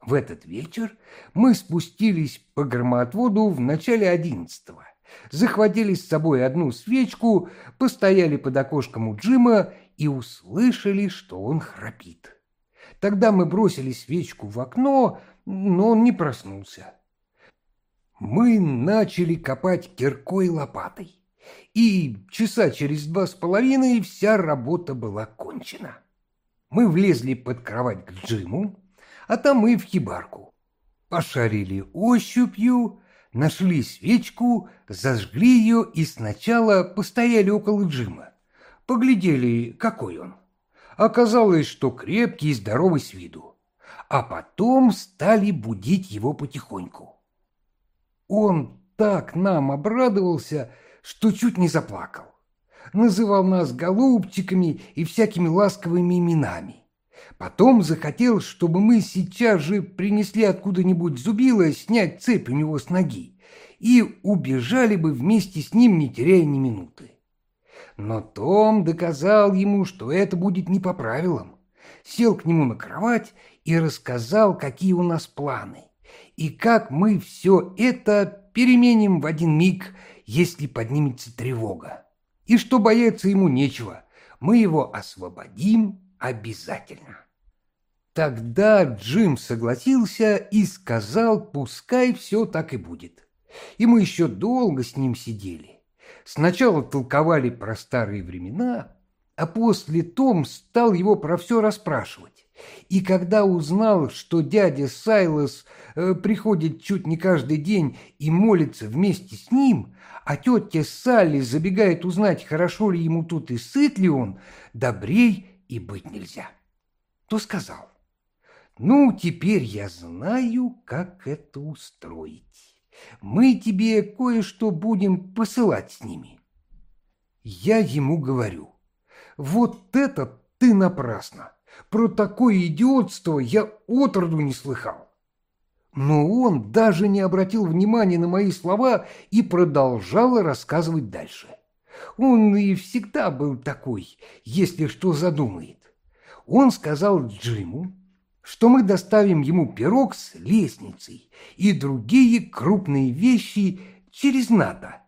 В этот вечер мы спустились по громоотводу в начале одиннадцатого, захватили с собой одну свечку, постояли под окошком у Джима и услышали, что он храпит. Тогда мы бросили свечку в окно, но он не проснулся. Мы начали копать киркой лопатой, и часа через два с половиной вся работа была кончена. Мы влезли под кровать к Джиму, а там и в хибарку. Пошарили ощупью, нашли свечку, зажгли ее и сначала постояли около Джима. Поглядели, какой он. Оказалось, что крепкий и здоровый с виду. А потом стали будить его потихоньку. Он так нам обрадовался, что чуть не заплакал. Называл нас голубчиками и всякими ласковыми именами. Потом захотел, чтобы мы сейчас же принесли откуда-нибудь зубило снять цепь у него с ноги и убежали бы вместе с ним, не теряя ни минуты. Но Том доказал ему, что это будет не по правилам. Сел к нему на кровать и рассказал, какие у нас планы, и как мы все это переменим в один миг, если поднимется тревога. И что бояться ему нечего, мы его освободим обязательно. Тогда Джим согласился и сказал, пускай все так и будет. И мы еще долго с ним сидели. Сначала толковали про старые времена, а после Том стал его про все расспрашивать. И когда узнал, что дядя Сайлос э, приходит чуть не каждый день и молится вместе с ним, а тетя Салли забегает узнать, хорошо ли ему тут и сыт ли он, добрей и быть нельзя, то сказал, «Ну, теперь я знаю, как это устроить. Мы тебе кое-что будем посылать с ними». Я ему говорю, «Вот это ты напрасно! Про такое идиотство я отроду не слыхал». Но он даже не обратил внимания на мои слова и продолжал рассказывать дальше. Он и всегда был такой, если что задумает. Он сказал Джиму, что мы доставим ему пирог с лестницей и другие крупные вещи через Ната,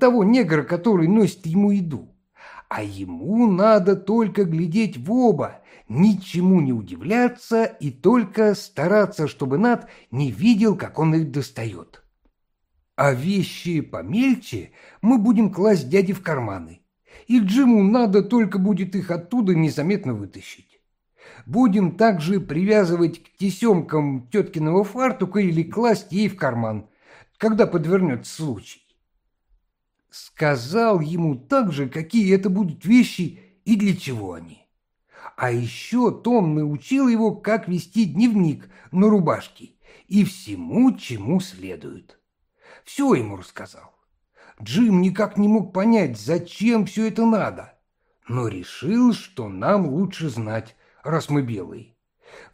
того негра, который носит ему еду. А ему надо только глядеть в оба, ничему не удивляться и только стараться, чтобы Над не видел, как он их достает. А вещи помельче мы будем класть дяде в карманы, и Джиму надо только будет их оттуда незаметно вытащить. Будем также привязывать к тесемкам теткиного фартука или класть ей в карман, когда подвернется случай. Сказал ему также, какие это будут вещи и для чего они. А еще Том научил его, как вести дневник на рубашке и всему, чему следует. Все ему рассказал. Джим никак не мог понять, зачем все это надо, но решил, что нам лучше знать, раз мы белые.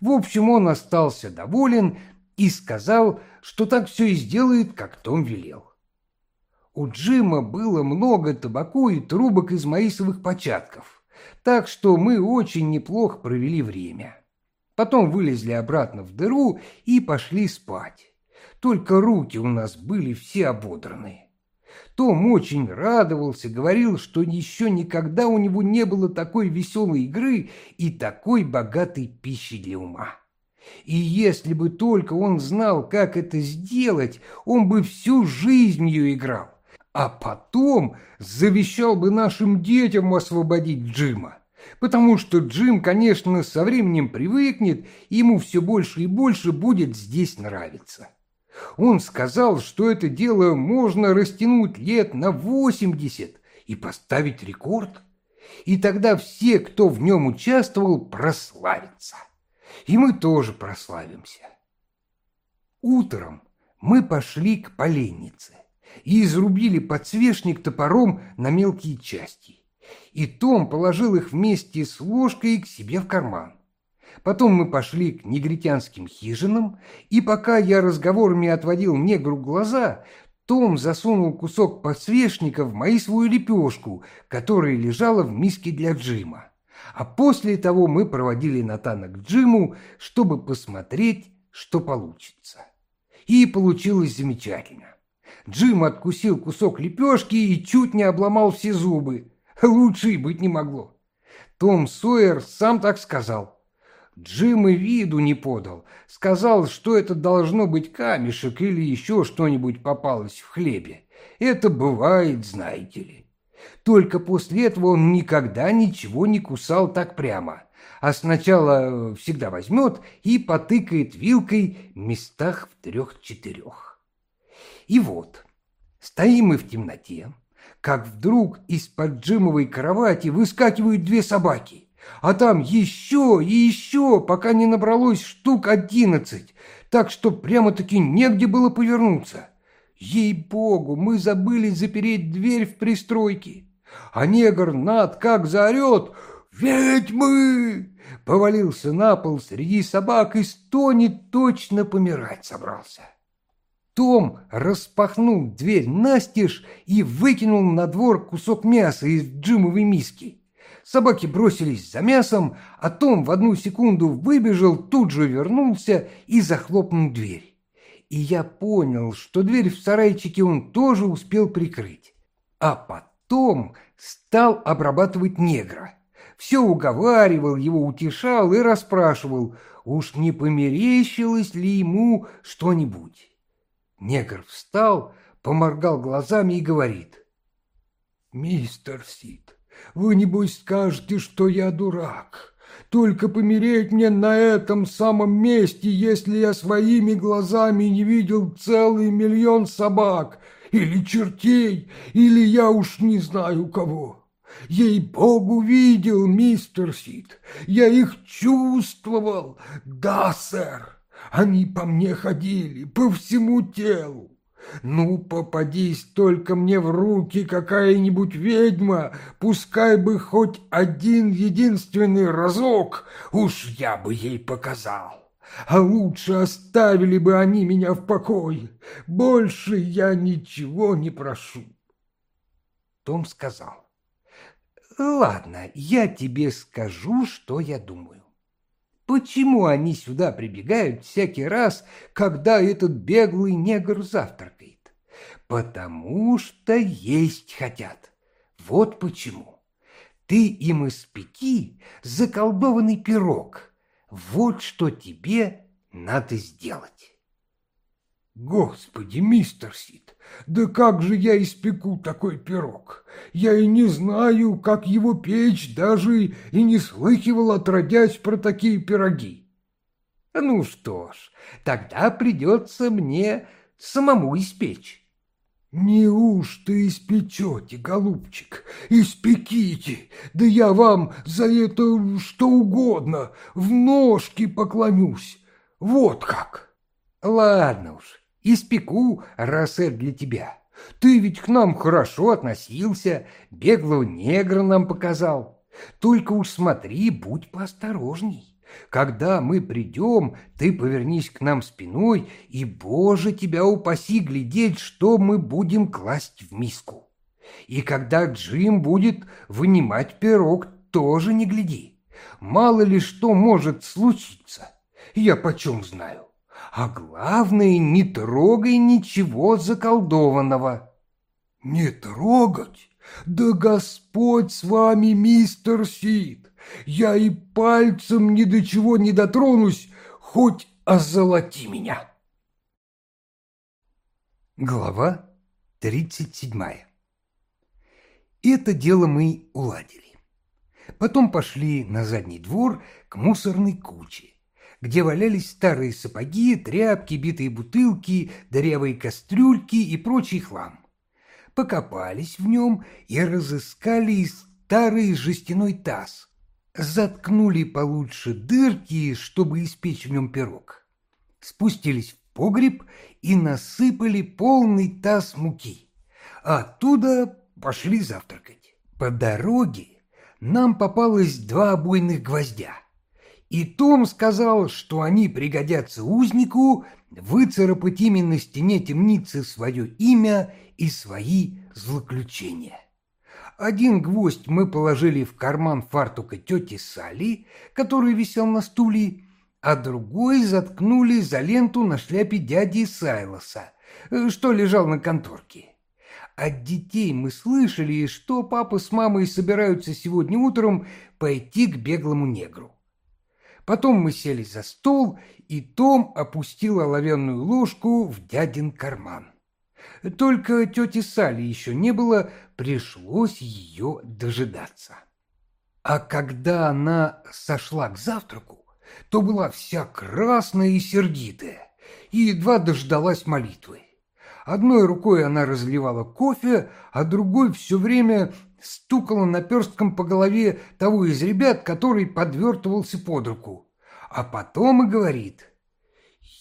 В общем, он остался доволен и сказал, что так все и сделает, как Том велел. У Джима было много табаку и трубок из маисовых початков, так что мы очень неплохо провели время. Потом вылезли обратно в дыру и пошли спать. Только руки у нас были все ободранные. Том очень радовался, говорил, что еще никогда у него не было такой веселой игры и такой богатой пищи для ума. И если бы только он знал, как это сделать, он бы всю жизнь ее играл, а потом завещал бы нашим детям освободить Джима. Потому что Джим, конечно, со временем привыкнет, ему все больше и больше будет здесь нравиться. Он сказал, что это дело можно растянуть лет на 80 и поставить рекорд. И тогда все, кто в нем участвовал, прославятся. И мы тоже прославимся. Утром мы пошли к поленнице и изрубили подсвечник топором на мелкие части. И Том положил их вместе с ложкой к себе в карман. Потом мы пошли к негритянским хижинам, и пока я разговорами отводил негру глаза, том засунул кусок подсвечника в маисовую лепешку, которая лежала в миске для Джима. А после того мы проводили Натана к Джиму, чтобы посмотреть, что получится. И получилось замечательно. Джим откусил кусок лепешки и чуть не обломал все зубы. Лучше и быть не могло. Том Сойер сам так сказал. Джим и виду не подал. Сказал, что это должно быть камешек или еще что-нибудь попалось в хлебе. Это бывает, знаете ли. Только после этого он никогда ничего не кусал так прямо, а сначала всегда возьмет и потыкает вилкой в местах в трех-четырех. И вот, стоим мы в темноте, как вдруг из-под Джимовой кровати выскакивают две собаки а там еще и еще, пока не набралось штук одиннадцать, так что прямо-таки негде было повернуться. Ей-богу, мы забыли запереть дверь в пристройке. А негр над как заорет «Ведьмы!» Повалился на пол среди собак и стонет, точно помирать собрался. Том распахнул дверь настежь и выкинул на двор кусок мяса из джимовой миски. Собаки бросились за мясом, а Том в одну секунду выбежал, тут же вернулся и захлопнул дверь. И я понял, что дверь в сарайчике он тоже успел прикрыть. А потом стал обрабатывать негра. Все уговаривал, его утешал и расспрашивал, уж не померещилось ли ему что-нибудь. Негр встал, поморгал глазами и говорит. «Мистер Сид, вы, небось, скажете, что я дурак. Только помереть мне на этом самом месте, если я своими глазами не видел целый миллион собак, или чертей, или я уж не знаю кого. Ей-богу, видел, мистер Сид, я их чувствовал. Да, сэр, они по мне ходили, по всему телу. Ну, попадись только мне в руки какая-нибудь ведьма, пускай бы хоть один единственный разок, уж я бы ей показал. А лучше оставили бы они меня в покое. Больше я ничего не прошу. Том сказал, «Ладно, я тебе скажу, что я думаю. Почему они сюда прибегают всякий раз, когда этот беглый негр завтракает? Потому что есть хотят. Вот почему. ты им испеки заколдованный пирог. Вот что тебе надо сделать.
Господи, мистер Сид, да как же я испеку такой пирог? Я и не знаю, как его печь, даже и не слыхивал, отродясь про такие пироги.
Ну что ж, тогда придется мне самому испечь.
Неужто испечете, голубчик, испеките, да я вам за это что угодно в ножки поклонюсь, вот как.
Ладно уж, испеку, это для тебя. Ты ведь к нам хорошо относился, беглого негра нам показал. Только уж смотри, будь поосторожней. Когда мы придем, ты повернись к нам спиной, и, Боже, тебя упаси глядеть, что мы будем класть в миску. И когда Джим будет вынимать пирог, тоже не гляди. Мало ли что может случиться, я почем знаю. А главное, не трогай ничего заколдованного.
Не трогать? Да Господь с вами, мистер Сид! Я и пальцем ни до чего не дотронусь, хоть озолоти меня.
Глава тридцать седьмая Это дело мы уладили. Потом пошли на задний двор к мусорной куче, где валялись старые сапоги, тряпки, битые бутылки, дырявые кастрюльки и прочий хлам. Покопались в нем и разыскали старый жестяной таз, заткнули получше дырки, чтобы испечь в нем пирог. Спустились в погреб и насыпали полный таз муки. Оттуда пошли завтракать. По дороге нам попалось два обойных гвоздя. И Том сказал, что они пригодятся узнику выцарапать именно на стене темницы свое имя и свои злоключения. Один гвоздь мы положили в карман фартука тети Сали, который висел на стуле, а другой заткнули за ленту на шляпе дяди Сайлоса, э, что лежал на конторке. От детей мы слышали, что папа с мамой собираются сегодня утром пойти к беглому негру. Потом мы сели за стол, и Том опустил оловянную ложку в дядин карман. Только тети Сали еще не было, пришлось ее дожидаться. А когда она сошла к завтраку, то была вся красная и сердитая, и едва дождалась молитвы. Одной рукой она разливала кофе, а другой все время стукала наперстком по голове того из ребят, который подвертывался под руку. А потом и говорит,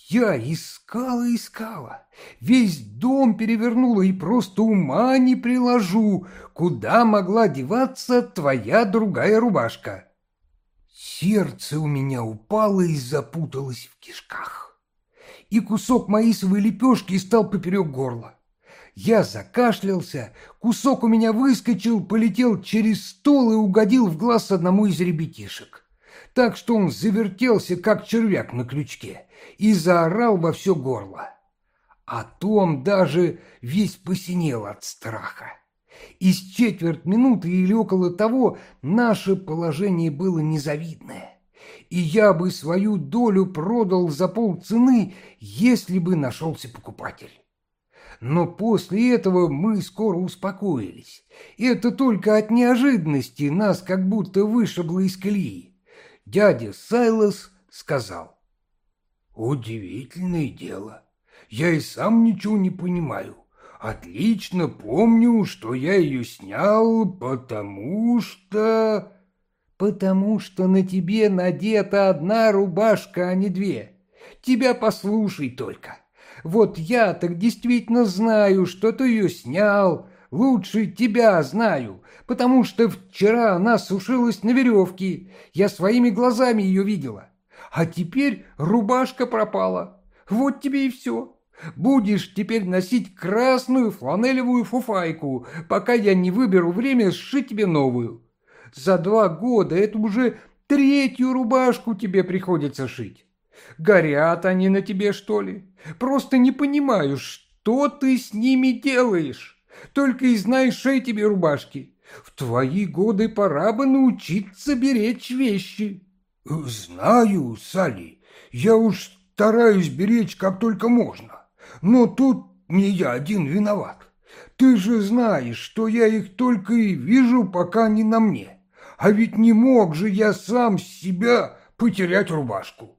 я искала, искала, весь дом перевернула и просто ума не приложу, куда могла деваться твоя другая рубашка. Сердце у меня упало и запуталось в кишках. И кусок маисовой лепешки стал поперек горла. Я закашлялся, кусок у меня выскочил, полетел через стол и угодил в глаз одному из ребятишек так что он завертелся, как червяк на крючке, и заорал во все горло. А Том даже весь посинел от страха. Из четверть минуты или около того наше положение было незавидное, и я бы свою долю продал за полцены, если бы нашелся покупатель. Но после этого мы скоро успокоились. Это только от неожиданности нас как будто вышибло из колеи дядя Сайлос сказал. «Удивительное дело. Я и сам ничего не понимаю. Отлично помню, что я ее снял, потому что...» «Потому что на тебе надета одна рубашка, а не две. Тебя послушай только. Вот я так действительно знаю, что ты ее снял, лучше тебя знаю, потому что вчера она сушилась на веревке, я своими глазами ее видела. А теперь рубашка пропала. Вот тебе и все. Будешь теперь носить красную фланелевую фуфайку, пока я не выберу время сшить тебе новую. За два года это уже третью рубашку тебе приходится шить. Горят они на тебе, что ли? Просто не понимаю, что ты с ними делаешь. Только и знаешь шей рубашки. В твои годы пора бы научиться беречь вещи.
Знаю, Салли, я уж стараюсь беречь как только можно. Но тут не я один виноват. Ты же знаешь, что я их только и вижу, пока не на мне. А ведь не мог же я сам себя потерять рубашку.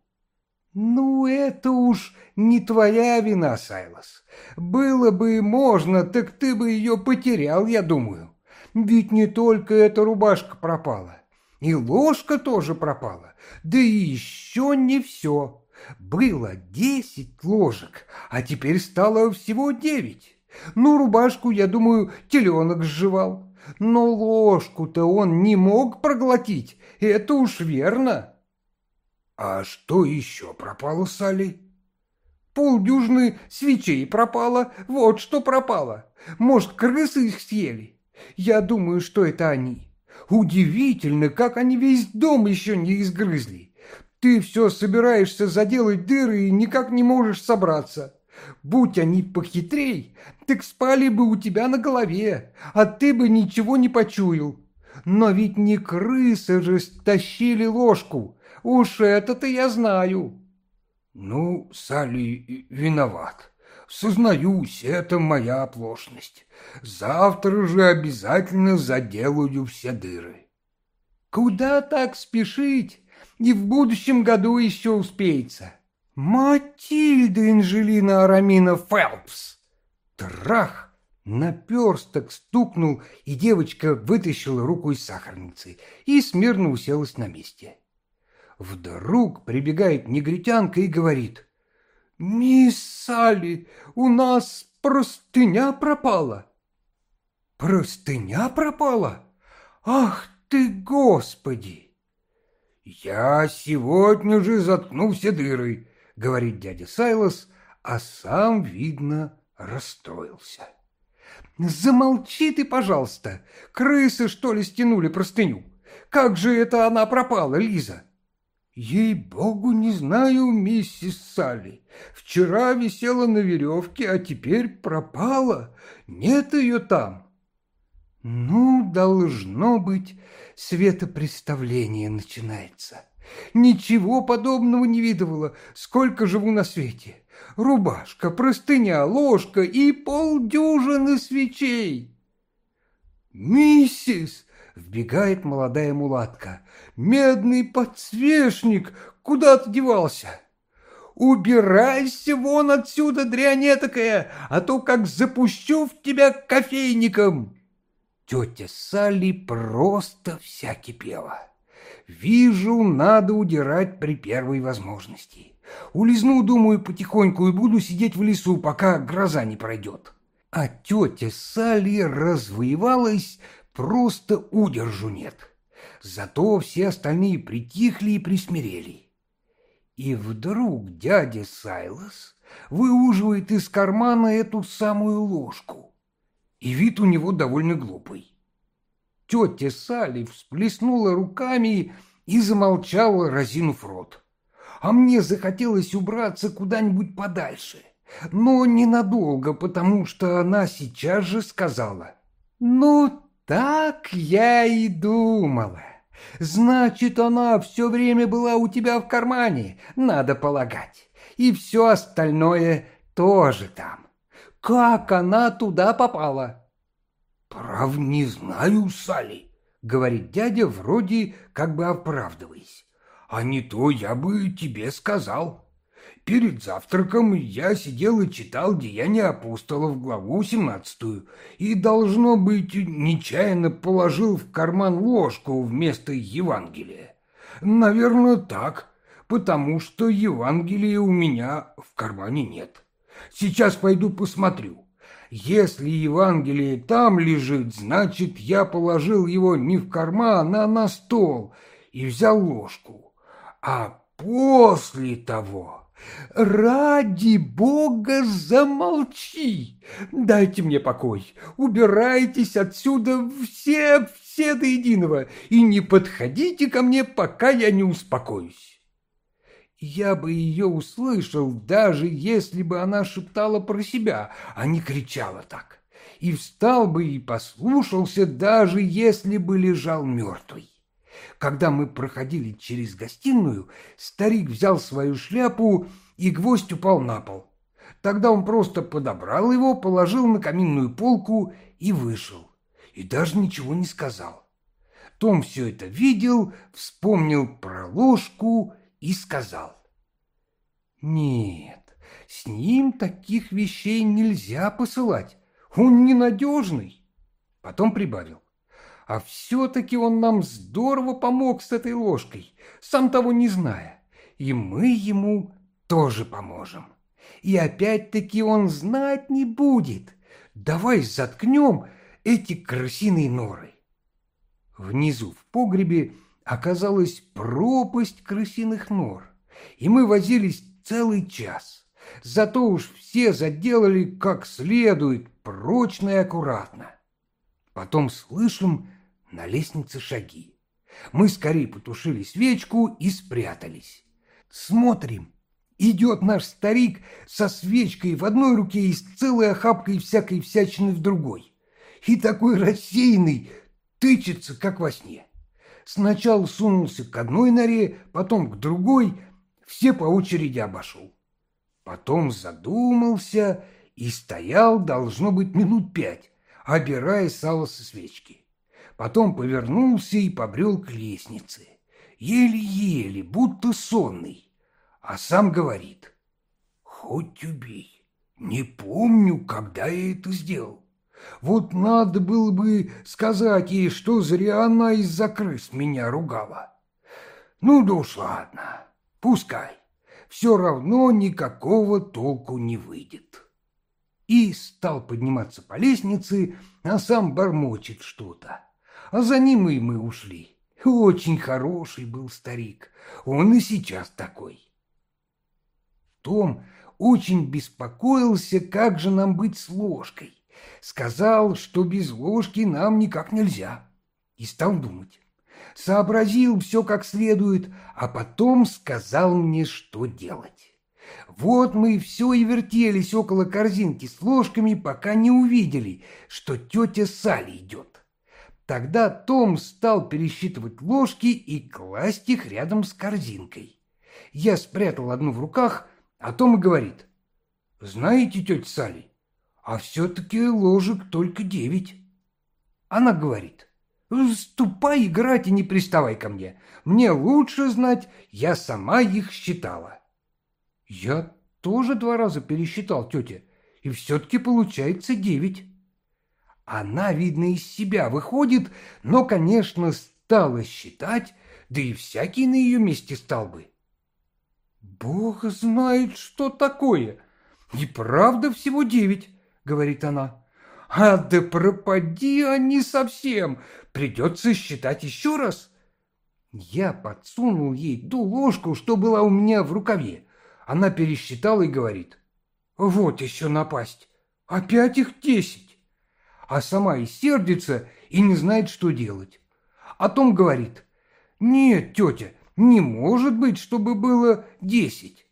Ну, это уж не твоя вина, Сайлос. Было бы можно, так ты бы ее потерял, я думаю. Ведь не только эта рубашка пропала. И ложка тоже пропала. Да и еще не все. Было десять ложек, а теперь стало всего девять. Ну, рубашку, я думаю, теленок сживал. Но ложку-то он не мог проглотить, это уж верно.
А что еще пропало, Салли?
Полдюжины свечей пропало, вот что пропало. Может, крысы их съели? Я думаю, что это они. Удивительно, как они весь дом еще не изгрызли. Ты все собираешься заделать дыры и никак не можешь собраться. Будь они похитрей, так спали бы у тебя на голове, а ты бы ничего не почуял. Но ведь не крысы же стащили ложку, уж это-то я знаю.
Ну, Салли виноват. Сознаюсь, это моя оплошность. Завтра же обязательно заделаю все дыры.
Куда так спешить? И в будущем году еще успеется. Матильда Анжелина Арамина Фелпс. Трах! Наперсток стукнул, и девочка вытащила руку из сахарницы и смирно уселась на месте. Вдруг прибегает негритянка и говорит. «Мисс Салли, у нас простыня пропала». «Простыня пропала? Ах ты, Господи!»
«Я сегодня же заткну все дыры», говорит дядя Сайлос, а сам, видно, расстроился.
«Замолчи ты, пожалуйста! Крысы, что ли, стянули простыню? Как же это она пропала, Лиза?» «Ей-богу, не знаю, миссис Салли. Вчера висела на веревке, а теперь пропала. Нет ее там». «Ну, должно быть, светопреставление начинается». Ничего подобного не видывала, сколько живу на свете. Рубашка, простыня, ложка и полдюжины свечей. «Миссис!» — вбегает молодая мулатка. «Медный подсвечник! Куда ты девался?» «Убирайся вон отсюда, дрянь такая, а то как запущу в тебя кофейником!» Тетя Салли просто вся кипела. Вижу, надо удирать при первой возможности. Улизну, думаю, потихоньку и буду сидеть в лесу, пока гроза не пройдет. А тетя Салли развоевалась, просто удержу нет. Зато все остальные притихли и присмирели. И вдруг дядя Сайлос выуживает из кармана эту самую ложку. И вид у него довольно глупый. Тетя Салли всплеснула руками и замолчала, разинув рот. А мне захотелось убраться куда-нибудь подальше. Но ненадолго, потому что она сейчас же сказала. «Ну, так я и думала. Значит, она все время была у тебя в кармане, надо полагать. И все остальное тоже там. Как она туда попала?»
«Прав не знаю, Салли», — говорит дядя, вроде как бы оправдываясь. «А не то я бы тебе сказал. Перед завтраком я сидел и читал «Деяния апостолов», главу семнадцатую, и, должно быть, нечаянно положил в карман ложку вместо Евангелия. Наверное, так, потому что Евангелия у меня в кармане нет. Сейчас пойду посмотрю». Если Евангелие там лежит, значит, я положил его не в карман, а на стол и взял ложку. А после того... «Ради бога, замолчи! Дайте мне покой, убирайтесь отсюда все, все до единого, и не подходите ко мне, пока я не успокоюсь». Я бы ее услышал, даже если бы она шептала про себя, а не кричала так.
и встал бы и послушался, даже если бы лежал мертвый. Когда мы проходили через гостиную, старик взял свою шляпу, и гвоздь упал на пол. Тогда он просто подобрал его, положил на каминную полку и вышел. И даже ничего не сказал. Том все это видел, вспомнил про ложку и сказал. «Нет, с ним таких вещей нельзя посылать. Он ненадежный». Потом прибавил. «А все-таки он нам здорово помог с этой ложкой, сам того не зная. И мы ему тоже поможем. И опять-таки он знать не будет. Давай заткнем эти крысиные норы». Внизу в погребе оказалась пропасть крысиных нор, и мы возились целый час. Зато уж все заделали как следует, прочно и аккуратно. Потом слышим на лестнице шаги. Мы скорее потушили свечку и спрятались. Смотрим, идет наш старик со свечкой в одной руке и с целой охапкой всякой всячины в другой. И такой рассеянный, тычется, как во сне. Сначала сунулся к одной норе, потом к другой, все по очереди обошел. Потом задумался и стоял, должно быть, минут пять, обирая сало со свечки. Потом повернулся и побрел к лестнице. Еле-еле, будто сонный. А сам говорит, хоть убей, не помню, когда я это сделал. Вот надо было бы сказать ей, что зря она из-за крыс меня ругала. Ну да уж ладно, пускай. Все равно никакого толку не выйдет. И стал подниматься по лестнице, а сам бормочет что-то. А за ним и мы ушли. Очень хороший был старик. Он и сейчас такой. Том очень беспокоился, как же нам быть с ложкой. Сказал, что без ложки нам никак нельзя. И стал думать. Сообразил все как следует, а потом сказал мне, что делать. Вот мы все и вертелись около корзинки с ложками, пока не увидели, что тетя Салли идет. Тогда Том стал пересчитывать ложки и класть их рядом с корзинкой. Я спрятал одну в руках, а Том и говорит, «Знаете, тетя Салли, а все-таки ложек только девять. Она говорит, ступай играть и не приставай ко мне. Мне лучше знать, я сама их считала. Я тоже два раза пересчитал тетя, и все-таки получается девять. Она, видно, из себя выходит, но, конечно, стала считать, да и всякий на ее месте стал бы. Бог знает, что такое. И правда всего девять говорит она. А да пропади они совсем, придется считать еще раз. Я подсунул ей ту ложку, что была у меня в рукаве. Она пересчитала и говорит, вот еще напасть, опять их десять. А сама и сердится, и не знает, что делать. А Том говорит, нет, тетя, не может быть, чтобы было десять.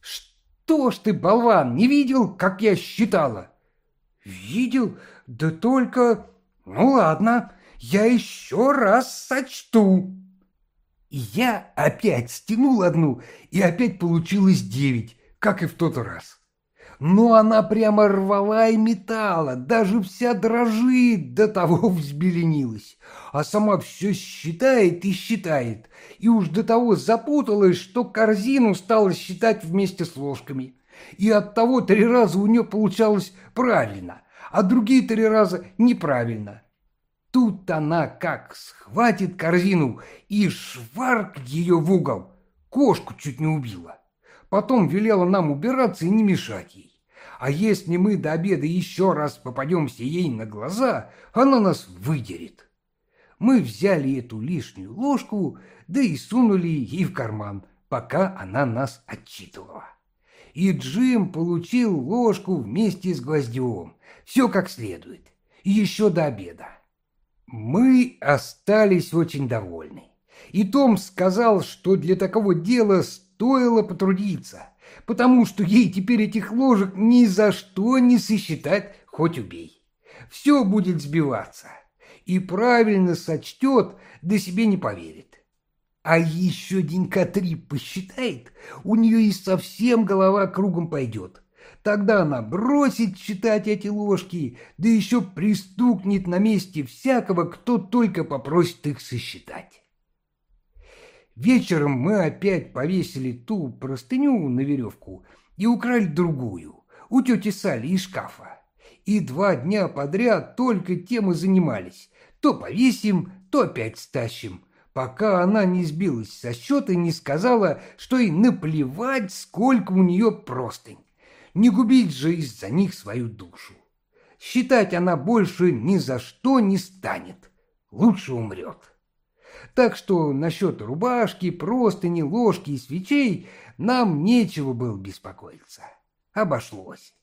Что ж ты, болван, не видел, как я считала? «Видел? Да только... Ну ладно, я еще раз сочту». И я опять стянул одну, и опять получилось девять, как и в тот раз. Но она прямо рвала и метала, даже вся дрожит, до того взбеленилась. А сама все считает и считает, и уж до того запуталась, что корзину стала считать вместе с ложками и от того три раза у нее получалось правильно, а другие три раза неправильно. Тут она как схватит корзину и шварк ее в угол. Кошку чуть не убила. Потом велела нам убираться и не мешать ей. А если мы до обеда еще раз попадемся ей на глаза, она нас выдерет. Мы взяли эту лишнюю ложку, да и сунули ей в карман, пока она нас отчитывала и Джим получил ложку вместе с гвоздем. Все как следует. еще до обеда. Мы остались очень довольны. И Том сказал, что для такого дела стоило потрудиться, потому что ей теперь этих ложек ни за что не сосчитать, хоть убей. все будет сбиваться. И правильно сочтет, да себе не поверит. А еще денька три посчитает, у нее и совсем голова кругом пойдет. Тогда она бросит читать эти ложки, да еще пристукнет на месте всякого, кто только попросит их сосчитать. Вечером мы опять повесили ту простыню на веревку и украли другую у тети Сали из шкафа. И два дня подряд только тем и занимались. То повесим, то опять стащим, пока она не сбилась со счета и не сказала, что ей наплевать, сколько у нее простынь. Не губить же из-за них свою душу. Считать она больше ни за что не станет. Лучше умрет. Так что насчет рубашки, простыни, ложки и свечей нам нечего было беспокоиться. Обошлось.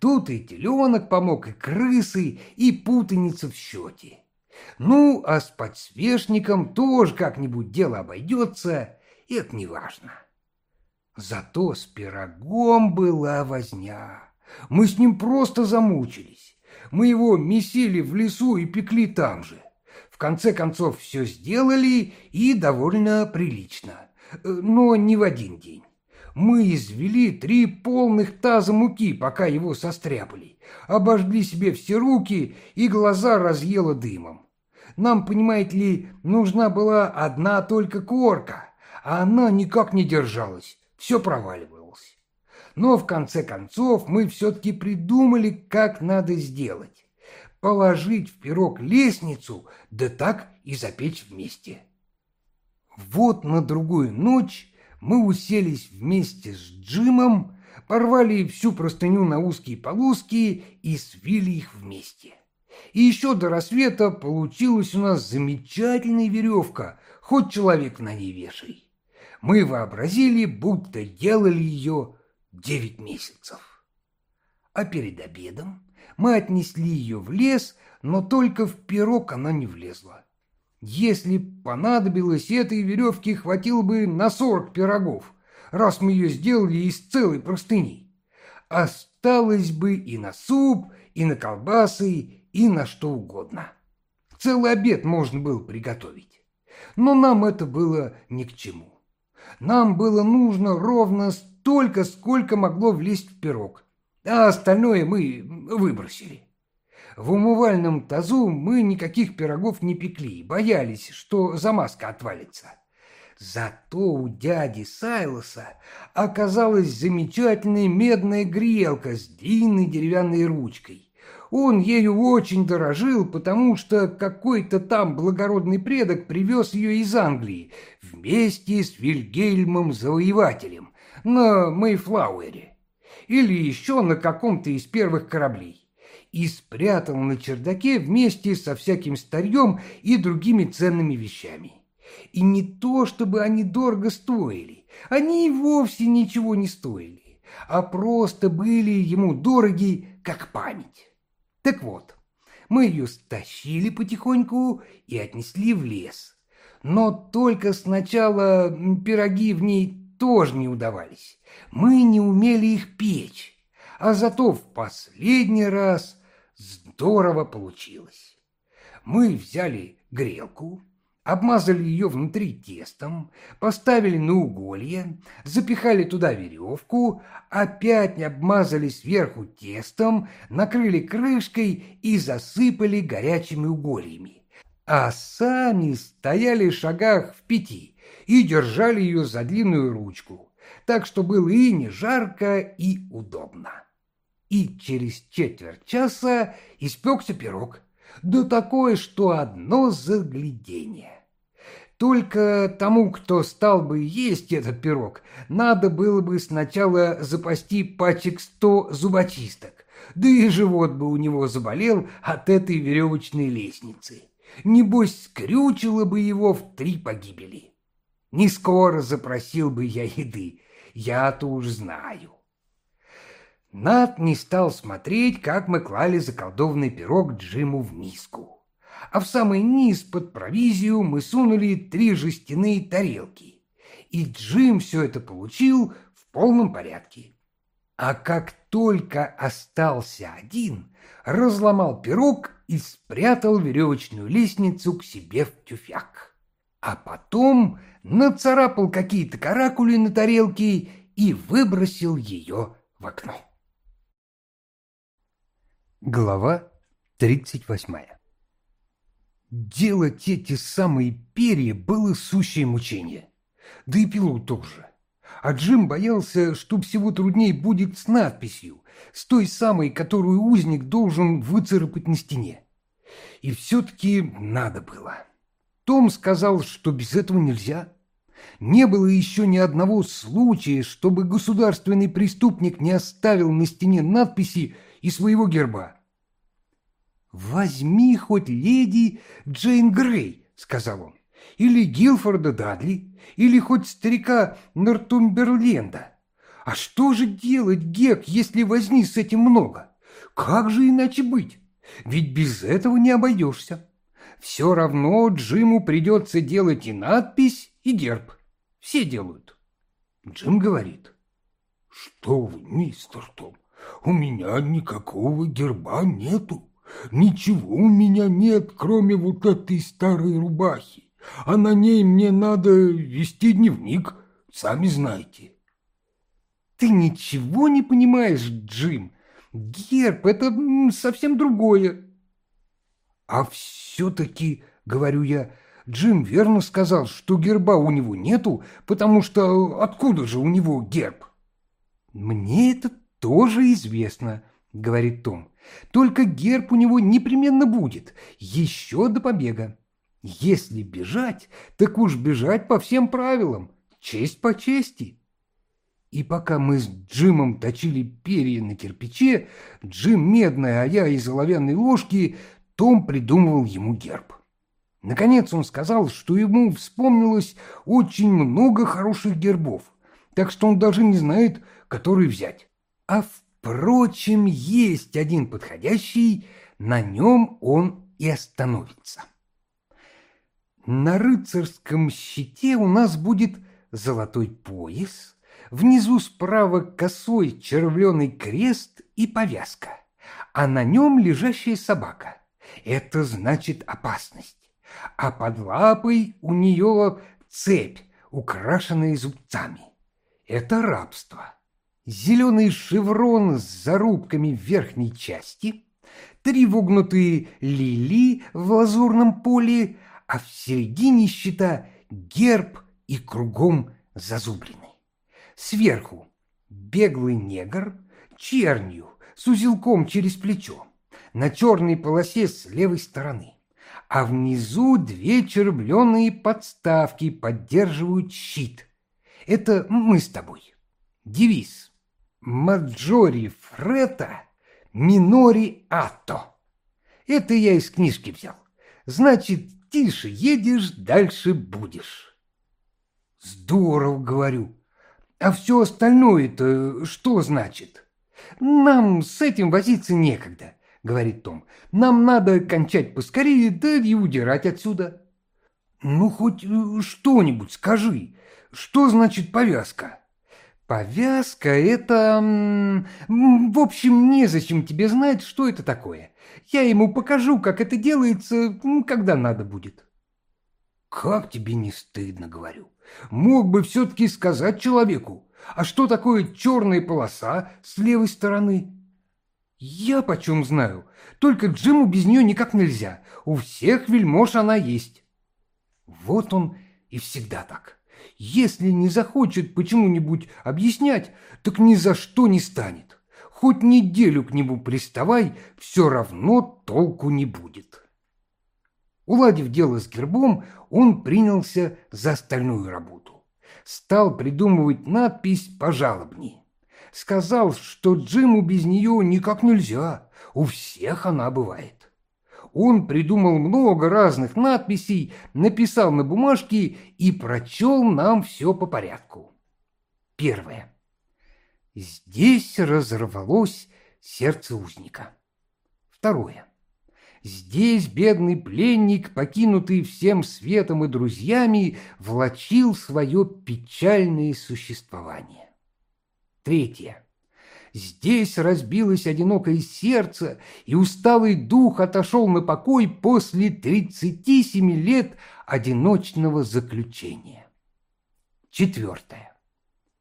Тут и теленок помог, и крысы, и путаница в счете. Ну, а с подсвечником тоже как-нибудь дело обойдется, и это не важно. Зато с пирогом была возня. Мы с ним просто замучились. Мы его месили в лесу и пекли там же. В конце концов все сделали и довольно прилично, но не в один день. Мы извели три полных таза муки, пока его состряпали. Обожгли себе все руки и глаза разъело дымом. Нам, понимаете ли, нужна была одна только корка, а она никак не держалась все проваливалось. Но в конце концов мы все-таки придумали, как надо сделать. Положить в пирог лестницу, да так и запечь вместе. Вот на другую ночь мы уселись вместе с Джимом, порвали всю простыню на узкие полоски и свили их вместе. И еще до рассвета получилась у нас замечательная веревка, хоть человек на ней вешай мы вообразили, будто делали ее девять месяцев. А перед обедом мы отнесли ее в лес, но только в пирог она не влезла. Если понадобилось, этой веревки хватило бы на сорок пирогов, раз мы ее сделали из целой простыни. Осталось бы и на суп, и на колбасы, и на что угодно. Целый обед можно было приготовить. Но нам это было ни к чему. Нам было нужно ровно столько, сколько могло влезть в пирог, а остальное мы выбросили. В умывальном тазу мы никаких пирогов не пекли, боялись, что замазка отвалится. Зато у дяди Сайлоса оказалась замечательная медная грелка с длинной деревянной ручкой. Он ею очень дорожил, потому что какой-то там благородный предок привез ее из Англии вместе с Вильгельмом Завоевателем на Мейфлауэре или еще на каком-то из первых кораблей и спрятал на чердаке вместе со всяким старьем и другими ценными вещами. И не то, чтобы они дорого стоили, они и вовсе ничего не стоили, а просто были ему дороги, как память. Так вот, мы ее стащили потихоньку и отнесли в лес. Но только сначала пироги в ней тоже не удавались. Мы не умели их печь, а зато в последний раз здорово получилось. Мы взяли грелку, обмазали ее внутри тестом, поставили на уголье, запихали туда веревку, опять обмазали сверху тестом, накрыли крышкой и засыпали горячими угольями. А сами стояли в шагах в пяти и держали ее за длинную ручку, так что было и не жарко, и удобно. И через четверть часа испекся пирог, да такое, что одно заглядение. Только тому, кто стал бы есть этот пирог, надо было бы сначала запасти пачек сто зубочисток, да и живот бы у него заболел от этой веревочной лестницы. Небось, скрючило бы его в три погибели. Не скоро запросил бы я еды, я-то уж знаю. Над не стал смотреть, как мы клали заколдованный пирог Джиму в миску а в самый низ под провизию мы сунули три жестяные тарелки. И Джим все это получил в полном порядке. А как только остался один, разломал пирог и спрятал веревочную лестницу к себе в тюфяк. А потом нацарапал какие-то каракули на тарелке и выбросил ее в окно. Глава тридцать восьмая Делать эти самые перья было сущее мучение. Да и пилу тоже. А Джим боялся, что всего труднее будет с надписью, с той самой, которую узник должен выцарапать на стене. И все-таки надо было. Том сказал, что без этого нельзя. Не было еще ни одного случая, чтобы государственный преступник не оставил на стене надписи и своего герба. «Возьми хоть леди Джейн Грей», — сказал он, — «или Гилфорда Дадли, или хоть старика Нортумберленда. А что же делать, Гек, если возни с этим много? Как же иначе быть? Ведь без этого не обойдешься. Все равно Джиму придется делать и надпись, и герб. Все делают. Джим говорит.
Что вы, мистер Том, у меня никакого герба нету. Ничего у меня нет, кроме вот этой старой рубахи. А на ней мне надо вести дневник, сами знаете.
Ты ничего не понимаешь, Джим. Герб — это совсем другое. А все-таки, говорю я, Джим верно сказал, что герба у него нету, потому что откуда же у него герб? Мне это тоже известно, говорит Том. Только герб у него непременно будет, еще до побега. Если бежать, так уж бежать по всем правилам, честь по чести. И пока мы с Джимом точили перья на кирпиче, Джим медная, а я из оловянной ложки, Том придумывал ему герб. Наконец он сказал, что ему вспомнилось очень много хороших гербов, так что он даже не знает, который взять. А впрочем, есть один подходящий, на нем он и остановится. На рыцарском щите у нас будет золотой пояс, внизу справа косой червленый крест и повязка, а на нем лежащая собака. Это значит опасность а под лапой у нее цепь, украшенная зубцами. Это рабство. Зеленый шеврон с зарубками в верхней части, три вогнутые лилии в лазурном поле, а в середине щита герб и кругом зазубрины. Сверху беглый негр, чернью, с узелком через плечо, на черной полосе с левой стороны а внизу две червленые подставки поддерживают щит. Это мы с тобой. Девиз. Маджори фрета, минори ато. Это я из книжки взял. Значит, тише едешь, дальше будешь. Здорово, говорю. А все остальное-то что значит? Нам с этим возиться некогда. — говорит Том. «Нам надо кончать поскорее, да и удирать отсюда». «Ну, хоть э, что-нибудь скажи. Что значит повязка?» «Повязка — это... В общем, незачем тебе знать, что это такое. Я ему покажу, как это делается, когда надо будет». «Как тебе не стыдно, — говорю. Мог бы все-таки сказать человеку, а что такое черная полоса с левой стороны?» «Я почем знаю? Только Джиму без нее никак нельзя. У всех вельмож она есть». Вот он и всегда так. Если не захочет почему-нибудь объяснять, так ни за что не станет. Хоть неделю к нему приставай, все равно толку не будет. Уладив дело с гербом, он принялся за остальную работу. Стал придумывать надпись пожалобней сказал, что Джиму без нее никак нельзя, у всех она бывает. Он придумал много разных надписей, написал на бумажке и прочел нам все по порядку. Первое. Здесь разорвалось сердце узника. Второе. Здесь бедный пленник, покинутый всем светом и друзьями, влачил свое печальное существование. Третье. Здесь разбилось одинокое сердце, и усталый дух отошел на покой после тридцати семи лет одиночного заключения. Четвертое.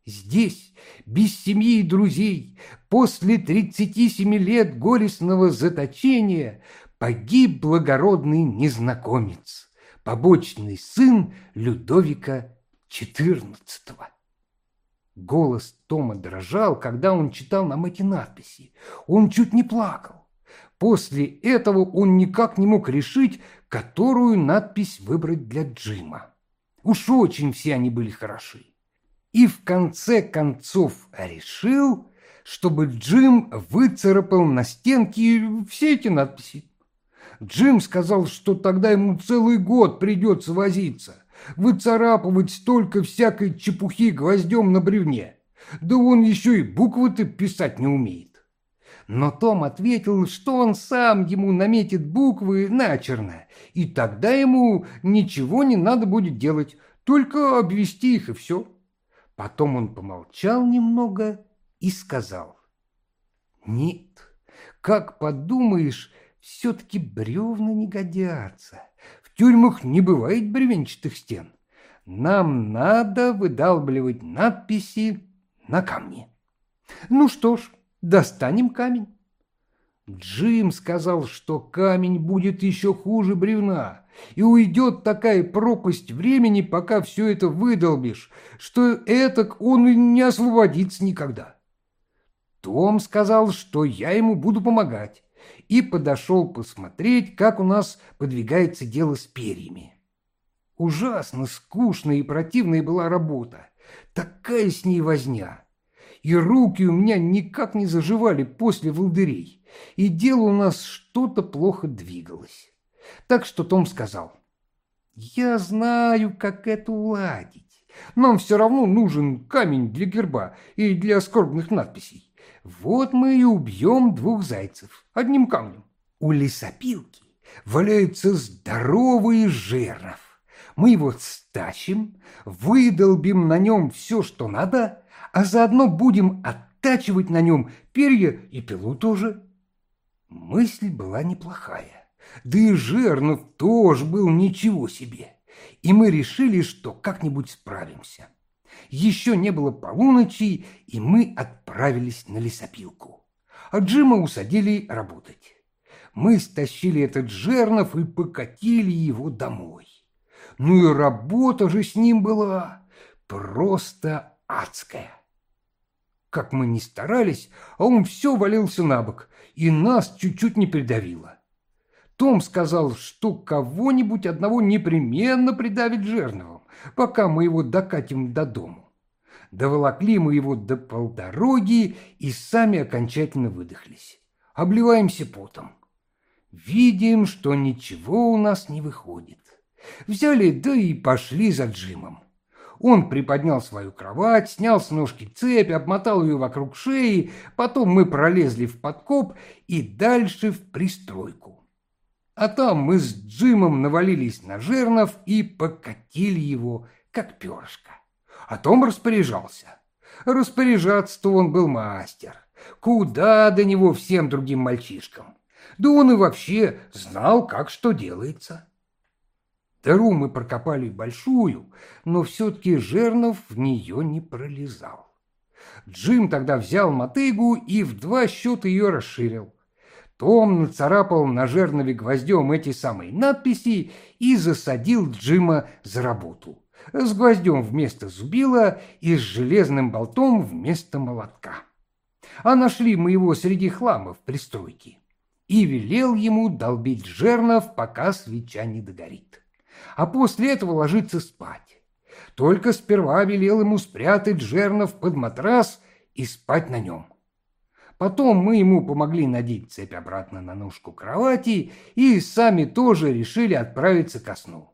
Здесь, без семьи и друзей, после тридцати семи лет горестного заточения, погиб благородный незнакомец, побочный сын Людовика XIV. Голос Тома дрожал, когда он читал нам эти надписи. Он чуть не плакал. После этого он никак не мог решить, которую надпись выбрать для Джима. Уж очень все они были хороши и в конце концов решил, чтобы Джим выцарапал на стенке все эти надписи. Джим сказал, что тогда ему целый год придется возиться, выцарапывать столько всякой чепухи гвоздем на бревне. Да он еще и буквы-то писать не умеет. Но Том ответил, что он сам ему наметит буквы начерно, и тогда ему ничего не надо будет делать, только обвести их и все. Потом он помолчал немного и сказал. «Нет, как подумаешь, все-таки бревна не годятся. Тюрьмах не бывает бревенчатых стен. Нам надо выдалбливать надписи на камне. Ну что ж, достанем камень». Джим сказал, что камень будет еще хуже бревна, и уйдет такая пропасть времени, пока все это выдолбишь, что этак он и не освободится никогда. Том сказал, что я ему буду помогать, и подошел посмотреть, как у нас подвигается дело с перьями. Ужасно скучная и противная была работа, такая с ней возня. И руки у меня никак не заживали после волдырей, и дело у нас что-то плохо двигалось. Так что Том сказал, «Я знаю, как это уладить. Нам все равно нужен камень для герба и для скорбных надписей. Вот мы и убьем двух зайцев одним камнем. У лесопилки валяется здоровый жернов. Мы его стащим, выдолбим на нем все, что надо, а заодно будем оттачивать на нем перья и пилу тоже. Мысль была неплохая. Да и Жернов тоже был ничего себе. И мы решили, что как-нибудь справимся. Еще не было полуночи, и мы отправились на лесопилку. А Джима усадили работать. Мы стащили этот жернов и покатили его домой. Ну и работа же с ним была просто адская. Как мы ни старались, а он все валился на бок, и нас чуть-чуть не придавило. Том сказал, что кого-нибудь одного непременно придавит Жерновым, пока мы его докатим до дому. Доволокли мы его до полдороги и сами окончательно выдохлись. Обливаемся потом. Видим, что ничего у нас не выходит. Взяли, да и пошли за Джимом. Он приподнял свою кровать, снял с ножки цепь, обмотал ее вокруг шеи, потом мы пролезли в подкоп и дальше в пристройку. А там мы с Джимом навалились на жернов и покатили его, как перышко. А Том распоряжался. Распоряжаться-то он был мастер. Куда до него всем другим мальчишкам? Да он и вообще знал, как что делается. Дыру мы прокопали большую, но все-таки Жернов в нее не пролезал. Джим тогда взял мотыгу и в два счета ее расширил. Том нацарапал на жернове гвоздем эти самые надписи и засадил Джима за работу. С гвоздем вместо зубила и с железным болтом вместо молотка. А нашли мы его среди хлама в пристройке. И велел ему долбить жернов, пока свеча не догорит. А после этого ложиться спать. Только сперва велел ему спрятать жернов под матрас и спать на нем. Потом мы ему помогли надеть цепь обратно на ножку кровати и сами тоже решили отправиться ко сну.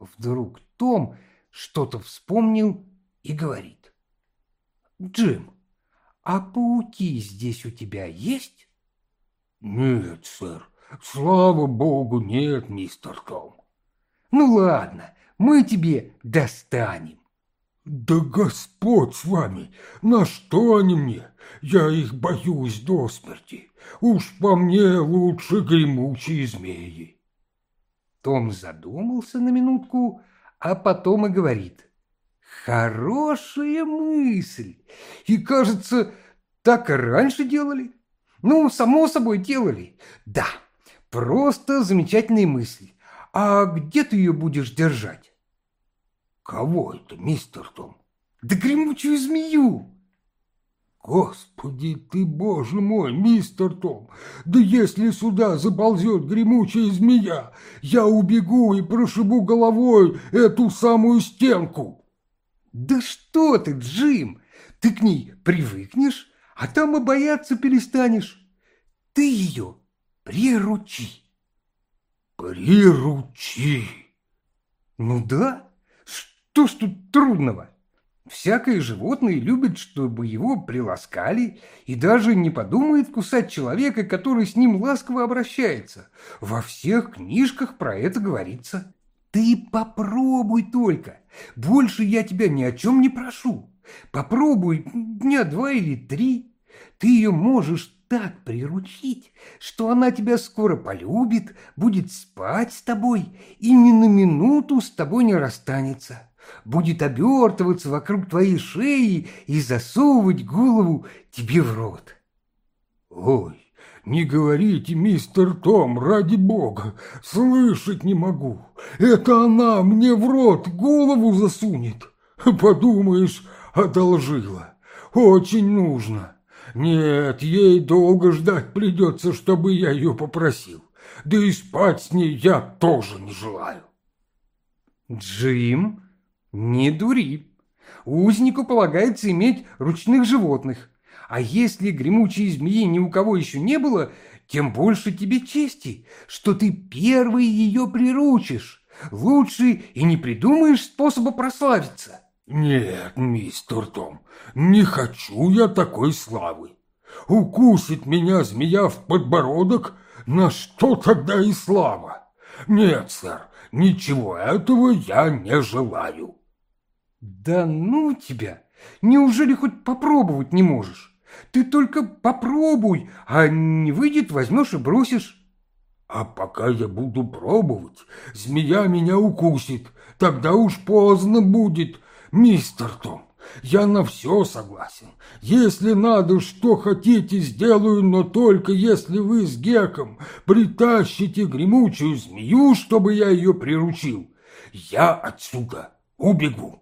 Вдруг Том что-то вспомнил и говорит. «Джим, а пауки здесь у тебя есть?»
«Нет, сэр, слава богу, нет, мистер Том».
«Ну ладно, мы тебе достанем».
Да Господь с вами! На что они мне? Я их боюсь до смерти. Уж по мне лучше гремучие змеи.
Том задумался на минутку, а потом и говорит. Хорошая мысль. И, кажется, так и раньше делали. Ну, само собой делали. Да, просто замечательная мысль. А где ты ее будешь держать?
Кого это, мистер Том?
Да гремучую змею.
Господи ты, боже мой, мистер Том, да если сюда заползет гремучая змея, я убегу и прошибу головой эту самую стенку.
Да что ты, Джим, ты к ней привыкнешь, а там и бояться перестанешь. Ты ее приручи.
Приручи?
Ну да, что ж тут трудного? Всякое животное любит, чтобы его приласкали, и даже не подумает кусать человека, который с ним ласково обращается. Во всех книжках про это говорится. Ты попробуй только. Больше я тебя ни о чем не прошу. Попробуй дня два или три. Ты ее можешь так приручить, что она тебя скоро полюбит, будет спать с тобой и ни на минуту с тобой не расстанется будет обертываться вокруг твоей шеи и засовывать голову тебе в рот.
Ой, не говорите, мистер Том, ради бога, слышать не могу. Это она мне в рот голову засунет. Подумаешь, одолжила. Очень нужно. Нет, ей долго ждать придется, чтобы я ее попросил. Да и спать с ней я тоже не желаю.
Джим не дури. Узнику полагается иметь ручных животных. А если гремучей змеи ни у кого еще не было, тем больше тебе чести, что ты первый ее приручишь. Лучше и не придумаешь способа прославиться.
Нет, мистер Том, не хочу я такой славы. Укусит меня змея в подбородок, на что тогда и слава? Нет, сэр, ничего этого я не желаю.
«Да ну тебя! Неужели хоть попробовать не можешь? Ты только попробуй, а не выйдет, возьмешь и бросишь».
«А пока я буду пробовать, змея меня укусит, тогда уж поздно будет, мистер Том. Я на все согласен. Если надо, что хотите, сделаю, но только если вы с Геком притащите гремучую змею, чтобы я ее приручил, я отсюда убегу».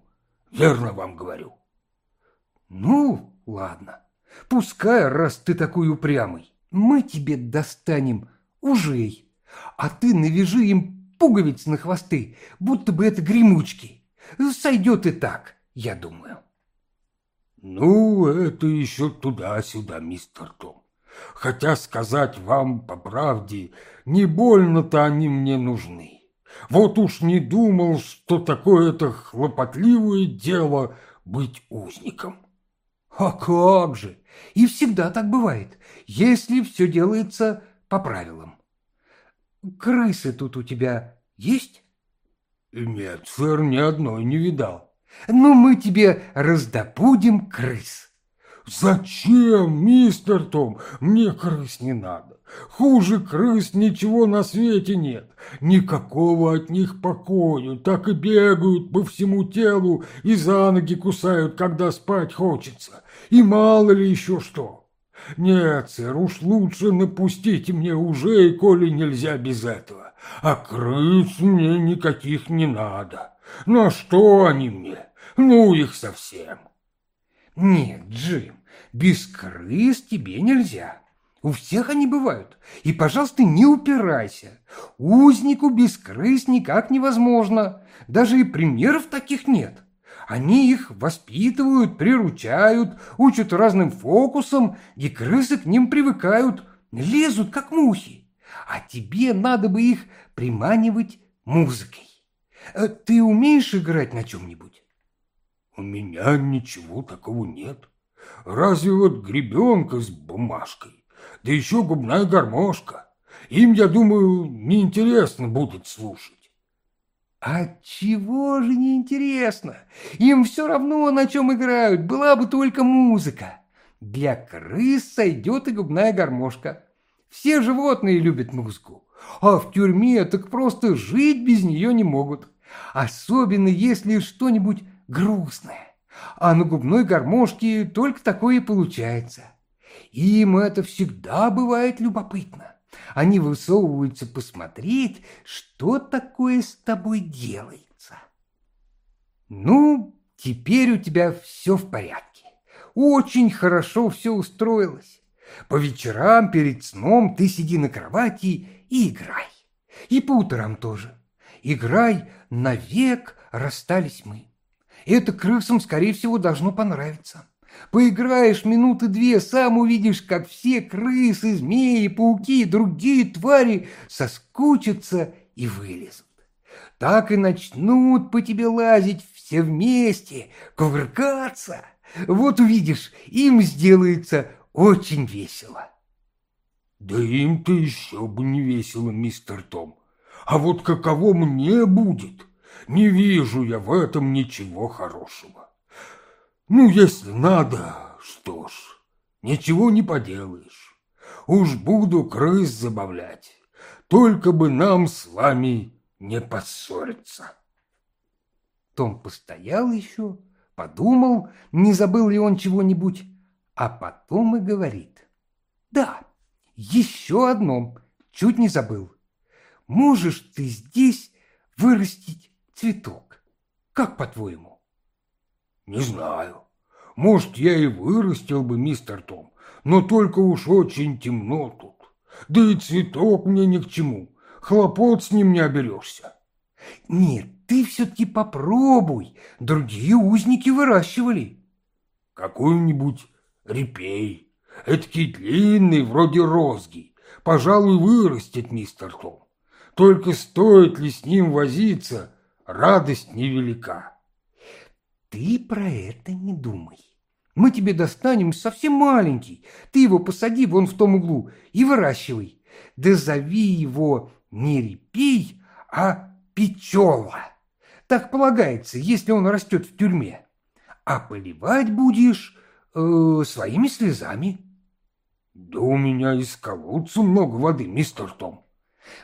Верно вам говорю.
Ну, ладно. Пускай, раз ты такой упрямый, мы тебе достанем ужей, а ты навяжи им пуговиц на хвосты, будто бы это гремучки. Сойдет и так, я думаю.
Ну, это еще туда-сюда, мистер Том. Хотя сказать вам по правде, не больно-то они мне нужны. Вот уж не думал, что такое-то хлопотливое дело быть узником.
А как же! И всегда так бывает, если все делается по правилам. Крысы тут у тебя есть?
Нет, сэр, ни одной не видал.
Ну, мы тебе раздобудем крыс.
Зачем, мистер Том? Мне крыс не надо. Хуже крыс ничего на свете нет. Никакого от них покою. Так и бегают по всему телу и за ноги кусают, когда спать хочется. И мало ли еще что. Нет, сэр, уж лучше напустите мне уже, коли нельзя без этого. А крыс мне никаких не надо. На что они мне? Ну их совсем.
Нет, Джим, без крыс тебе нельзя. У всех они бывают. И, пожалуйста, не упирайся. Узнику без крыс никак невозможно. Даже и примеров таких нет. Они их воспитывают, приручают, учат разным фокусам, и крысы к ним привыкают, лезут, как мухи. А тебе надо бы их приманивать музыкой. Э, ты умеешь играть на чем-нибудь?
У меня ничего такого нет. Разве вот гребенка с бумажкой да еще губная гармошка. Им, я думаю, неинтересно будет слушать.
А чего же не интересно? Им все равно, на чем играют, была бы только музыка. Для крыс сойдет и губная гармошка. Все животные любят музыку, а в тюрьме так просто жить без нее не могут. Особенно если что-нибудь грустное. А на губной гармошке только такое и получается. Им это всегда бывает любопытно. Они высовываются посмотреть, что такое с тобой делается. Ну, теперь у тебя все в порядке. Очень хорошо все устроилось. По вечерам перед сном ты сиди на кровати и играй. И по утрам тоже. Играй «Навек расстались мы». Это крысам, скорее всего, должно понравиться. Поиграешь минуты две, сам увидишь, как все крысы, змеи, пауки и другие твари соскучатся и вылезут. Так и начнут по тебе лазить все вместе, кувыркаться. Вот увидишь, им сделается очень весело.
Да им-то еще бы не весело, мистер Том. А вот каково мне будет, не вижу я в этом ничего хорошего. Ну, если надо, что ж, ничего не поделаешь. Уж буду крыс забавлять, только бы нам с вами не поссориться.
Том постоял еще, подумал, не забыл ли он чего-нибудь, а потом и говорит. Да, еще одно, чуть не забыл. Можешь ты здесь вырастить цветок? Как по-твоему?
Не знаю. Может, я и вырастил бы, мистер Том, но только уж очень темно тут. Да и цветок мне ни к чему. Хлопот с ним не оберешься.
Нет, ты все-таки попробуй. Другие узники выращивали.
Какой-нибудь репей. Эдакий длинный, вроде розги. Пожалуй, вырастет, мистер Том. Только стоит ли с ним возиться, радость невелика.
Ты про это не думай. Мы тебе достанем совсем маленький. Ты его посади вон в том углу и выращивай. Да зови его не репей, а печела. Так полагается, если он растет в тюрьме. А поливать будешь э, своими слезами.
Да у меня из колодца много воды, мистер Том.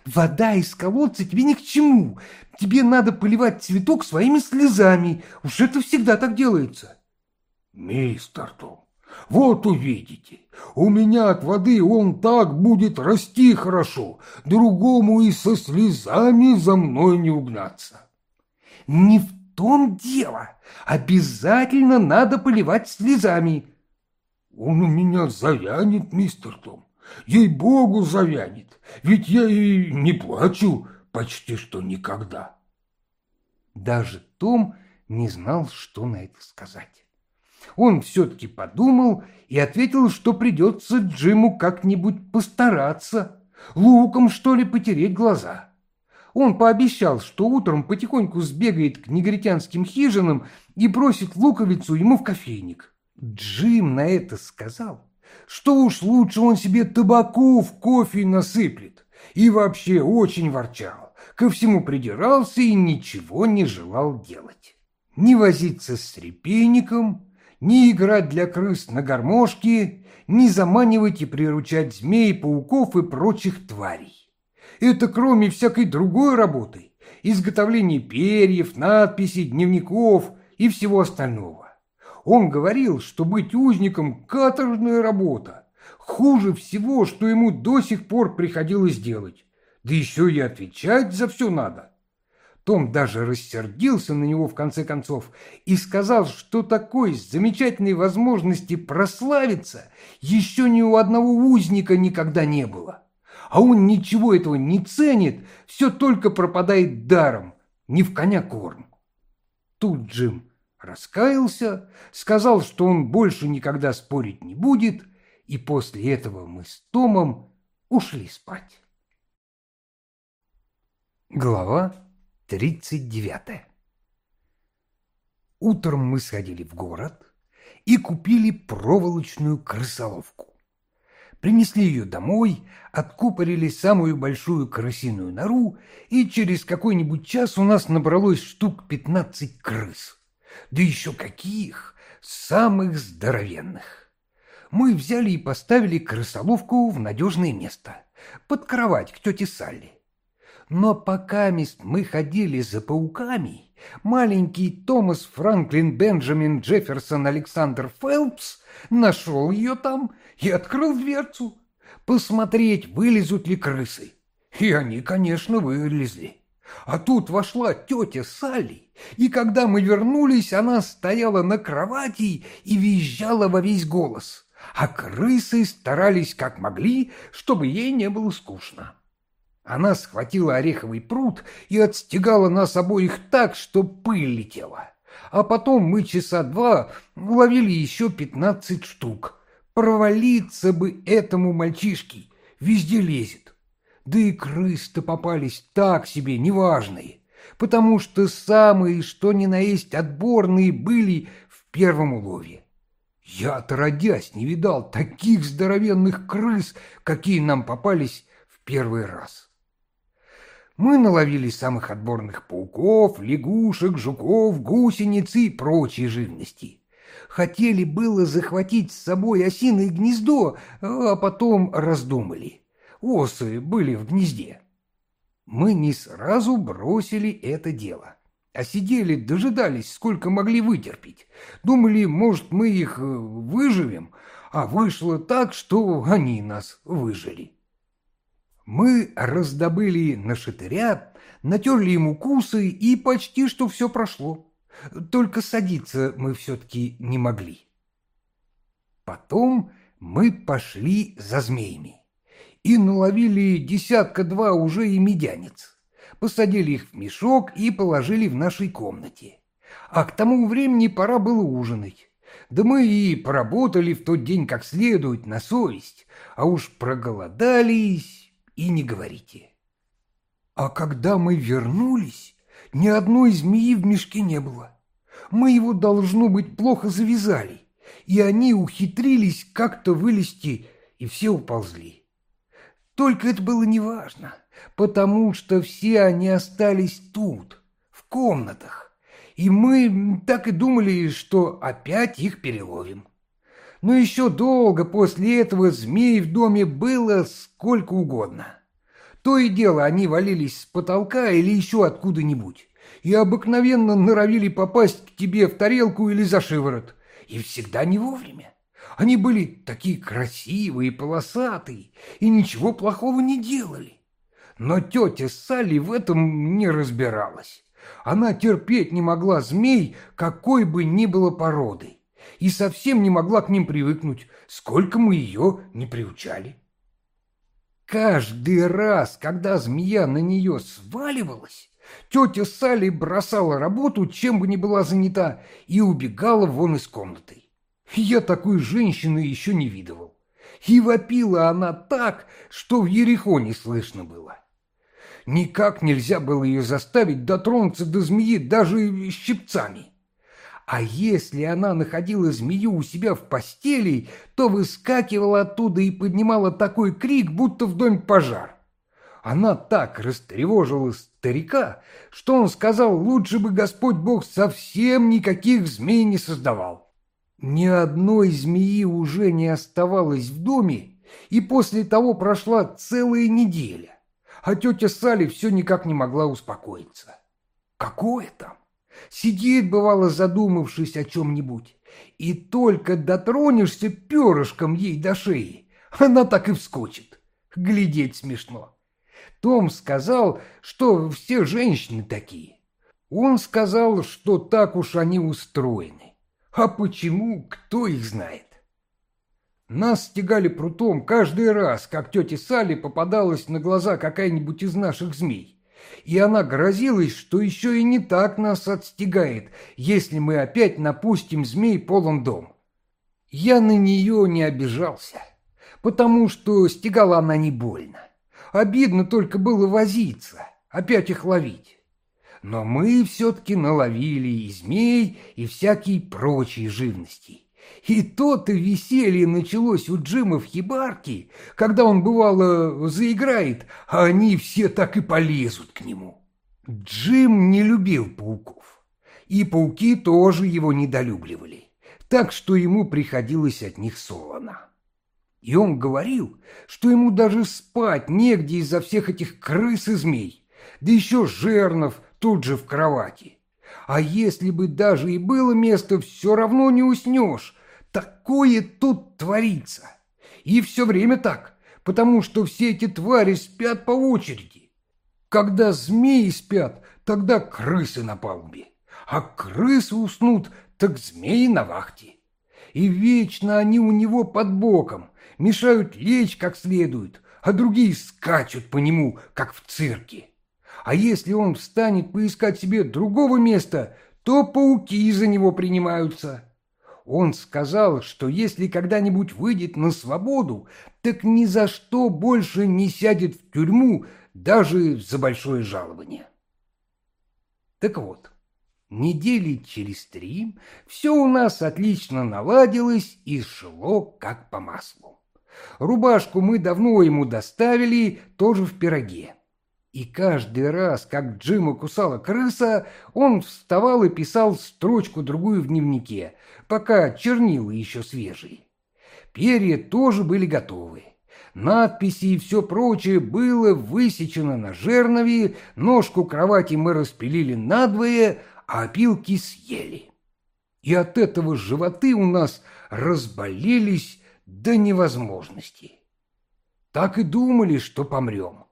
Вода из колодца тебе ни к чему. Тебе надо поливать цветок своими слезами. Уж это всегда так делается.
Мистер Том, вот увидите, у меня от воды он так будет расти хорошо, другому и со слезами за мной не угнаться.
Не в том дело. Обязательно надо поливать слезами.
Он у меня завянет, мистер Том. Ей-богу, завянет, ведь я и не плачу почти что никогда.
Даже Том не знал, что на это сказать. Он все-таки подумал и ответил, что придется Джиму как-нибудь постараться, луком, что ли, потереть глаза. Он пообещал, что утром потихоньку сбегает к негритянским хижинам и бросит луковицу ему в кофейник. Джим на это сказал, что уж лучше он себе табаку в кофе насыплет. И вообще очень ворчал, ко всему придирался и ничего не желал делать. Не возиться с репейником, не играть для крыс на гармошке, не заманивать и приручать змей, пауков и прочих тварей. Это кроме всякой другой работы, изготовления перьев, надписей, дневников и всего остального. Он говорил, что быть узником – каторжная работа. Хуже всего, что ему до сих пор приходилось делать. Да еще и отвечать за все надо. Том даже рассердился на него в конце концов и сказал, что такой замечательной возможности прославиться еще ни у одного узника никогда не было. А он ничего этого не ценит, все только пропадает даром, не в коня корм. Тут Джим раскаялся, сказал, что он больше никогда спорить не будет, и после этого мы с Томом ушли спать. Глава тридцать девятая Утром мы сходили в город и купили проволочную крысоловку. Принесли ее домой, откупорили самую большую крысиную нору, и через какой-нибудь час у нас набралось штук пятнадцать крыс. Да еще каких! Самых здоровенных! Мы взяли и поставили крысоловку в надежное место, под кровать к тете Салли. Но пока мы ходили за пауками, маленький Томас Франклин Бенджамин Джефферсон Александр Фелпс нашел ее там и открыл дверцу. Посмотреть, вылезут ли крысы. И они, конечно, вылезли. А тут вошла тетя Салли, и когда мы вернулись, она стояла на кровати и визжала во весь голос, а крысы старались как могли, чтобы ей не было скучно. Она схватила ореховый пруд и отстегала нас обоих так, что пыль летела. А потом мы часа два ловили еще пятнадцать штук. Провалиться бы этому мальчишке, везде лезет. Да и крыс-то попались так себе, неважные, потому что самые, что ни на есть отборные, были в первом улове. Я, отродясь, не видал таких здоровенных крыс, какие нам попались в первый раз. Мы наловили самых отборных пауков, лягушек, жуков, гусениц и прочей живности. Хотели было захватить с собой осиное гнездо, а потом раздумали. Осы были в гнезде. Мы не сразу бросили это дело, а сидели, дожидались, сколько могли вытерпеть. Думали, может, мы их э, выживем, а вышло так, что они нас выжили. Мы раздобыли нашатыря, натерли ему кусы, и почти что все прошло. Только садиться мы все-таки не могли. Потом мы пошли за змеями и наловили десятка-два уже и медянец. Посадили их в мешок и положили в нашей комнате. А к тому времени пора было ужинать. Да мы и поработали в тот день как следует, на совесть, а уж проголодались и не говорите. А когда мы вернулись, ни одной змеи в мешке не было. Мы его, должно быть, плохо завязали, и они ухитрились как-то вылезти, и все уползли. Только это было неважно, потому что все они остались тут, в комнатах, и мы так и думали, что опять их переловим. Но еще долго после этого змей в доме было сколько угодно. То и дело они валились с потолка или еще откуда-нибудь и обыкновенно норовили попасть к тебе в тарелку или за шиворот, и всегда не вовремя. Они были такие красивые, полосатые, и ничего плохого не делали. Но тетя Салли в этом не разбиралась. Она терпеть не могла змей, какой бы ни было породы и совсем не могла к ним привыкнуть, сколько мы ее не приучали. Каждый раз, когда змея на нее сваливалась, тетя Салли бросала работу, чем бы ни была занята, и убегала вон из комнаты. Я такой женщины еще не видывал. И вопила она так, что в Ерехоне слышно было. Никак нельзя было ее заставить дотронуться до змеи даже щипцами. А если она находила змею у себя в постели, то выскакивала оттуда и поднимала такой крик, будто в доме пожар. Она так растревожила старика, что он сказал, лучше бы Господь Бог совсем никаких змей не создавал. Ни одной змеи уже не оставалось в доме, и после того прошла целая неделя, а тетя Салли все никак не могла успокоиться. Какое там? Сидит, бывало, задумавшись о чем-нибудь, и только дотронешься перышком ей до шеи, она так и вскочит. Глядеть смешно. Том сказал, что все женщины такие. Он сказал, что так уж они устроены. А почему, кто их знает? Нас стегали прутом каждый раз, как тете Салли попадалась на глаза какая-нибудь из наших змей и она грозилась, что еще и не так нас отстегает, если мы опять напустим змей полон дом. Я на нее не обижался, потому что стегала она не больно. Обидно только было возиться, опять их ловить. Но мы все-таки наловили и змей, и всякие прочие живности, И то-то веселье началось у Джима в хибарке, когда он, бывало, заиграет, а они все так и полезут к нему. Джим не любил пауков, и пауки тоже его недолюбливали, так что ему приходилось от них солоно. И он говорил, что ему даже спать негде из-за всех этих крыс и змей, да еще жернов тут же в кровати. А если бы даже и было место, все равно не уснешь, Такое тут творится. И все время так, потому что все эти твари спят по очереди. Когда змеи спят, тогда крысы на палубе. А крысы уснут, так змеи на вахте. И вечно они у него под боком, мешают лечь как следует, а другие скачут по нему, как в цирке. А если он встанет поискать себе другого места, то пауки за него принимаются. Он сказал, что если когда-нибудь выйдет на свободу, так ни за что больше не сядет в тюрьму даже за большое жалование. Так вот, недели через три все у нас отлично наладилось и шло как по маслу. Рубашку мы давно ему доставили, тоже в пироге. И каждый раз, как Джима кусала крыса, он вставал и писал строчку-другую в дневнике, пока чернила еще свежие. Перья тоже были готовы. Надписи и все прочее было высечено на жернове, ножку кровати мы распилили надвое, а опилки съели. И от этого животы у нас разболелись до невозможности. Так и думали, что помрем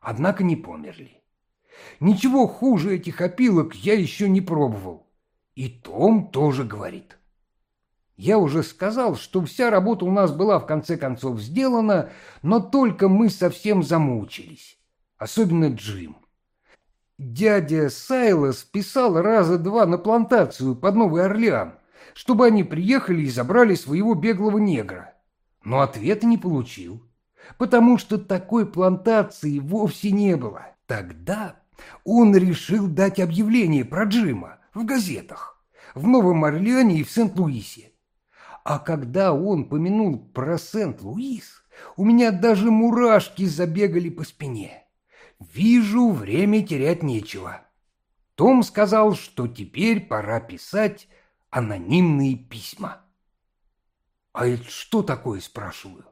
однако не померли. Ничего хуже этих опилок я еще не пробовал. И Том тоже говорит. Я уже сказал, что вся работа у нас была в конце концов сделана, но только мы совсем замучились. Особенно Джим. Дядя Сайлос писал раза два на плантацию под Новый Орлеан, чтобы они приехали и забрали своего беглого негра. Но ответа не получил потому что такой плантации вовсе не было. Тогда он решил дать объявление про Джима в газетах, в Новом Орлеане и в Сент-Луисе. А когда он помянул про Сент-Луис, у меня даже мурашки забегали по спине. Вижу, время терять нечего. Том сказал, что теперь пора писать анонимные письма. «А это что такое?» – спрашиваю.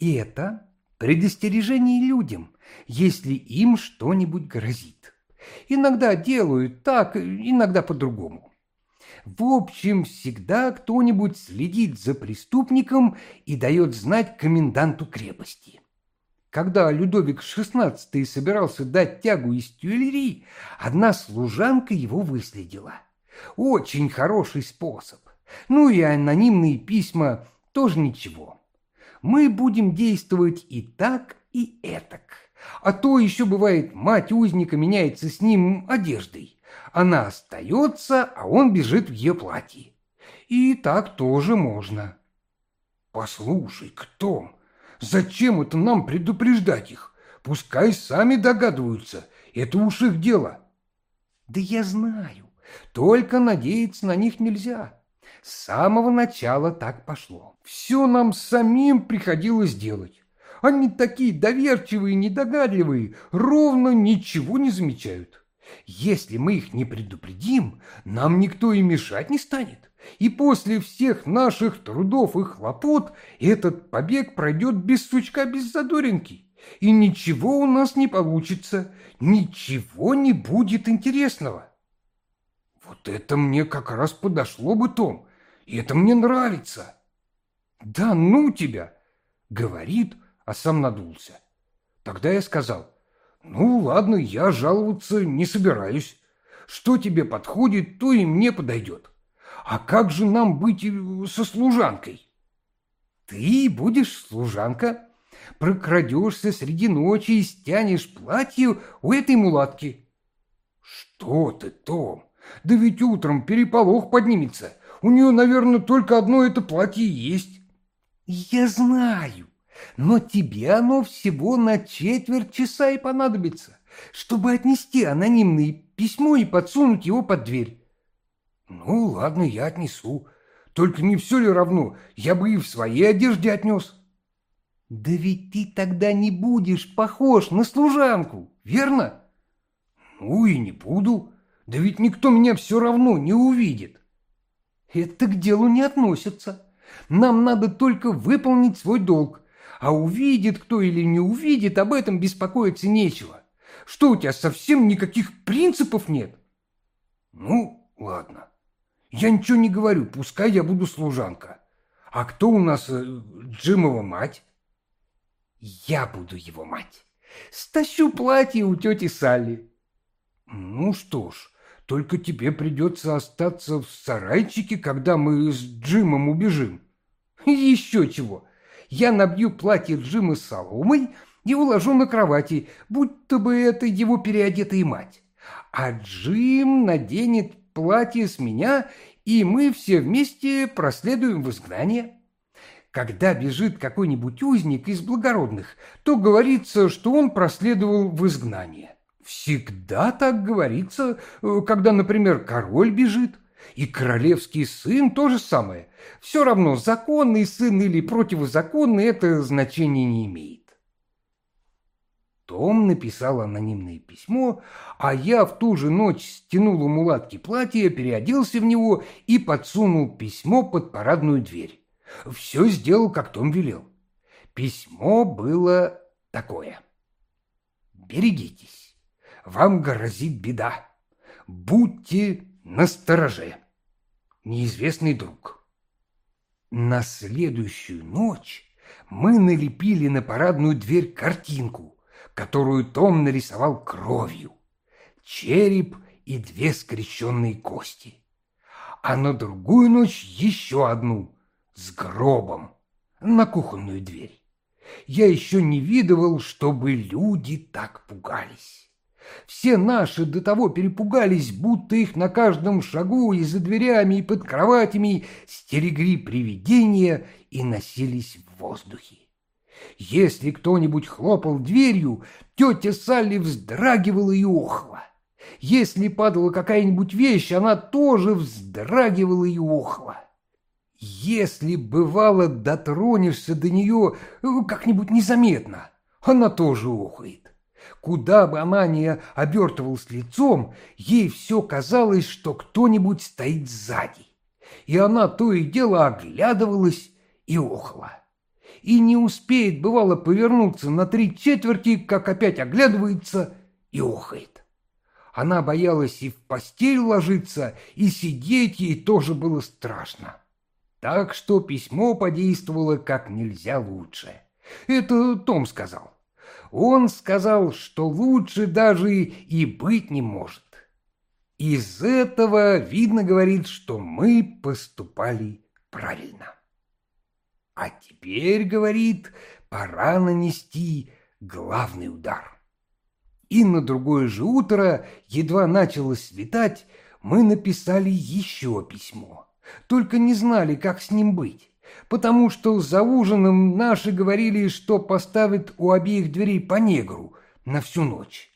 И это предостережение людям, если им что-нибудь грозит. Иногда делают так, иногда по-другому. В общем, всегда кто-нибудь следит за преступником и дает знать коменданту крепости. Когда Людовик XVI собирался дать тягу из тюэллерии, одна служанка его выследила. Очень хороший способ. Ну и анонимные письма тоже ничего мы будем действовать и так, и этак. А то еще бывает, мать узника меняется с ним одеждой. Она остается, а он бежит в ее платье. И так тоже можно. Послушай, кто? Зачем это нам предупреждать их? Пускай сами догадываются. Это уж их дело. Да я знаю. Только надеяться на них нельзя. С самого начала так пошло. Все нам самим приходилось делать. Они такие доверчивые недогадливые, ровно ничего не замечают. Если мы их не предупредим, нам никто и мешать не станет. И после всех наших трудов и хлопот этот побег пройдет без сучка, без задоринки. И ничего у нас не получится, ничего не будет интересного. Вот это мне как раз подошло бы, Том. И это мне нравится. Да ну тебя, говорит, а сам надулся. Тогда я сказал, ну ладно, я жаловаться не собираюсь. Что тебе подходит, то и мне подойдет. А как же нам быть э, со служанкой? Ты будешь служанка, прокрадешься среди ночи и стянешь платье у этой мулатки. Что ты, Том? Да ведь утром переполох поднимется. У нее, наверное, только одно это платье есть. Я знаю, но тебе оно всего на четверть часа и понадобится, чтобы отнести анонимное письмо и подсунуть его под дверь. Ну, ладно, я отнесу.
Только не все ли равно, я бы и в своей одежде отнес.
Да ведь ты тогда не будешь похож на служанку, верно?
Ну и не буду. Да ведь никто меня все равно не увидит.
Это к делу не относится. Нам надо только выполнить свой долг. А увидит кто или не увидит, об этом беспокоиться нечего. Что у тебя совсем никаких принципов нет?
Ну, ладно. Я ничего не говорю, пускай я буду служанка. А кто у нас э, Джимова мать?
Я буду его мать. Стащу платье у тети Салли.
Ну что ж, только тебе придется остаться в сарайчике, когда мы с Джимом убежим.
Еще чего. Я набью платье Джима соломой и уложу на кровати, будто бы это его переодетая мать. А Джим наденет платье с меня, и мы все вместе проследуем в изгнание. Когда бежит какой-нибудь узник из благородных, то говорится, что он проследовал в изгнание. Всегда так говорится, э, когда, например, король бежит. И королевский сын то же самое. Все равно, законный сын или противозаконный, это значение не имеет. Том написал анонимное письмо, а я в ту же ночь стянул у мулатки платье, переоделся в него и подсунул письмо под парадную дверь. Все сделал, как Том велел. Письмо было такое. «Берегитесь, вам грозит беда. Будьте настороже. Неизвестный друг». На следующую ночь мы налепили на парадную дверь картинку, которую Том нарисовал кровью. Череп и две скрещенные кости. А на другую ночь еще одну — с гробом на кухонную дверь. Я еще не видывал, чтобы люди так пугались. Все наши до того перепугались, будто их на каждом шагу и за дверями, и под кроватями стерегли привидения и носились в воздухе. Если кто-нибудь хлопал дверью, тетя Салли вздрагивала и охла. Если падала какая-нибудь вещь, она тоже вздрагивала и охла. Если, бывало, дотронешься до нее э, как-нибудь незаметно, она тоже охает. Куда бы она ни обертывалась лицом, ей все казалось, что кто-нибудь стоит сзади. И она то и дело оглядывалась и охла. И не успеет, бывало, повернуться на три четверти, как опять оглядывается и охает. Она боялась и в постель ложиться, и сидеть ей тоже было страшно. Так что письмо подействовало как нельзя лучше. Это Том сказал. Он сказал, что лучше даже и быть не может. Из этого видно, говорит, что мы поступали правильно. А теперь, говорит, пора нанести главный удар. И на другое же утро, едва начало светать, мы написали еще письмо только не знали, как с ним быть, потому что за ужином наши говорили, что поставят у обеих дверей по негру на всю ночь.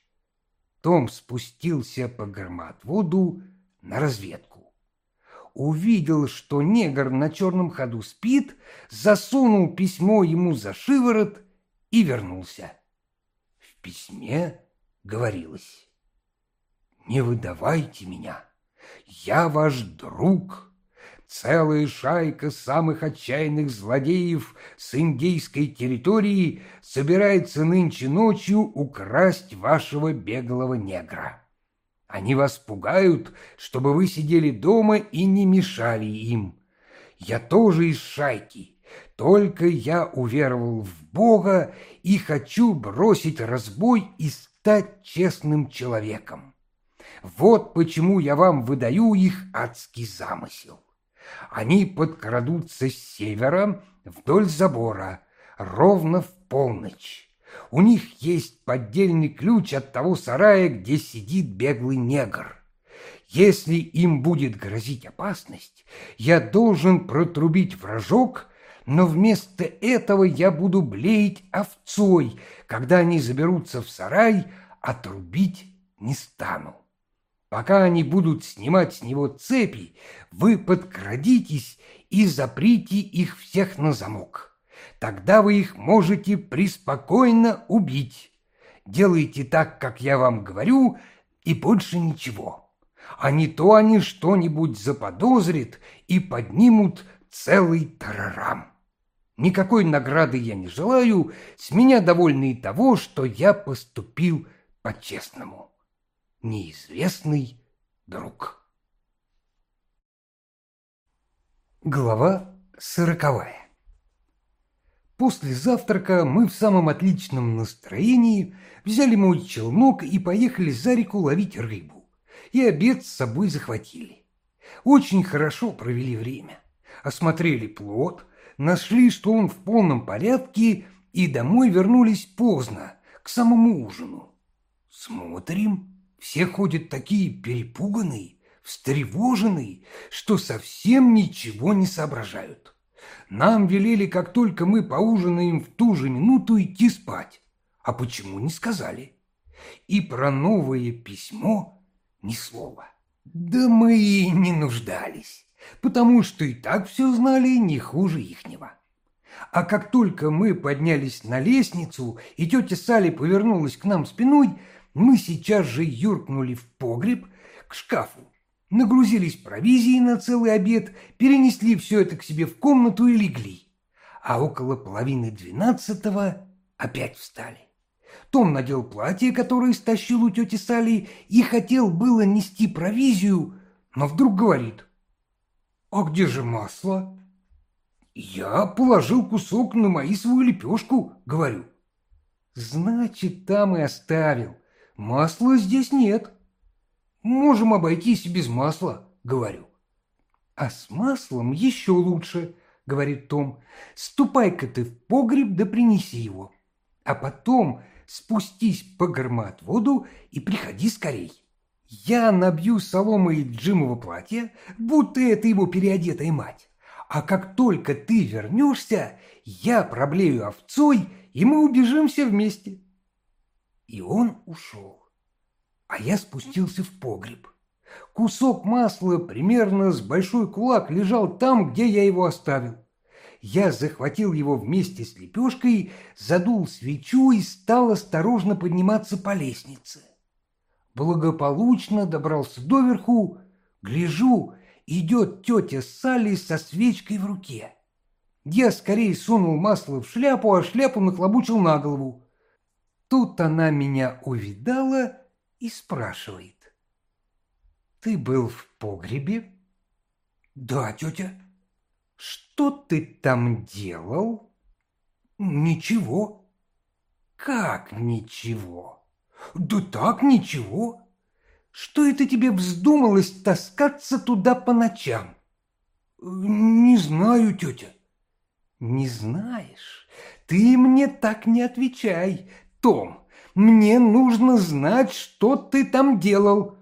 Том спустился по громоотводу на разведку. Увидел, что негр на черном ходу спит, засунул письмо ему за шиворот и вернулся. В письме говорилось «Не выдавайте меня, я ваш друг» Целая шайка самых отчаянных злодеев с индейской территории собирается нынче ночью украсть вашего беглого негра. Они вас пугают, чтобы вы сидели дома и не мешали им. Я тоже из шайки, только я уверовал в Бога и хочу бросить разбой и стать честным человеком. Вот почему я вам выдаю их адский замысел. Они подкрадутся с севера вдоль забора, ровно в полночь. У них есть поддельный ключ от того сарая, где сидит беглый негр. Если им будет грозить опасность, я должен протрубить вражок, но вместо этого я буду блеять овцой, когда они заберутся в сарай, а трубить не стану. Пока они будут снимать с него цепи, вы подкрадитесь и заприте их всех на замок. Тогда вы их можете преспокойно убить. Делайте так, как я вам говорю, и больше ничего. А не то они что-нибудь заподозрят и поднимут целый тарарам. Никакой награды я не желаю, с меня довольны и того, что я поступил по-честному. Неизвестный друг. Глава сороковая После завтрака мы в самом отличном настроении взяли мой челнок и поехали за реку ловить рыбу. И обед с собой захватили. Очень хорошо провели время. Осмотрели плод, нашли, что он в полном порядке, и домой вернулись поздно, к самому ужину. Смотрим, все ходят такие перепуганные, встревоженные, что совсем ничего не соображают. Нам велели, как только мы поужинаем в ту же минуту, идти спать. А почему не сказали? И про новое письмо ни слова. Да мы и не нуждались, потому что и так все знали не хуже ихнего. А как только мы поднялись на лестницу, и тетя Салли повернулась к нам спиной, мы сейчас же юркнули в погреб к шкафу нагрузились провизией на целый обед, перенесли все это к себе в комнату и легли. А около половины двенадцатого опять встали. Том надел платье, которое стащил у тети Сали, и хотел было нести провизию, но вдруг говорит, «А где же масло?» «Я положил кусок на мои свою лепешку», — говорю. «Значит, там и оставил. Масла здесь нет». Можем обойтись без масла, говорю. А с маслом еще лучше, говорит Том. Ступай-ка ты в погреб да принеси его. А потом спустись по воду и приходи скорей. Я набью соломой Джимова платья, будто это его переодетая мать. А как только ты вернешься, я проблею овцой, и мы убежимся вместе. И он ушел а я спустился в погреб. Кусок масла примерно с большой кулак лежал там, где я его оставил. Я захватил его вместе с лепешкой, задул свечу и стал осторожно подниматься по лестнице. Благополучно добрался доверху, гляжу, идет тетя Салли со свечкой в руке. Я скорее сунул масло в шляпу, а шляпу нахлобучил на голову. Тут она меня увидала и спрашивает. «Ты был в погребе?» «Да, тетя». «Что ты там делал?» «Ничего». «Как ничего?» «Да так, ничего». «Что это тебе вздумалось таскаться туда по ночам?» «Не знаю, тетя». «Не знаешь? Ты мне так не отвечай, Том. Мне нужно знать, что ты там делал».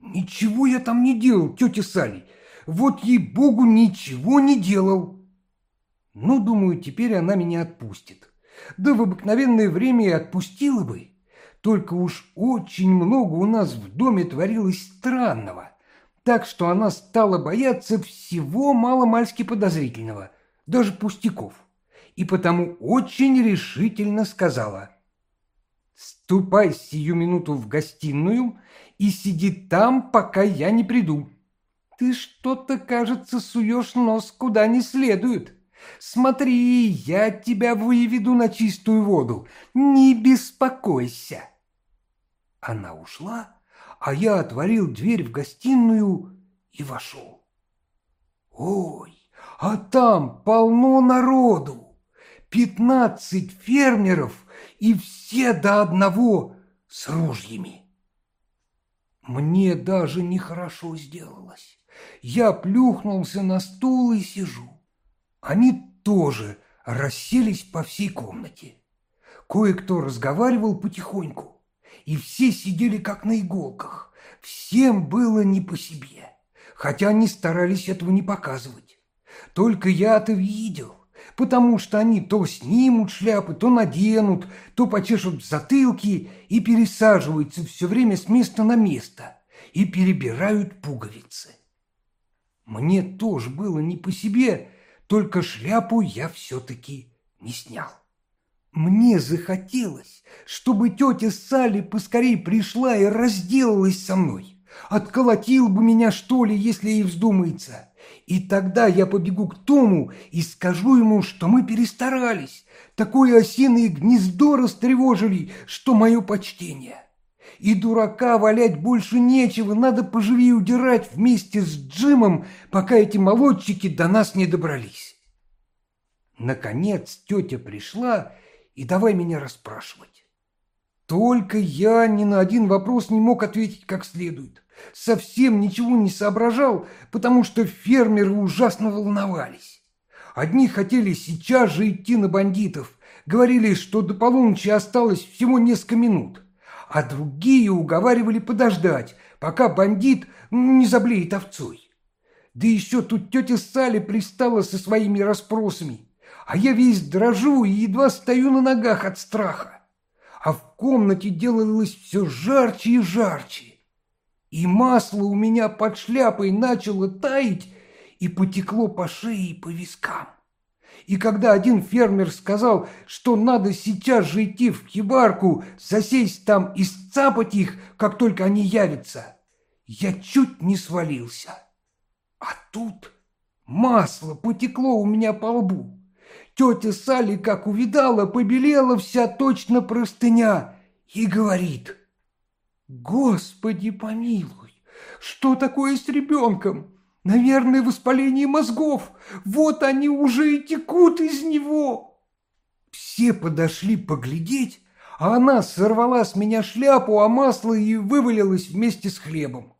«Ничего я там не делал, тетя Салли. Вот ей-богу, ничего не делал». Ну, думаю, теперь она меня отпустит. Да в обыкновенное время и отпустила бы. Только уж очень много у нас в доме творилось странного, так что она стала бояться всего маломальски подозрительного, даже пустяков, и потому очень решительно сказала – Ступай сию минуту в гостиную и сиди там, пока я не приду. Ты что-то, кажется, суешь нос куда не следует. Смотри, я тебя выведу на чистую воду. Не беспокойся. Она ушла, а я отворил дверь в гостиную и вошел. Ой, а там полно народу. Пятнадцать фермеров и все до одного с ружьями. Мне даже нехорошо сделалось. Я плюхнулся на стул и сижу. Они тоже расселись по всей комнате. Кое-кто разговаривал потихоньку, и все сидели как на иголках. Всем было не по себе, хотя они старались этого не показывать. Только я-то видел, потому что они то снимут шляпы, то наденут, то почешут затылки и пересаживаются все время с места на место и перебирают пуговицы. Мне тоже было не по себе, только шляпу я все-таки не снял. Мне захотелось, чтобы тетя Салли поскорей пришла и разделалась со мной. Отколотил бы меня, что ли, если ей вздумается. И тогда я побегу к Тому и скажу ему, что мы перестарались. Такое осиное гнездо растревожили, что мое почтение. И дурака валять больше нечего, надо поживее удирать вместе с Джимом, пока эти молодчики до нас не добрались. Наконец тетя пришла и давай меня расспрашивать. Только я ни на один вопрос не мог ответить как следует. Совсем ничего не соображал, потому что фермеры ужасно волновались. Одни хотели сейчас же идти на бандитов, говорили, что до полуночи осталось всего несколько минут, а другие уговаривали подождать, пока бандит не заблеет овцой. Да еще тут тетя Салли пристала со своими расспросами, а я весь дрожу и едва стою на ногах от страха. А в комнате делалось все жарче и жарче. И масло у меня под шляпой начало таять и потекло по шее и по вискам. И когда один фермер сказал, что надо сейчас же идти в хибарку, засесть там и сцапать их, как только они явятся, я чуть не свалился. А тут масло потекло у меня по лбу. Тетя Салли, как увидала, побелела вся точно простыня и говорит, «Господи помилуй, что такое с ребенком? Наверное, воспаление мозгов, вот они уже и текут из него!» Все подошли поглядеть, а она сорвала с меня шляпу, а масло и вывалилось вместе с хлебом.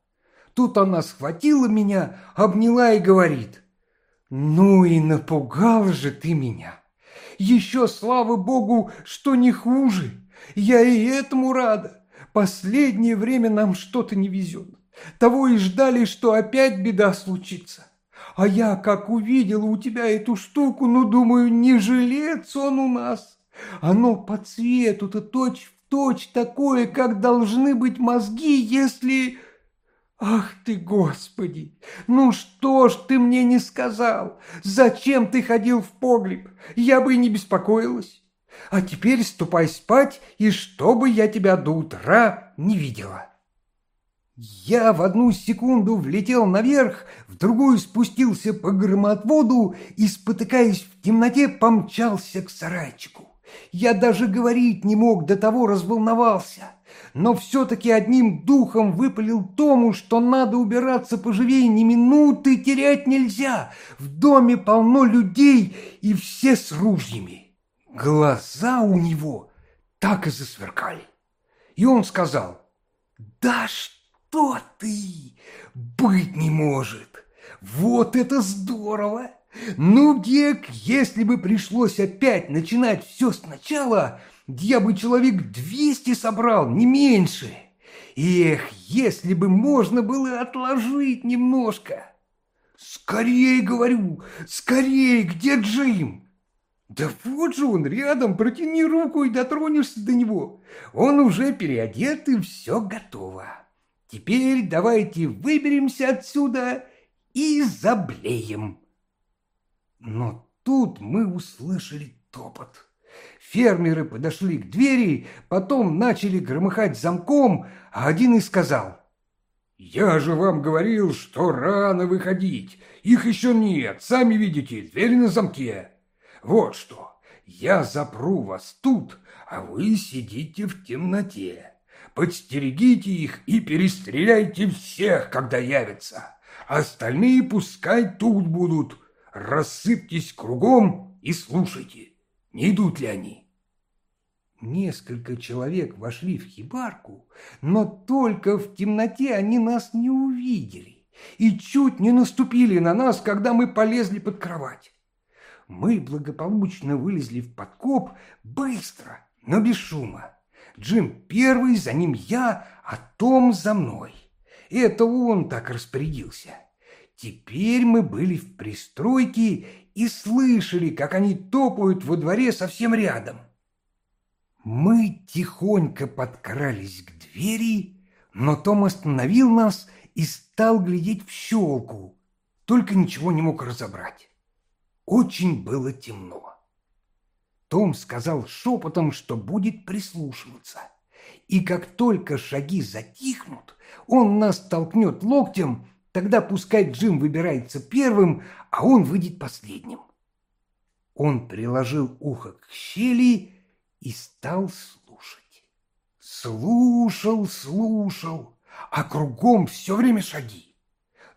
Тут она схватила меня, обняла и говорит, «Ну и напугал же ты меня! Еще, слава богу, что не хуже! Я и этому рада! Последнее время нам что-то не везет. Того и ждали, что опять беда случится. А я, как увидела у тебя эту штуку, ну, думаю, не жилец он у нас. Оно по цвету-то точь в точь такое, как должны быть мозги, если... «Ах ты, Господи! Ну что ж ты мне не сказал? Зачем ты ходил в погреб? Я бы и не беспокоилась. А теперь ступай спать, и чтобы я тебя до утра не видела». Я в одну секунду влетел наверх, в другую спустился по громотводу и, спотыкаясь в темноте, помчался к сарайчику. Я даже говорить не мог, до того разволновался но все-таки одним духом выпалил Тому, что надо убираться поживее, ни минуты терять нельзя. В доме полно людей, и все с ружьями. Глаза у него так и засверкали. И он сказал, «Да что ты! Быть не может! Вот это здорово! Ну, Гек, если бы пришлось опять начинать все сначала, я бы человек двести собрал, не меньше. Эх, если бы можно было отложить немножко. Скорей, говорю, скорей, где Джим? Да вот же он рядом, протяни руку и дотронешься до него. Он уже переодет и все готово. Теперь давайте выберемся отсюда и заблеем. Но тут мы услышали топот. Фермеры подошли к двери, потом начали громыхать замком, а один и сказал. «Я же вам говорил, что рано выходить. Их еще нет, сами видите, дверь на замке. Вот что, я запру вас тут, а вы сидите в темноте. Подстерегите их и перестреляйте всех, когда явятся. Остальные пускай тут будут. Рассыпьтесь кругом и слушайте» не идут ли они. Несколько человек вошли в хибарку, но только в темноте они нас не увидели и чуть не наступили на нас, когда мы полезли под кровать. Мы благополучно вылезли в подкоп быстро, но без шума. Джим первый, за ним я, а Том за мной. Это он так распорядился. Теперь мы были в пристройке и слышали, как они топают во дворе совсем рядом. Мы тихонько подкрались к двери, но Том остановил нас и стал глядеть в щелку. только ничего не мог разобрать. Очень было темно. Том сказал шепотом, что будет прислушиваться. И как только шаги затихнут, он нас толкнет локтем, тогда пускай Джим выбирается первым, а он выйдет последним. Он приложил ухо к щели и стал слушать. Слушал, слушал, а кругом все время шаги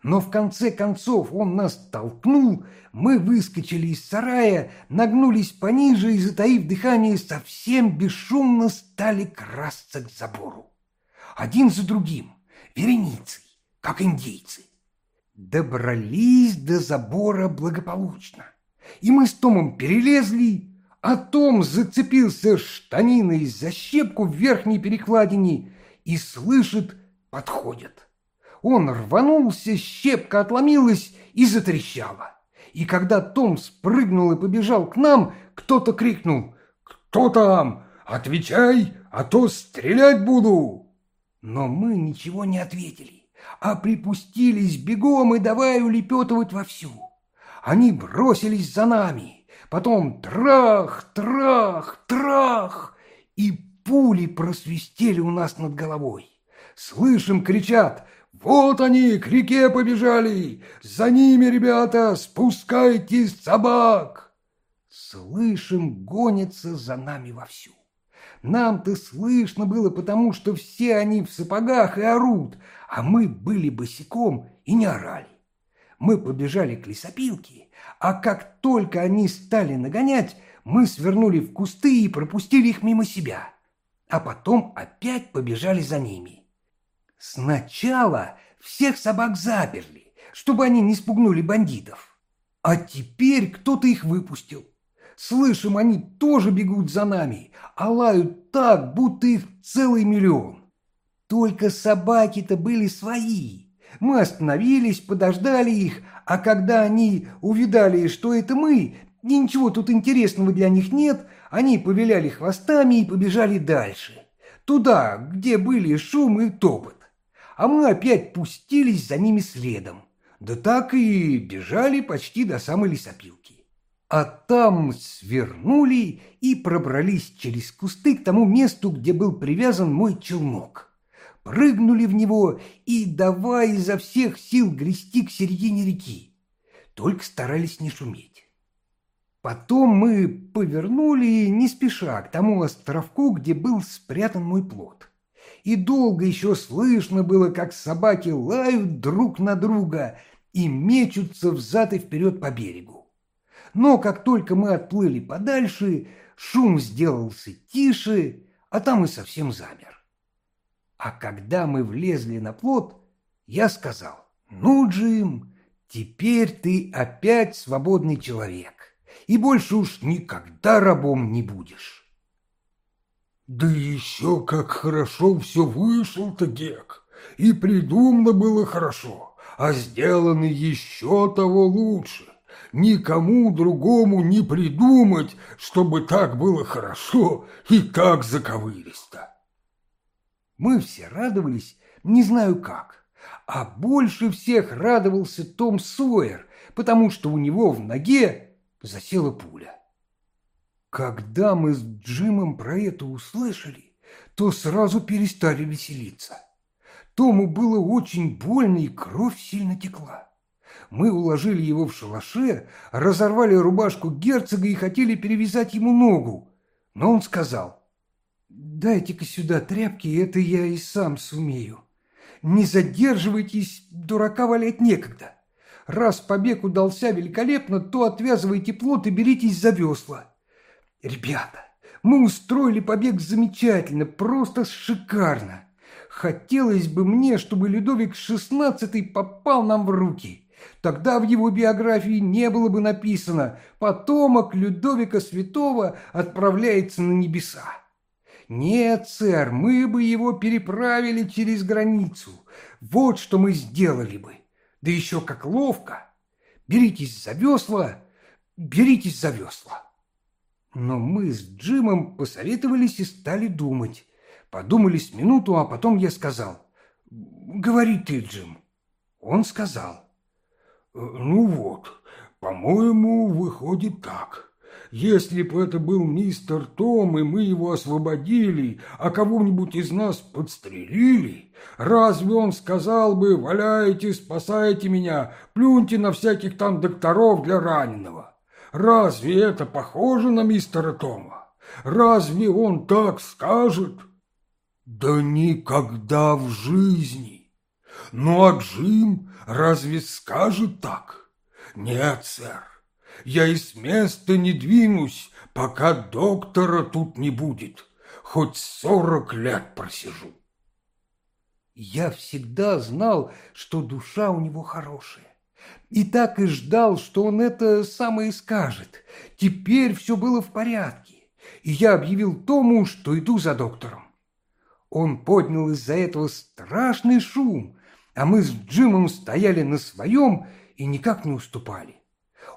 но в конце концов он нас толкнул, мы выскочили из сарая, нагнулись пониже и, затаив дыхание, совсем бесшумно стали красться к забору. Один за другим, вереницей, как индейцы. Добрались до забора благополучно, и мы с Томом перелезли, а Том зацепился штаниной за щепку в верхней перекладине и слышит, подходят. Он рванулся, щепка отломилась и затрещала. И когда Том спрыгнул и побежал к нам, кто-то крикнул «Кто там? Отвечай, а то стрелять буду!» Но мы ничего не ответили, а припустились бегом и давай улепетывать вовсю. Они бросились за нами, потом трах, трах, трах, и пули просвистели у нас над головой. Слышим, кричат «Вот они, к реке побежали! За ними, ребята, спускайте собак!» Слышим, гонятся за нами вовсю. Нам-то слышно было, потому что все они в сапогах и орут, а мы были босиком и не орали. Мы побежали к лесопилке, а как только они стали нагонять, мы свернули в кусты и пропустили их мимо себя, а потом опять побежали за ними. Сначала всех собак заперли, чтобы они не спугнули бандитов. А теперь кто-то их выпустил. Слышим, они тоже бегут за нами, а лают так, будто их целый миллион. Только собаки-то были свои. Мы остановились, подождали их, а когда они увидали, что это мы, и ничего тут интересного для них нет, они повиляли хвостами и побежали дальше. Туда, где были шум и топот а мы опять пустились за ними следом. Да так и бежали почти до самой лесопилки. А там свернули и пробрались через кусты к тому месту, где был привязан мой челнок. Прыгнули в него и давай изо всех сил грести к середине реки. Только старались не шуметь. Потом мы повернули не спеша к тому островку, где был спрятан мой плод и долго еще слышно было, как собаки лают друг на друга и мечутся взад и вперед по берегу. Но как только мы отплыли подальше, шум сделался тише, а там и совсем замер. А когда мы влезли на плот, я сказал, «Ну, Джим, теперь ты опять свободный человек, и больше уж никогда рабом не будешь».
Да еще как хорошо все вышло-то, Гек. И придумано было хорошо, а сделано еще того лучше. Никому другому не придумать, чтобы так было хорошо и так заковыристо.
Мы все радовались, не знаю как, а больше всех радовался Том Сойер, потому что у него в ноге засела пуля. Когда мы с Джимом про это услышали, то сразу перестали веселиться. Тому было очень больно, и кровь сильно текла. Мы уложили его в шалаше, разорвали рубашку герцога и хотели перевязать ему ногу. Но он сказал, «Дайте-ка сюда тряпки, это я и сам сумею. Не задерживайтесь, дурака валять некогда. Раз побег удался великолепно, то отвязывайте плот и беритесь за весла. Ребята, мы устроили побег замечательно, просто шикарно. Хотелось бы мне, чтобы Людовик XVI попал нам в руки. Тогда в его биографии не было бы написано «Потомок Людовика Святого отправляется на небеса». Нет, сэр, мы бы его переправили через границу. Вот что мы сделали бы. Да еще как ловко. Беритесь за весла, беритесь за весла. Но мы с Джимом посоветовались и стали думать. Подумали с минуту, а потом я сказал, «Говори ты, Джим». Он сказал,
Ну вот, по-моему, выходит так. Если бы это был мистер Том, и мы его освободили, а кого-нибудь из нас подстрелили, разве он сказал бы «валяйте, спасайте меня, плюньте на всяких там докторов для раненого»? Разве это похоже на мистера Тома? Разве он так скажет? Да никогда в жизни. Ну а Джим разве скажет так? Нет, сэр. Я и с места не двинусь, пока доктора тут не будет. Хоть сорок лет просижу.
Я всегда знал, что душа у него хорошая. И так и ждал, что он это самое скажет. Теперь все было в порядке. И я объявил Тому, что иду за доктором. Он поднял из-за этого страшный шум, а мы с Джимом стояли на своем и никак не уступали.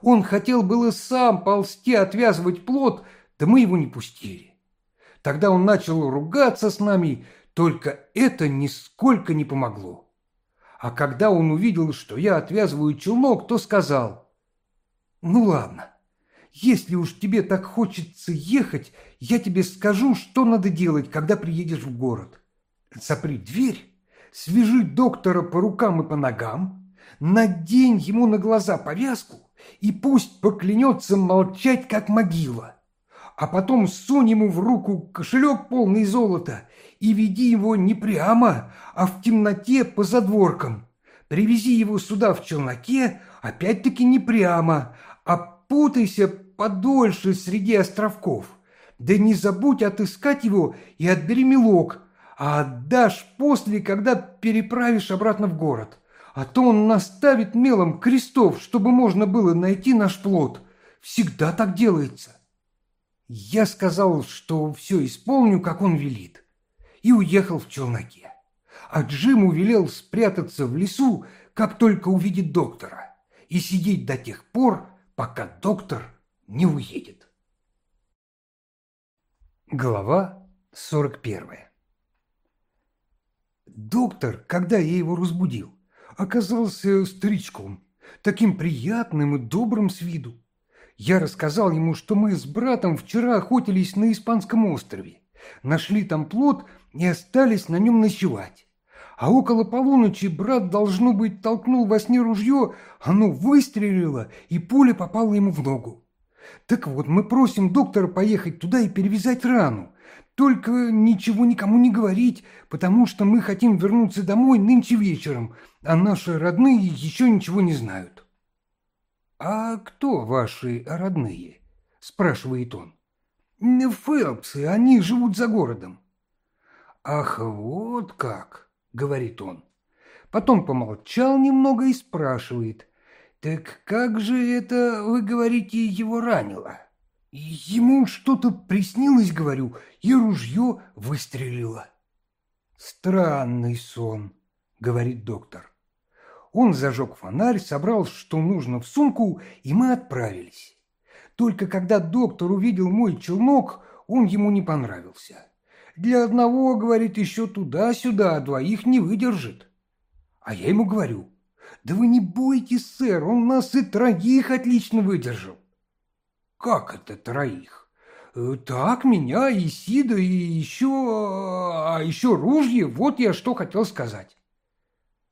Он хотел было сам ползти отвязывать плод, да мы его не пустили. Тогда он начал ругаться с нами, только это нисколько не помогло. А когда он увидел, что я отвязываю челнок, то сказал, «Ну ладно, если уж тебе так хочется ехать, я тебе скажу, что надо делать, когда приедешь в город. Запри дверь, свяжи доктора по рукам и по ногам, надень ему на глаза повязку, и пусть поклянется молчать, как могила. А потом сунь ему в руку кошелек полный золота и веди его не прямо, а в темноте по задворкам. Привези его сюда в челноке, опять-таки не прямо, а путайся подольше среди островков. Да не забудь отыскать его и отбери мелок, а отдашь после, когда переправишь обратно в город а то он наставит мелом крестов, чтобы можно было найти наш плод. Всегда так делается. Я сказал, что все исполню, как он велит, и уехал в челноке. А Джиму велел спрятаться в лесу, как только увидит доктора, и сидеть до тех пор, пока доктор не уедет. Глава 41 Доктор, когда я его разбудил, оказался старичком, таким приятным и добрым с виду. Я рассказал ему, что мы с братом вчера охотились на Испанском острове, нашли там плод и остались на нем ночевать. А около полуночи брат, должно быть, толкнул во сне ружье, оно выстрелило, и пуля попала ему в ногу. Так вот, мы просим доктора поехать туда и перевязать рану, только ничего никому не говорить, потому что мы хотим вернуться домой нынче вечером, а наши родные еще ничего не знают. «А кто ваши родные?» – спрашивает он. «Фелпсы, они живут за городом». «Ах, вот как!» – говорит он. Потом помолчал немного и спрашивает. «Так как же это, вы говорите, его ранило?» Ему что-то приснилось, говорю, и ружье выстрелило. Странный сон, говорит доктор. Он зажег фонарь, собрал, что нужно в сумку, и мы отправились. Только когда доктор увидел мой челнок, он ему не понравился. Для одного, говорит, еще туда-сюда, а двоих не выдержит. А я ему говорю, да вы не бойтесь, сэр, он нас и троих отлично выдержал. «Как это троих?» «Э, «Так, меня, и Сида, и еще... А еще ружье, вот я что хотел сказать».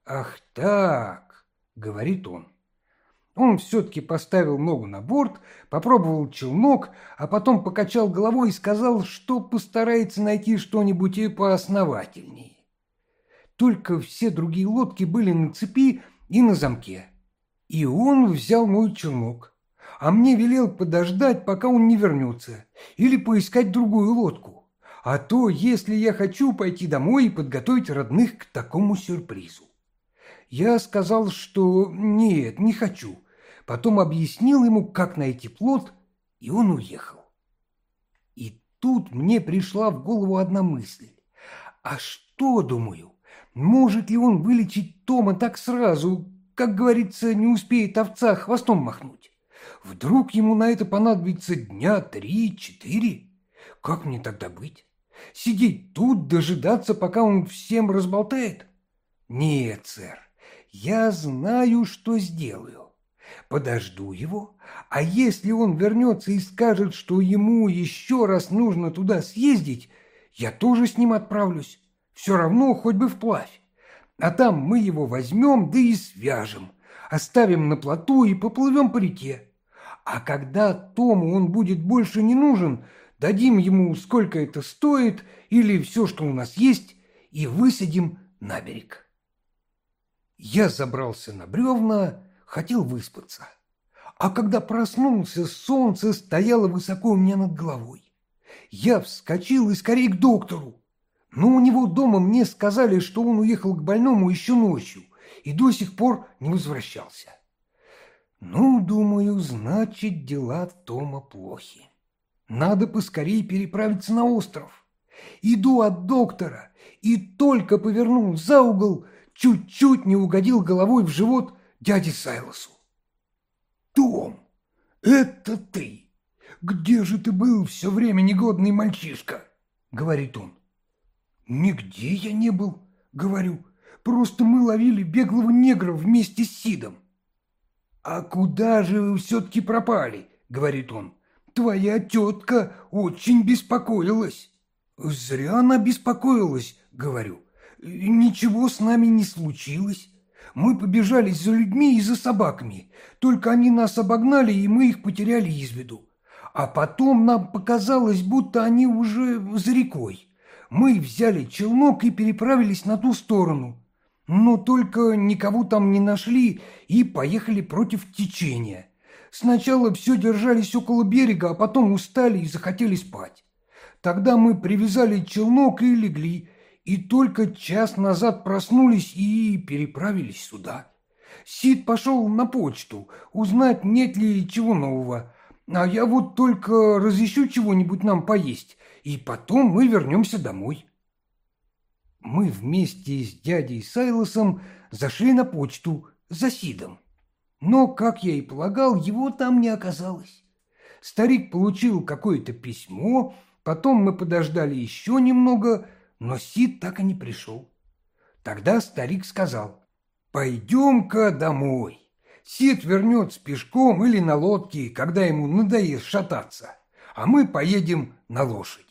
«Ах так», — говорит он. Он все-таки поставил ногу на борт, попробовал челнок, а потом покачал головой и сказал, что постарается найти что-нибудь и поосновательнее. Только все другие лодки были на цепи и на замке. И он взял мой челнок а мне велел подождать, пока он не вернется, или поискать другую лодку. А то, если я хочу пойти домой и подготовить родных к такому сюрпризу. Я сказал, что нет, не хочу. Потом объяснил ему, как найти плод, и он уехал. И тут мне пришла в голову одна мысль. А что, думаю, может ли он вылечить Тома так сразу, как говорится, не успеет овца хвостом махнуть? Вдруг ему на это понадобится дня три-четыре? Как мне тогда быть? Сидеть тут, дожидаться, пока он всем разболтает? Нет, сэр, я знаю, что сделаю. подожду его, а если он вернется и скажет, что ему еще раз нужно туда съездить, я тоже с ним отправлюсь. Все равно хоть бы вплавь. А там мы его возьмем, да и свяжем, оставим на плоту и поплывем по реке. А когда Тому он будет больше не нужен, дадим ему сколько это стоит или все, что у нас есть, и высадим на берег. Я забрался на бревна, хотел выспаться. А когда проснулся, солнце стояло высоко у меня над головой. Я вскочил и скорее к доктору. Но у него дома мне сказали, что он уехал к больному еще ночью и до сих пор не возвращался. Ну, думаю, значит, дела Тома плохи. Надо поскорее переправиться на остров. Иду от доктора и только повернул за угол, чуть-чуть не угодил головой в живот дяде Сайлосу. «Том, это ты! Где же ты был все время, негодный мальчишка?» — говорит он. «Нигде я не был», — говорю. «Просто мы ловили беглого негра вместе с Сидом». «А куда же вы все-таки пропали?» — говорит он. «Твоя тетка очень беспокоилась». «Зря она беспокоилась», — говорю. «Ничего с нами не случилось. Мы побежали за людьми и за собаками, только они нас обогнали, и мы их потеряли из виду. А потом нам показалось, будто они уже за рекой. Мы взяли челнок и переправились на ту сторону. Но только никого там не нашли и поехали против течения. Сначала все держались около берега, а потом устали и захотели спать. Тогда мы привязали челнок и легли, и только час назад проснулись и переправились сюда. Сид пошел на почту, узнать, нет ли чего нового, а я вот только разыщу чего-нибудь нам поесть, и потом мы вернемся домой. Мы вместе с дядей Сайлосом зашли на почту за Сидом. Но, как я и полагал, его там не оказалось. Старик получил какое-то письмо, потом мы подождали еще немного, но Сид так и не пришел. Тогда старик сказал, «Пойдем-ка домой. Сид вернется пешком или на лодке, когда ему надоест шататься, а мы поедем на лошади».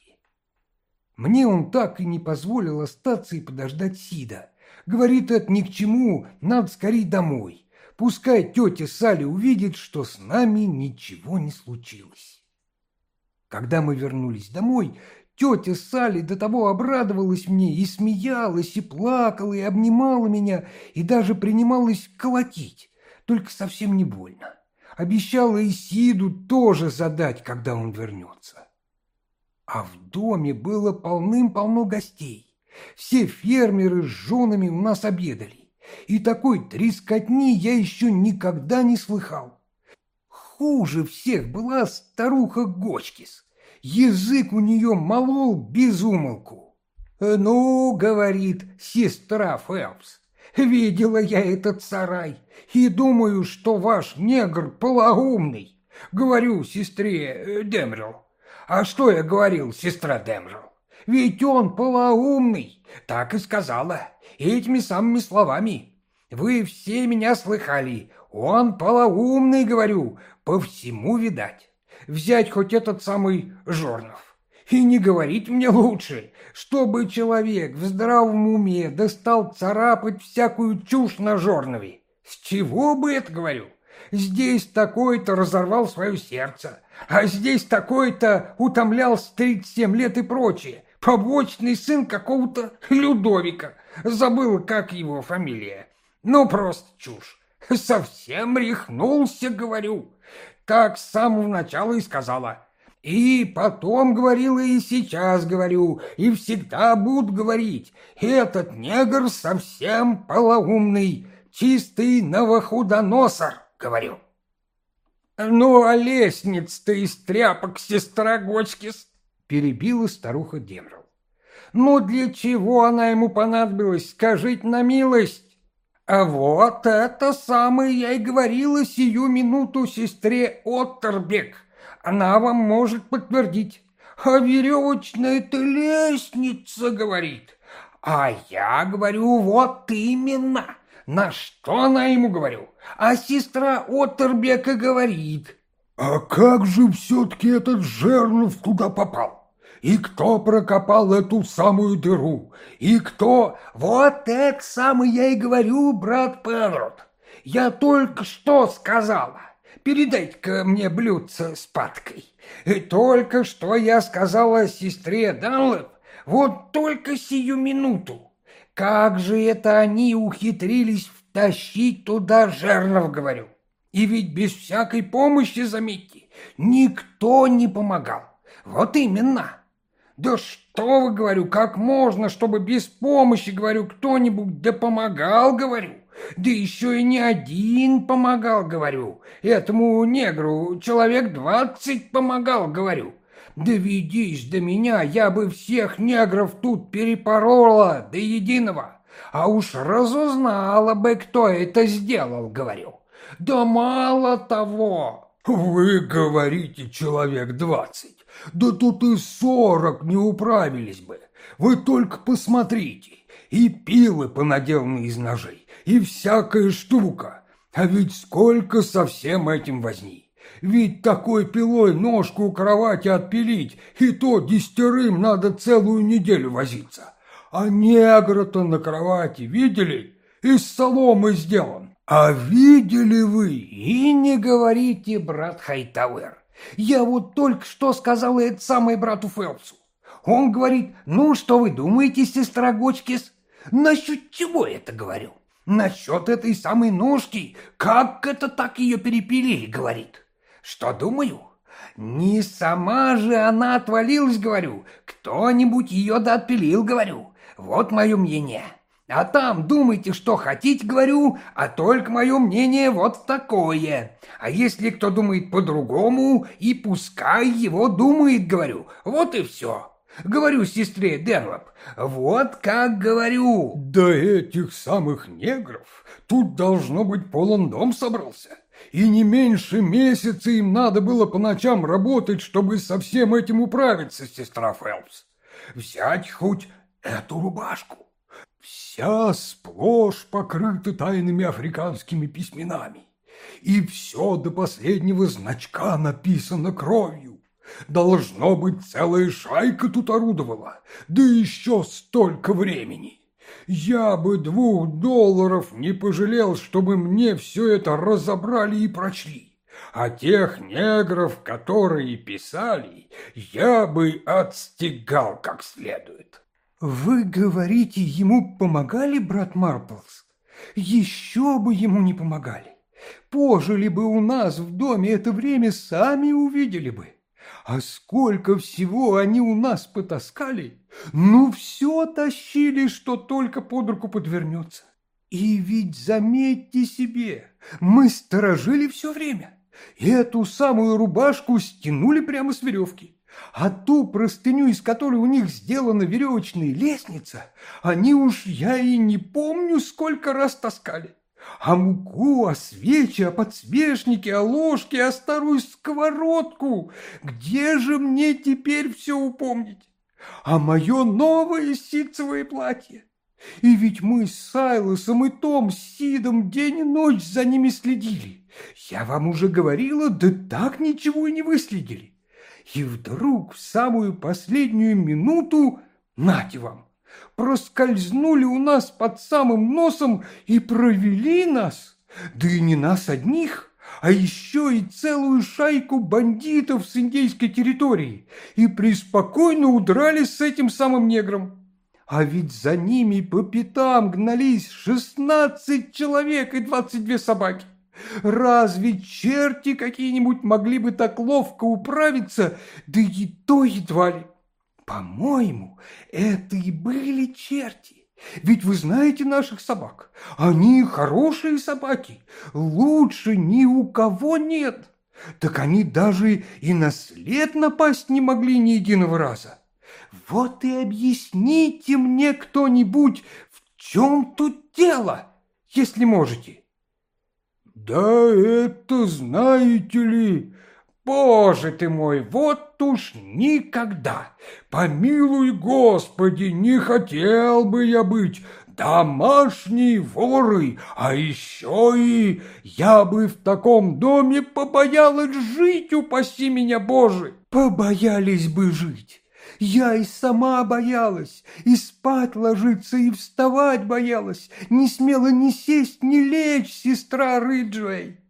Мне он так и не позволил остаться и подождать Сида. Говорит, это ни к чему, надо скорее домой. Пускай тетя Салли увидит, что с нами ничего не случилось. Когда мы вернулись домой, Тетя Салли до того обрадовалась мне и смеялась, и плакала, и обнимала меня, и даже принималась колотить, только совсем не больно. Обещала и Сиду тоже задать, когда он вернется. А в доме было полным-полно гостей. Все фермеры с женами у нас обедали. И такой трескотни я еще никогда не слыхал. Хуже всех была старуха Гочкис. Язык у нее молол без умолку. «Ну, — говорит сестра Фелпс, — видела я этот сарай и думаю, что ваш негр полоумный. Говорю сестре э, Демрил. А что я говорил, сестра Демрил? Ведь он полоумный, так и сказала, этими самыми словами. Вы все меня слыхали, он полоумный, говорю, по всему видать взять хоть этот самый Жорнов. И не говорить мне лучше, чтобы человек в здравом уме достал царапать всякую чушь на Жорнове. С чего бы это, говорю? Здесь такой-то разорвал свое сердце, а здесь такой-то утомлялся 37 лет и прочее. Побочный сын какого-то Людовика. Забыл, как его фамилия. Ну, просто чушь. Совсем рехнулся, говорю как с самого начала и сказала. И потом говорила, и сейчас говорю, и всегда буду говорить. Этот негр совсем полоумный, чистый новохудоносор, говорю. Ну, а лестница-то из тряпок, сестра Гочкис, перебила старуха Демрал. Ну, для чего она ему понадобилась, скажите на милость? А вот это самое я и говорила сию минуту сестре Оттербек. Она вам может подтвердить. А веревочная-то лестница, говорит. А я говорю, вот именно.
На что она ему, говорю? А сестра Оттербека говорит.
А как же все-таки этот Жернов туда попал? И кто прокопал эту самую дыру? И кто...
Вот это самое я и говорю, брат Пенрод. Я только что сказала. Передайте-ка мне блюдце с паткой. И только что я сказала сестре Данлэп, вот только сию минуту. Как же это они ухитрились втащить туда жернов, говорю. И ведь без всякой помощи, заметьте, никто не помогал. Вот именно. Да что вы, говорю, как можно, чтобы без помощи, говорю, кто-нибудь да помогал, говорю. Да еще и не один помогал, говорю. Этому негру человек двадцать помогал, говорю. Доведись до меня, я бы всех негров тут перепорола до единого. А уж разузнала бы, кто это сделал, говорю. Да мало того.
Вы говорите, человек двадцать. Да тут и сорок не управились бы. Вы только посмотрите. И пилы понаделаны из ножей, и всякая штука. А ведь сколько со всем этим возни. Ведь такой пилой ножку у кровати отпилить, и то десятерым надо целую неделю возиться. А негра-то на кровати видели? Из соломы сделан. А видели вы?
И не говорите, брат Хайтауэр. Я вот только что сказал это самое брату Фелпсу. Он говорит, ну что вы думаете, сестра Гочкис? Насчет чего это говорю? Насчет этой самой ножки. Как это так ее перепилили, говорит. Что думаю? Не сама же она отвалилась, говорю. Кто-нибудь ее да отпилил, говорю. Вот мое мнение. А там думайте, что хотите, говорю, а только мое мнение вот такое. А если кто думает по-другому, и пускай его думает, говорю. Вот и все. Говорю сестре Денлоп, вот как говорю.
Да этих самых негров тут должно быть полон дом собрался. И не меньше месяца им надо было по ночам работать, чтобы со всем этим управиться, сестра Фелпс. Взять хоть эту рубашку. Вся сплошь покрыта тайными африканскими письменами. И все до последнего значка написано кровью. Должно быть, целая шайка тут орудовала, да еще столько времени. Я бы двух долларов не пожалел, чтобы мне все это разобрали и прочли. А тех негров, которые писали, я бы отстегал как следует.
Вы говорите, ему помогали, брат Марплс? Еще бы ему не помогали. Пожили бы у нас в доме это время, сами увидели бы. А сколько всего они у нас потаскали, ну все тащили, что только под руку подвернется. И ведь заметьте себе, мы сторожили все время. Эту самую рубашку стянули прямо с веревки. А ту простыню, из которой у них сделана веревочная лестница, они уж я и не помню, сколько раз таскали. А муку, а свечи, а подсвечники, а ложки, а старую сковородку. Где же мне теперь все упомнить? А мое новое ситцевое платье? И ведь мы с Сайлосом и Том с Сидом день и ночь за ними следили. Я вам уже говорила, да так ничего и не выследили. И вдруг в самую последнюю минуту, нате вам, проскользнули у нас под самым носом и провели нас, да и не нас одних, а еще и целую шайку бандитов с индейской территории, и преспокойно удрали с этим самым негром. А ведь за ними по пятам гнались шестнадцать человек и двадцать две собаки. Разве черти какие-нибудь могли бы так ловко управиться, да и то едва ли? По-моему, это и были черти. Ведь вы знаете наших собак. Они хорошие собаки. Лучше ни у кого нет. Так они даже и на след напасть не могли ни единого раза. Вот и объясните мне кто-нибудь, в чем тут дело, если можете.
Да это знаете ли,
Боже ты мой, вот уж никогда! Помилуй, Господи, не хотел бы я быть домашние воры, а еще и я бы в таком доме побоялась жить, упаси меня, Боже.
Побоялись бы жить. Я и сама боялась, и спать ложиться, и вставать боялась, не смела ни сесть, ни лечь, сестра Рыджвей.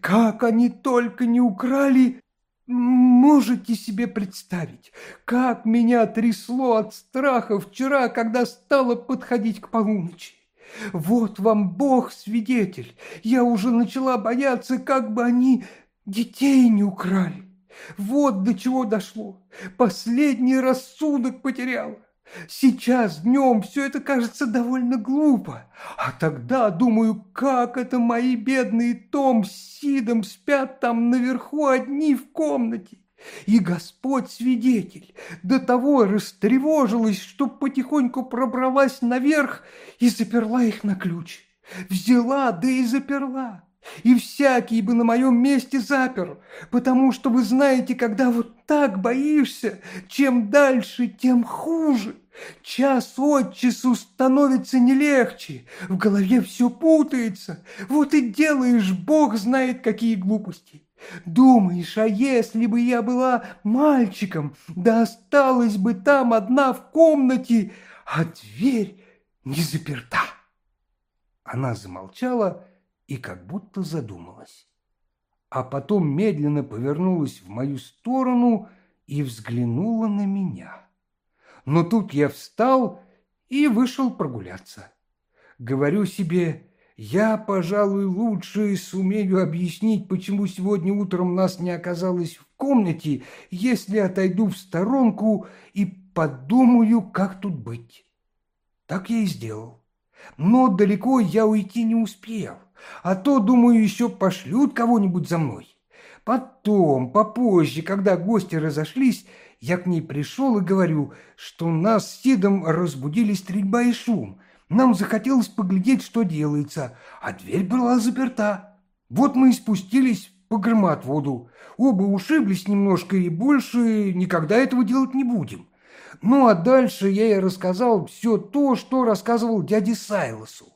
Как они только не украли Можете себе представить, как меня трясло от страха вчера, когда стало подходить к полуночи. Вот вам Бог свидетель, я уже начала бояться, как бы они детей не украли. Вот до чего дошло, последний рассудок потеряла. Сейчас днем все это кажется довольно глупо, а тогда думаю, как это мои бедные Том с Сидом спят там наверху одни в комнате. И Господь свидетель, до того растревожилась, что потихоньку пробралась наверх и заперла их на ключ. Взяла, да и заперла. И всякий бы на моем месте запер, потому что вы знаете, когда вот так боишься, чем дальше, тем хуже. Час от часу становится не легче, в голове все путается, вот и делаешь бог знает какие глупости. Думаешь, а если бы я была мальчиком, да осталась бы там одна в комнате, а дверь не заперта? Она замолчала и как будто задумалась, а потом медленно повернулась в мою сторону и взглянула на меня но тут я встал и вышел прогуляться. Говорю себе, я, пожалуй, лучше сумею объяснить, почему сегодня утром нас не оказалось в комнате, если отойду в сторонку и подумаю, как тут быть. Так я и сделал. Но далеко я уйти не успел, а то, думаю, еще пошлют кого-нибудь за мной. Потом, попозже, когда гости разошлись, я к ней пришел и говорю, что нас с Сидом разбудили стрельба и шум. Нам захотелось поглядеть, что делается, а дверь была заперта. Вот мы и спустились по громоотводу. Оба ушиблись немножко и больше никогда этого делать не будем. Ну а дальше я ей рассказал все то, что рассказывал дяде Сайлосу.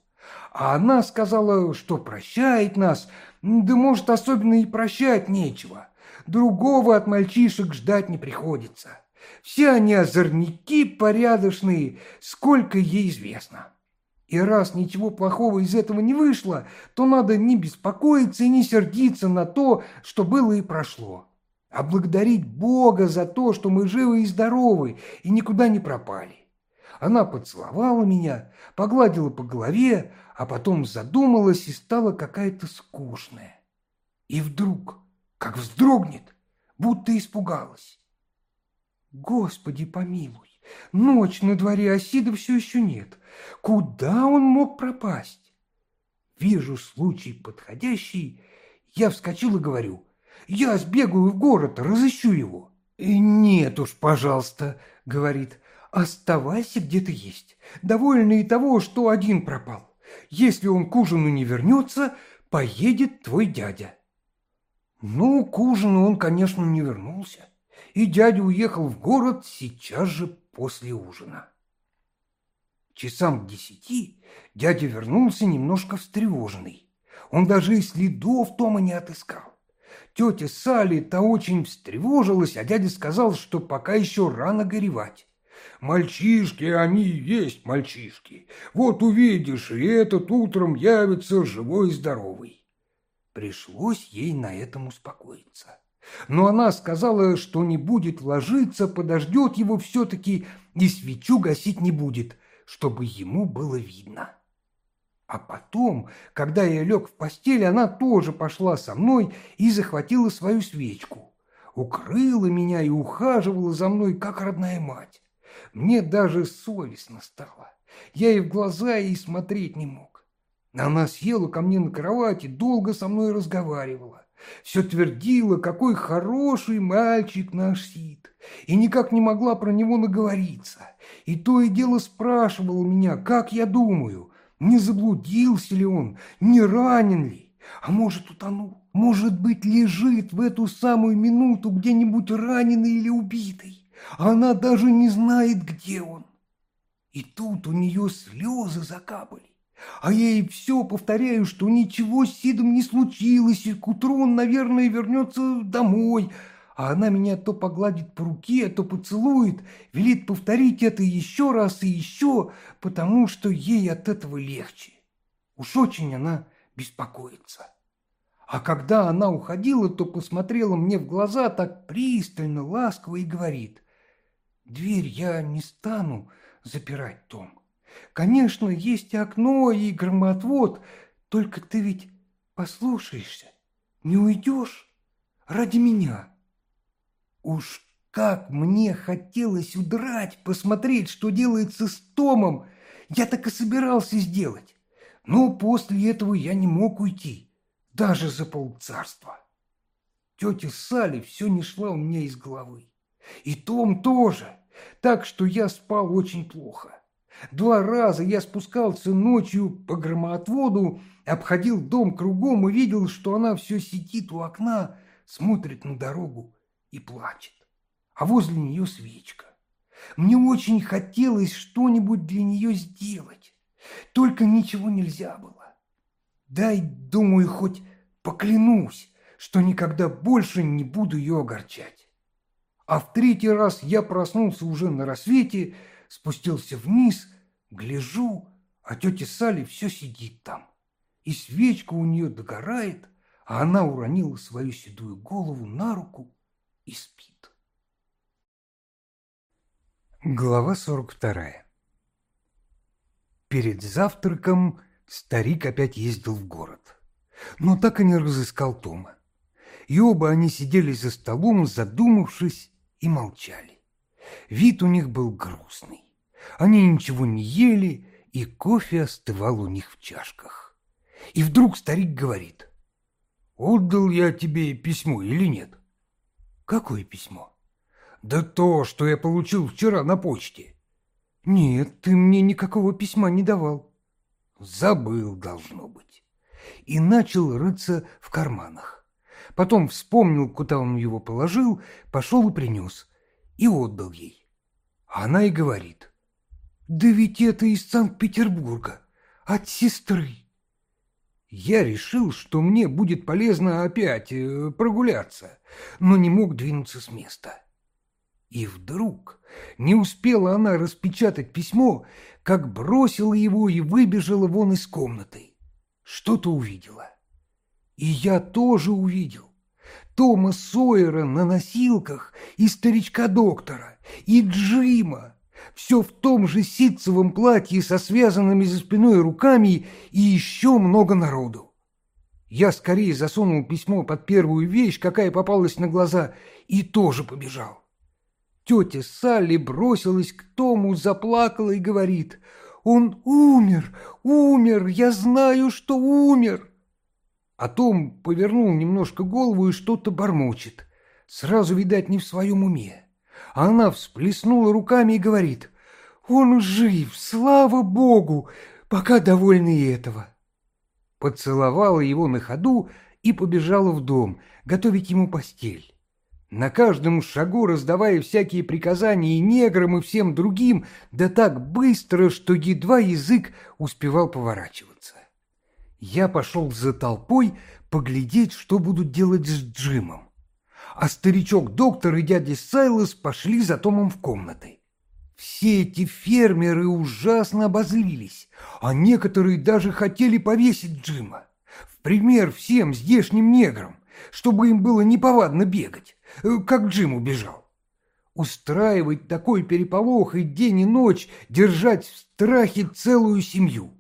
А она сказала, что прощает нас, да может особенно и прощать нечего. Другого от мальчишек ждать не приходится. Все они озорники порядочные, сколько ей известно. И раз ничего плохого из этого не вышло, то надо не беспокоиться и не сердиться на то, что было и прошло, а благодарить Бога за то, что мы живы и здоровы и никуда не пропали. Она поцеловала меня, погладила по голове, а потом задумалась и стала какая-то скучная. И вдруг как вздрогнет, будто испугалась. Господи помилуй, ночь на дворе Осида все еще нет. Куда он мог пропасть? Вижу случай подходящий, я вскочил и говорю, я сбегаю в город, разыщу его. И нет уж, пожалуйста, говорит, оставайся где ты есть, довольный того, что один пропал. Если он к ужину не вернется, поедет твой дядя. Ну, к ужину он, конечно, не вернулся, и дядя уехал в город сейчас же после ужина. Часам к десяти дядя вернулся немножко встревоженный. Он даже и следов Тома не отыскал. Тетя Салли-то очень встревожилась, а дядя сказал, что пока еще рано горевать. Мальчишки, они и есть мальчишки. Вот увидишь, и этот утром явится живой и здоровый. Пришлось ей на этом успокоиться. Но она сказала, что не будет ложиться, подождет его все-таки и свечу гасить не будет, чтобы ему было видно. А потом, когда я лег в постель, она тоже пошла со мной и захватила свою свечку. Укрыла меня и ухаживала за мной, как родная мать. Мне даже совестно стало. Я ей в глаза и смотреть не мог. Она съела ко мне на кровати, долго со мной разговаривала. Все твердила, какой хороший мальчик наш Сид, и никак не могла про него наговориться. И то и дело спрашивала меня, как я думаю, не заблудился ли он, не ранен ли, а может утонул, может быть лежит в эту самую минуту где-нибудь раненый или убитый, а она даже не знает, где он. И тут у нее слезы закапали. А я ей все повторяю, что ничего с Сидом не случилось, и к утру он, наверное, вернется домой. А она меня то погладит по руке, то поцелует, велит повторить это еще раз и еще, потому что ей от этого легче. Уж очень она беспокоится. А когда она уходила, то посмотрела мне в глаза так пристально, ласково и говорит, «Дверь я не стану запирать, Том. Конечно, есть окно и громотвод, только ты ведь послушаешься, не уйдешь ради меня». Уж как мне хотелось удрать, посмотреть, что делается с Томом. Я так и собирался сделать. Но после этого я не мог уйти, даже за полцарства. Тетя Салли все не шла у меня из головы. И Том тоже, так что я спал очень плохо. Два раза я спускался ночью по громоотводу, обходил дом кругом и видел, что она все сидит у окна, смотрит на дорогу и плачет. А возле нее свечка. Мне очень хотелось что-нибудь для нее сделать, только ничего нельзя было. Дай, думаю, хоть поклянусь, что никогда больше не буду ее огорчать. А в третий раз я проснулся уже на рассвете, спустился вниз, гляжу, а тетя Салли все сидит там. И свечка у нее догорает, а она уронила свою седую голову на руку и спит.
Глава 42 Перед завтраком старик опять ездил в город, но так и не разыскал Тома. И оба они сидели за столом, задумавшись, и молчали. Вид у них был грустный. Они ничего не ели, и кофе остывал у них в чашках. И вдруг старик говорит, «Отдал я тебе письмо или нет?»
Какое письмо?
Да то, что я получил вчера на почте.
Нет, ты мне никакого письма не давал.
Забыл, должно быть. И начал рыться в карманах. Потом вспомнил, куда он его положил, пошел и принес. И отдал ей. Она и говорит.
Да ведь это из Санкт-Петербурга, от сестры.
Я решил, что мне будет полезно опять э, прогуляться, но не мог двинуться с места. И вдруг не успела она распечатать письмо, как бросила его и выбежала вон из комнаты. Что-то увидела. И я тоже увидел. Тома Сойера на носилках и старичка-доктора, и Джима, все в том же ситцевом платье со связанными за спиной руками и еще много народу. Я скорее засунул письмо под первую вещь, какая попалась на глаза, и тоже побежал. Тетя Салли бросилась к Тому, заплакала и говорит, «Он умер, умер, я знаю, что умер!» А Том повернул немножко голову и что-то бормочет, сразу, видать, не в своем уме. Она всплеснула руками и говорит, «Он жив, слава Богу, пока довольны этого». Поцеловала его на ходу и побежала в дом готовить ему постель. На каждом шагу раздавая всякие приказания и неграм, и всем другим, да так быстро, что едва язык успевал поворачиваться. Я пошел за толпой поглядеть, что будут делать с Джимом а старичок-доктор и дядя Сайлос пошли за Томом в комнаты. Все эти фермеры ужасно обозлились, а некоторые даже хотели повесить Джима. В пример всем здешним неграм, чтобы им было неповадно бегать, э, как Джим убежал. Устраивать такой переполох и день и ночь держать в страхе целую семью.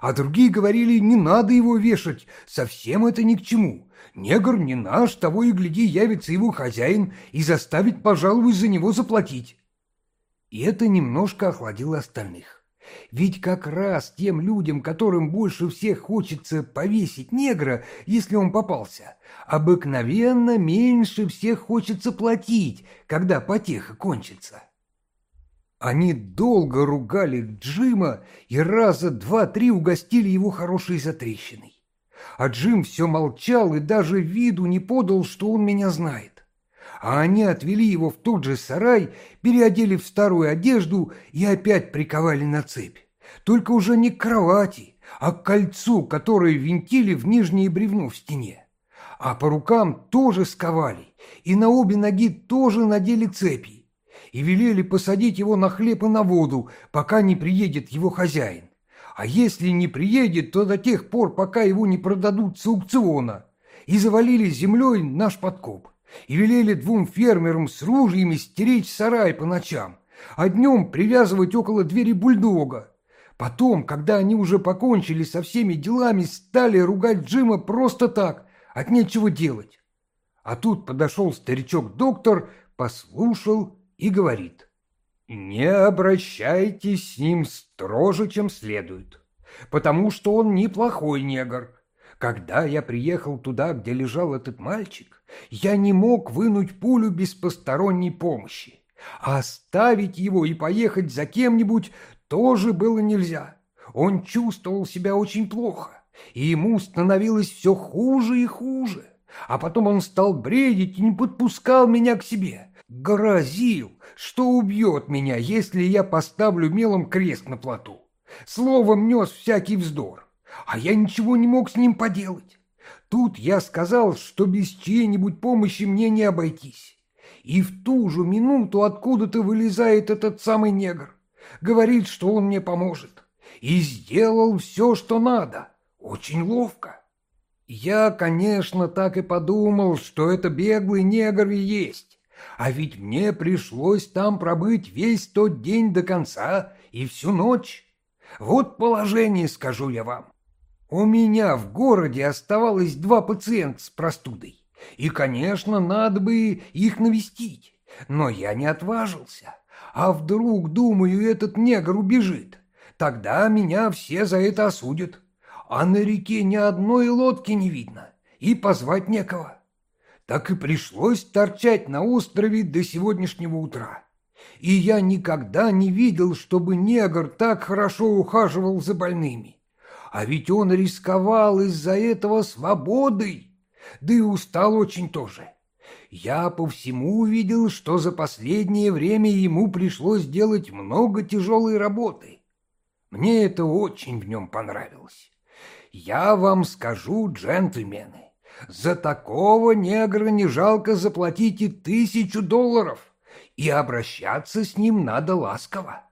А другие говорили, не надо его вешать, совсем это ни к чему. Негр не наш, того и гляди, явится его хозяин и заставит, пожалуй, за него заплатить. И это немножко охладило остальных. Ведь как раз тем людям, которым больше всех хочется повесить негра, если он попался, обыкновенно меньше всех хочется платить, когда потеха кончится. Они долго ругали Джима и раза два-три угостили его хорошей затрещиной а Джим все молчал и даже виду не подал, что он меня знает.
а они отвели его в тот же сарай, переодели в старую одежду и опять приковали на цепь. Только уже не к кровати, а к кольцу, которое винтили в нижнее бревно в стене. А по рукам тоже сковали, и на обе ноги тоже надели цепи. И велели посадить его на хлеб и на воду, пока не приедет его хозяин. А если не приедет, то до тех пор, пока его не продадут с аукциона. И завалили землей наш подкоп. И велели двум фермерам с ружьями стеречь сарай по ночам, а днем привязывать около двери бульдога. Потом, когда они уже покончили со всеми делами, стали ругать Джима просто так, от нечего делать. А тут подошел старичок-доктор, послушал и говорит – не обращайтесь с ним строже, чем следует, потому что он неплохой негр. Когда я приехал туда, где лежал этот мальчик, я не мог вынуть пулю без посторонней помощи, а оставить его и поехать за кем-нибудь тоже было нельзя. Он чувствовал себя очень плохо, и ему становилось все хуже и хуже. А потом он стал бредить и не подпускал меня к себе. Грозил, что убьет меня, если я поставлю мелом крест на плоту. Словом нес всякий вздор, а я ничего не мог с ним поделать. Тут я сказал, что без чьей-нибудь помощи мне не обойтись. И в ту же минуту откуда-то вылезает этот самый негр. Говорит, что он мне поможет. И сделал все, что надо. Очень ловко. Я, конечно, так и подумал, что это беглый негр и есть. А ведь мне пришлось там пробыть весь тот день до конца и всю ночь. Вот положение, скажу я вам. У меня в городе оставалось два пациента с простудой. И, конечно, надо бы их навестить. Но я не отважился. А вдруг, думаю, этот негр убежит. Тогда меня все за это осудят. А на реке ни одной лодки не видно. И позвать некого так и пришлось торчать на острове до сегодняшнего утра. И я никогда не видел, чтобы негр так хорошо ухаживал за больными. А ведь он рисковал из-за этого свободой, да и устал очень тоже. Я по всему увидел, что за последнее время ему пришлось делать много тяжелой работы. Мне это очень в нем понравилось. Я вам скажу, джентльмены, за такого негра не жалко заплатить и тысячу долларов, и обращаться с ним надо ласково.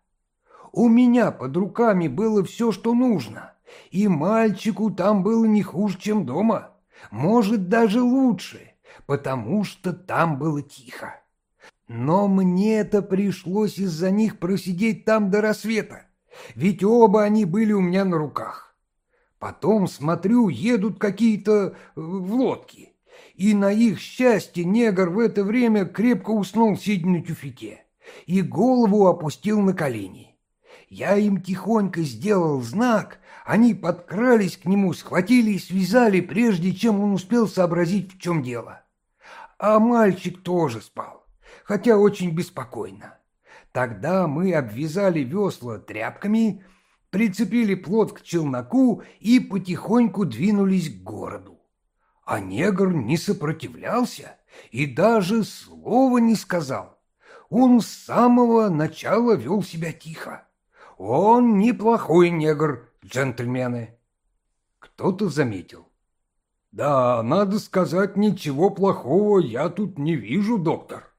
У меня под руками было все, что нужно, и мальчику там было не хуже, чем дома, может, даже лучше, потому что там было тихо. Но мне-то пришлось из-за них просидеть там до рассвета, ведь оба они были у меня на руках. Потом, смотрю, едут какие-то э, в лодке. И на их счастье негр в это время крепко уснул, сидя на тюфике, и голову опустил на колени. Я им тихонько сделал знак, они подкрались к нему, схватили и связали, прежде чем он успел сообразить, в чем дело. А мальчик тоже спал, хотя очень беспокойно. Тогда мы обвязали весла тряпками, прицепили плот к челноку и потихоньку двинулись к городу. А негр не сопротивлялся и даже слова не сказал. Он с самого начала вел себя тихо. Он неплохой негр, джентльмены. Кто-то заметил. Да, надо сказать, ничего плохого я тут не вижу, доктор.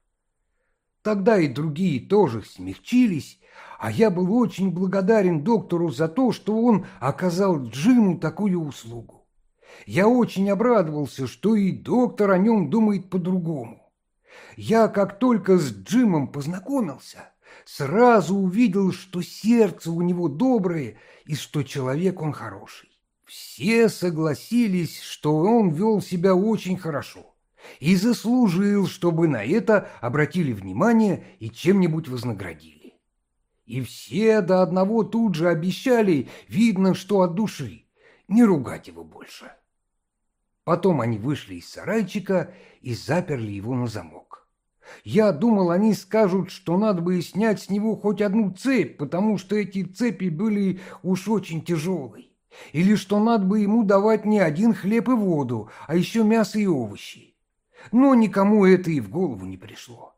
Тогда и другие тоже смягчились а я был очень благодарен доктору за то, что он оказал Джиму такую услугу. Я очень обрадовался, что и доктор о нем думает по-другому. Я, как только с Джимом познакомился, сразу увидел, что сердце у него доброе и что человек он хороший. Все согласились, что он вел себя очень хорошо и заслужил, чтобы на это обратили внимание и чем-нибудь вознаградили. И все до одного тут же обещали, видно, что от души, не ругать его больше. Потом они вышли из сарайчика и заперли его на замок. Я думал, они скажут, что надо бы снять с него хоть одну цепь, потому что эти цепи были уж очень тяжелые. Или что надо бы ему давать не один хлеб и воду, а еще мясо и овощи. но никому это и в голову не пришло.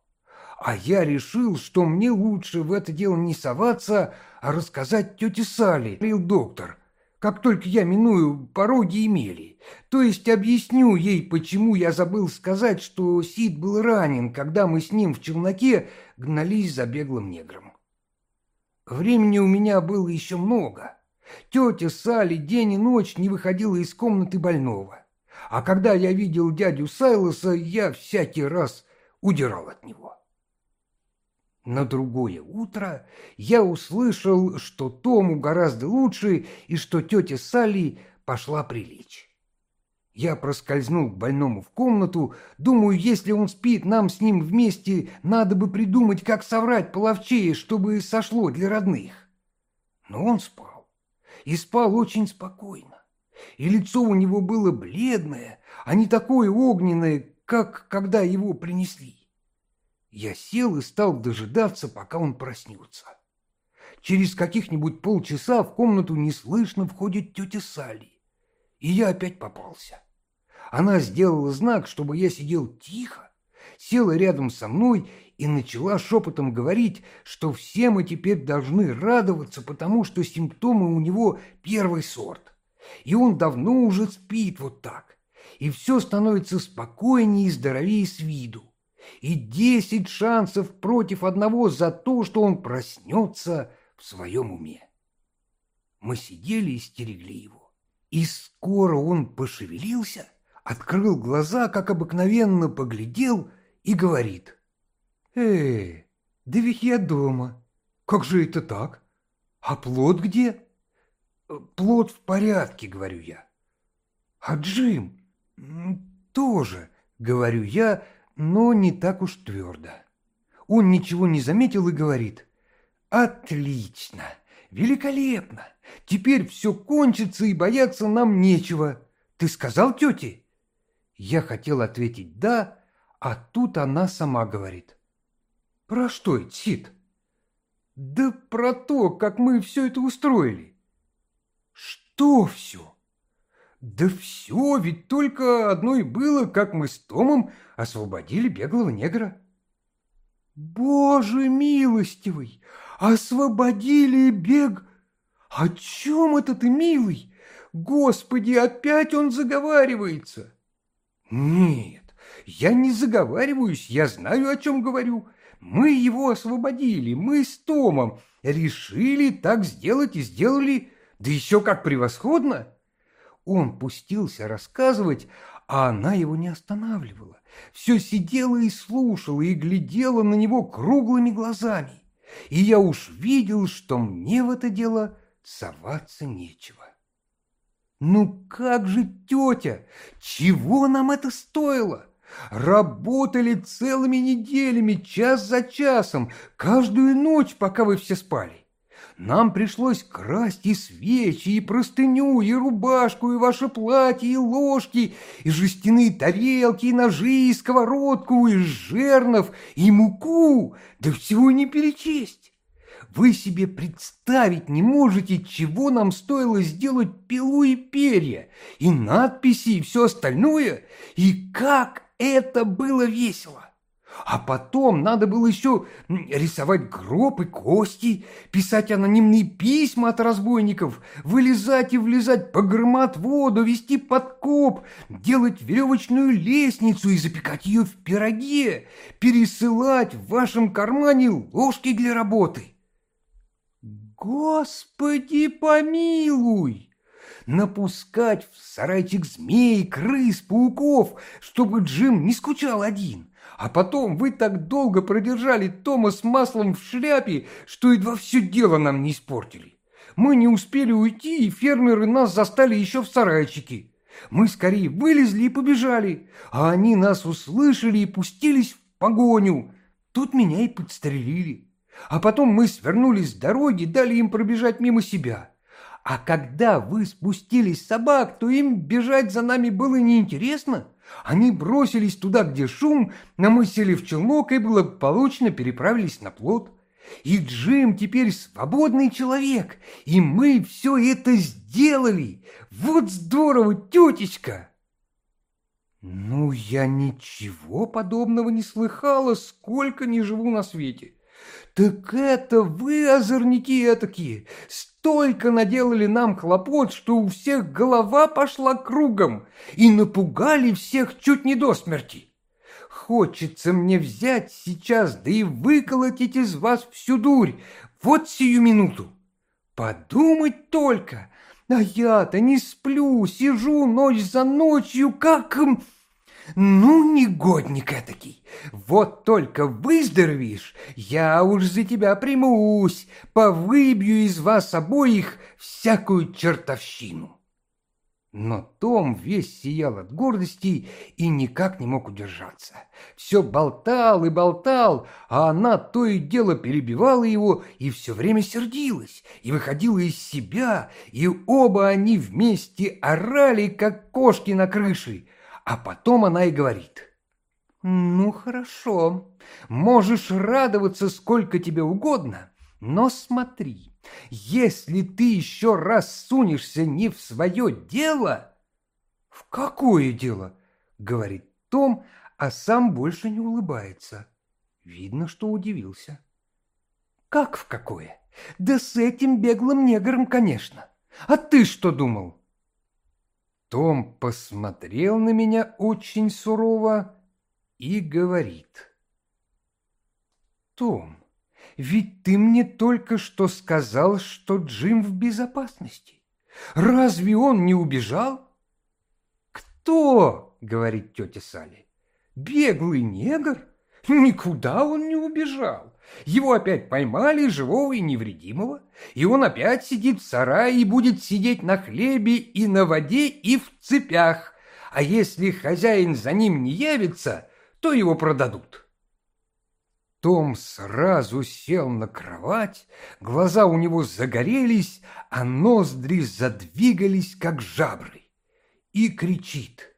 А я решил, что мне лучше в это дело не соваться, а рассказать тете Салли, говорил доктор, как только я миную пороги Емели. То есть объясню ей, почему я забыл сказать, что Сид был ранен, когда мы с ним в челноке гнались за беглым негром. Времени у меня было еще много. Тетя Салли день и ночь не выходила из комнаты больного. А когда я видел дядю Сайлоса, я всякий раз удирал от него. На другое утро я услышал, что Тому гораздо лучше и что тетя Салли пошла прилечь. Я проскользнул к больному в комнату, думаю, если он спит, нам с ним вместе надо бы придумать, как соврать половчее, чтобы сошло для родных. Но он спал, и спал очень спокойно, и лицо у него было бледное, а не такое огненное, как когда его принесли. Я сел и стал дожидаться, пока он проснется. Через каких-нибудь полчаса в комнату неслышно входит тетя Салли, и я опять попался. Она сделала знак, чтобы я сидел тихо, села рядом со мной и начала шепотом говорить, что все мы теперь должны радоваться, потому что симптомы у него первый сорт, и он давно уже спит вот так, и все становится спокойнее и здоровее с виду и десять шансов против одного за то, что он проснется в своем уме. Мы сидели и стерегли его. И скоро он пошевелился, открыл глаза, как обыкновенно поглядел и говорит. «Эй, да ведь я дома. Как же это так? А плод где?» «Плод в порядке», — говорю я. «А Джим?» «Тоже», — говорю я, но не так уж твердо. Он ничего не заметил и говорит. «Отлично! Великолепно! Теперь все кончится и бояться нам нечего. Ты сказал тете?» Я хотел ответить «да», а тут она сама говорит. «Про что это, Сид?» «Да про то, как мы все это устроили». «Что все?» Да все, ведь только одно и было, как мы с Томом освободили беглого негра. Боже милостивый, освободили бег... О чем это ты, милый? Господи, опять он заговаривается. Нет, я не заговариваюсь, я знаю, о чем говорю. Мы его освободили, мы с Томом решили так сделать и сделали, да еще как превосходно. Он пустился рассказывать, а она его не останавливала. Все сидела и слушала, и глядела на него круглыми глазами. И я уж видел, что мне в это дело соваться нечего. Ну как же, тетя, чего нам это стоило? Работали целыми неделями, час за часом, каждую ночь, пока вы все спали. Нам пришлось красть и свечи, и простыню, и рубашку, и ваше платье, и ложки, и жестяные тарелки, и ножи, и сковородку, и жернов, и муку, да всего не перечесть. Вы себе представить не можете, чего нам стоило сделать пилу и перья, и надписи, и все остальное, и как это было весело. А потом надо было еще рисовать гроб и кости, писать анонимные письма от разбойников, вылезать и влезать по громад воду, вести подкоп, делать веревочную лестницу и запекать ее в пироге, пересылать в вашем кармане ложки для работы. Господи помилуй! Напускать в сарайчик змей, крыс, пауков, чтобы Джим не скучал один. А потом вы так долго продержали Тома с маслом в шляпе, что едва все дело нам не испортили. Мы не успели уйти, и фермеры нас застали еще в сарайчике. Мы скорее вылезли и побежали, а они нас услышали и пустились в погоню. Тут меня и подстрелили. А потом мы свернулись с дороги, дали им пробежать мимо себя. А когда вы спустились собак, то им бежать за нами было неинтересно. Они бросились туда, где шум, но мы сели в челнок и благополучно переправились на плот. И Джим теперь свободный человек, и мы все это сделали. Вот здорово, тетечка!» Ну, я ничего подобного не слыхала, сколько не живу на свете. Так это вы, озорники этакие, столько наделали нам хлопот, что у всех голова пошла кругом и напугали всех чуть не до смерти. Хочется мне взять сейчас, да и выколотить из вас всю дурь, вот сию минуту. Подумать только, а я-то не сплю, сижу ночь за ночью, как... Ну, негодник этакий, вот только выздоровеешь, я уж за тебя примусь, повыбью из вас обоих всякую чертовщину. Но Том весь сиял от гордости и никак не мог удержаться. Все болтал и болтал, а она то и дело перебивала его и все время сердилась, и выходила из себя, и оба они вместе орали, как кошки на крыше. А потом она и говорит, «Ну, хорошо, можешь радоваться сколько тебе угодно, но смотри». Если ты еще раз сунешься не в свое дело... В какое дело? Говорит Том, а сам больше не улыбается. Видно, что удивился. Как в какое? Да с этим беглым негром, конечно. А ты что думал? Том посмотрел на меня очень сурово и говорит. Том, ведь ты мне только что сказал, что Джим в безопасности. Разве он не убежал? Кто? говорит тетя Салли. Беглый негр? Никуда он не убежал. Его опять поймали, живого и невредимого, и он опять сидит в сарае и будет сидеть на хлебе и на воде и в цепях. А если хозяин за ним не явится, то его продадут. Том сразу сел на кровать, глаза у него загорелись, а ноздри задвигались, как жабры, и кричит.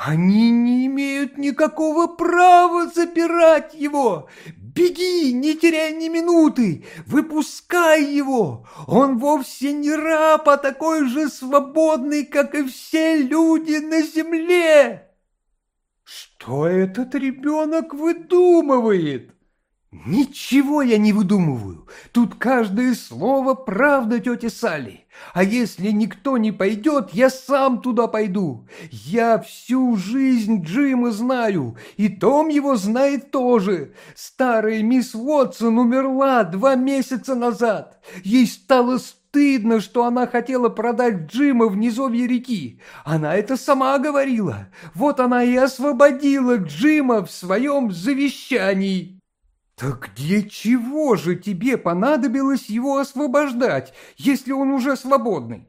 «Они не имеют никакого права запирать его! Беги, не теряй ни минуты! Выпускай его! Он вовсе не раб, а такой же свободный, как и все люди на земле!» «Что этот ребенок выдумывает?» «Ничего я не выдумываю. Тут каждое слово правда, тетя Салли. А если никто не пойдет, я сам туда пойду. Я всю жизнь Джима знаю, и Том его знает тоже. Старая мисс Уотсон умерла два месяца назад. Ей стало стыдно, что она хотела продать Джима в низовье реки. Она это сама говорила. Вот она и освободила Джима в своем завещании». «Так для чего же тебе понадобилось его освобождать, если он уже свободный?»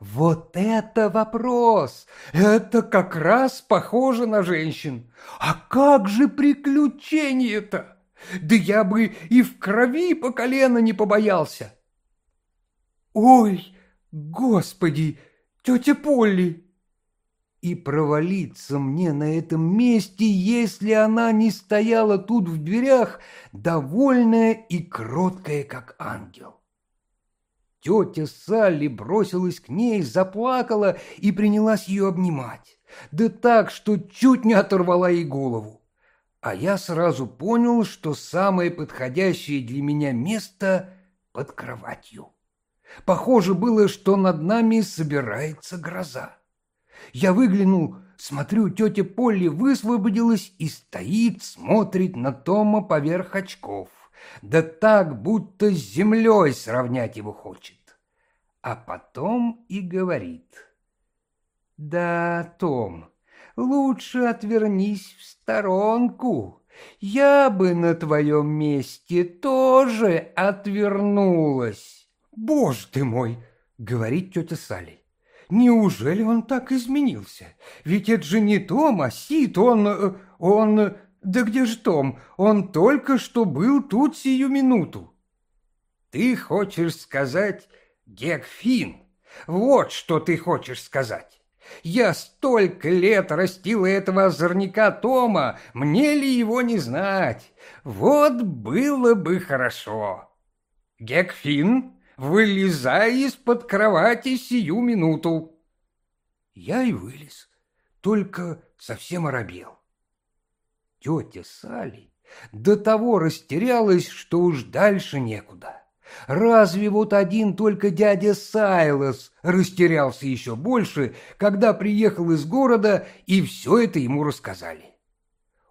Вот это вопрос! Это как раз похоже на женщин. А как же приключение-то? Да я бы и в крови по колено не побоялся. Ой, господи, тетя Полли! И провалиться мне на этом месте, если она не стояла тут в дверях, довольная и кроткая, как ангел. Тетя Салли бросилась к ней, заплакала и принялась ее обнимать, да так, что чуть не оторвала ей голову. А я сразу понял, что самое подходящее для меня место под кроватью. Похоже было, что над нами собирается гроза. Я выглянул, смотрю, тетя Полли высвободилась и стоит, смотрит на Тома поверх очков. Да так, будто с землей сравнять его хочет. А потом и говорит. Да, Том, лучше отвернись в сторонку. Я бы на твоем месте тоже отвернулась. Боже ты мой, говорит тетя Салли. Неужели он так изменился? Ведь это же не Том, а Сид, он... Э, он... Да где же Том? Он только что был тут сию минуту. Ты хочешь сказать Гекфин? Вот что ты хочешь сказать. Я столько лет растила этого озорника Тома, мне ли его не знать? Вот было бы хорошо. Гекфин? Вылезай из-под кровати сию минуту. Я и вылез. только совсем оробел. Тетя Салли до того растерялась, что уж дальше некуда. Разве вот один только дядя Сайлос растерялся еще больше, когда приехал из города и все это ему рассказали.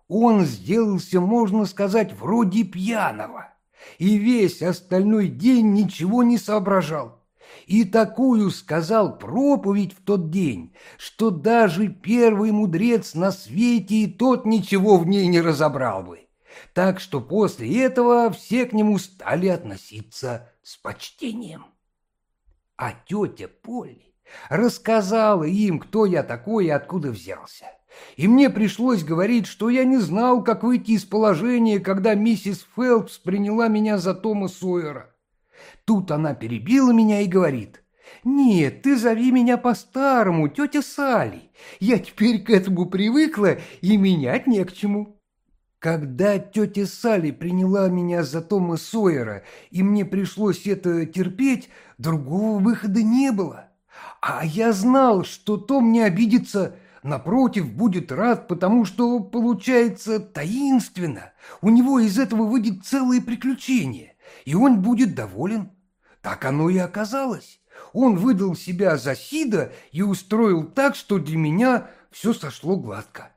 Он сделался, можно сказать, вроде пьяного, и весь остальной день ничего не соображал. И такую сказал проповедь в тот день, что даже первый мудрец на свете и тот ничего в ней не разобрал бы. Так что после этого все к нему стали относиться с почтением. А тетя Полли рассказала им, кто я такой и откуда взялся. И мне пришлось говорить, что я не знал, как выйти из положения, когда миссис Фелпс приняла меня за Тома Сойера. Тут она перебила меня и говорит, «Нет, ты зови меня по-старому, тетя Салли. Я теперь к этому привыкла, и менять не к чему». Когда тетя Салли приняла меня за Тома Сойера, и мне пришлось это терпеть, другого выхода не было. А я знал, что Том не обидится, напротив, будет рад, потому что получается таинственно. У него из этого выйдет целое приключение, и он будет доволен. Так оно и оказалось. Он выдал себя за Сида и устроил так, что для меня все сошло гладко.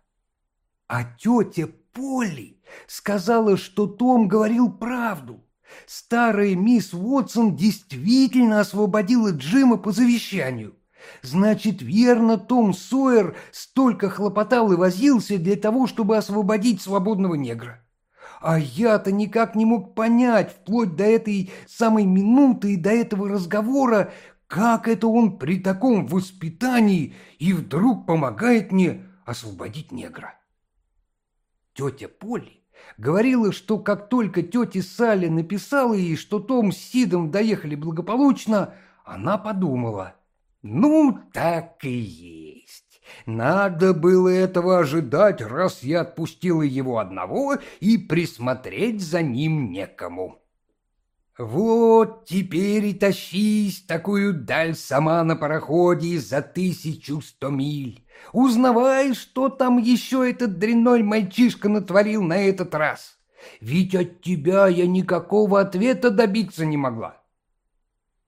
А тетя Полли сказала, что Том говорил правду. Старая мисс Уотсон действительно освободила Джима по завещанию. Значит, верно, Том Сойер столько хлопотал и возился для того, чтобы освободить свободного негра. А я-то никак не мог понять, вплоть до этой самой минуты и до этого разговора, как это он при таком воспитании и вдруг помогает мне освободить негра. Тетя Полли говорила, что как только тетя Салли написала ей, что Том с Сидом доехали благополучно, она подумала, ну, так и есть. Надо было этого ожидать, раз я отпустила его одного, и присмотреть за ним некому. Вот теперь и тащись такую даль сама на пароходе за тысячу сто миль. Узнавай, что там еще этот дрянной мальчишка натворил на этот раз. Ведь от тебя я никакого ответа добиться не могла.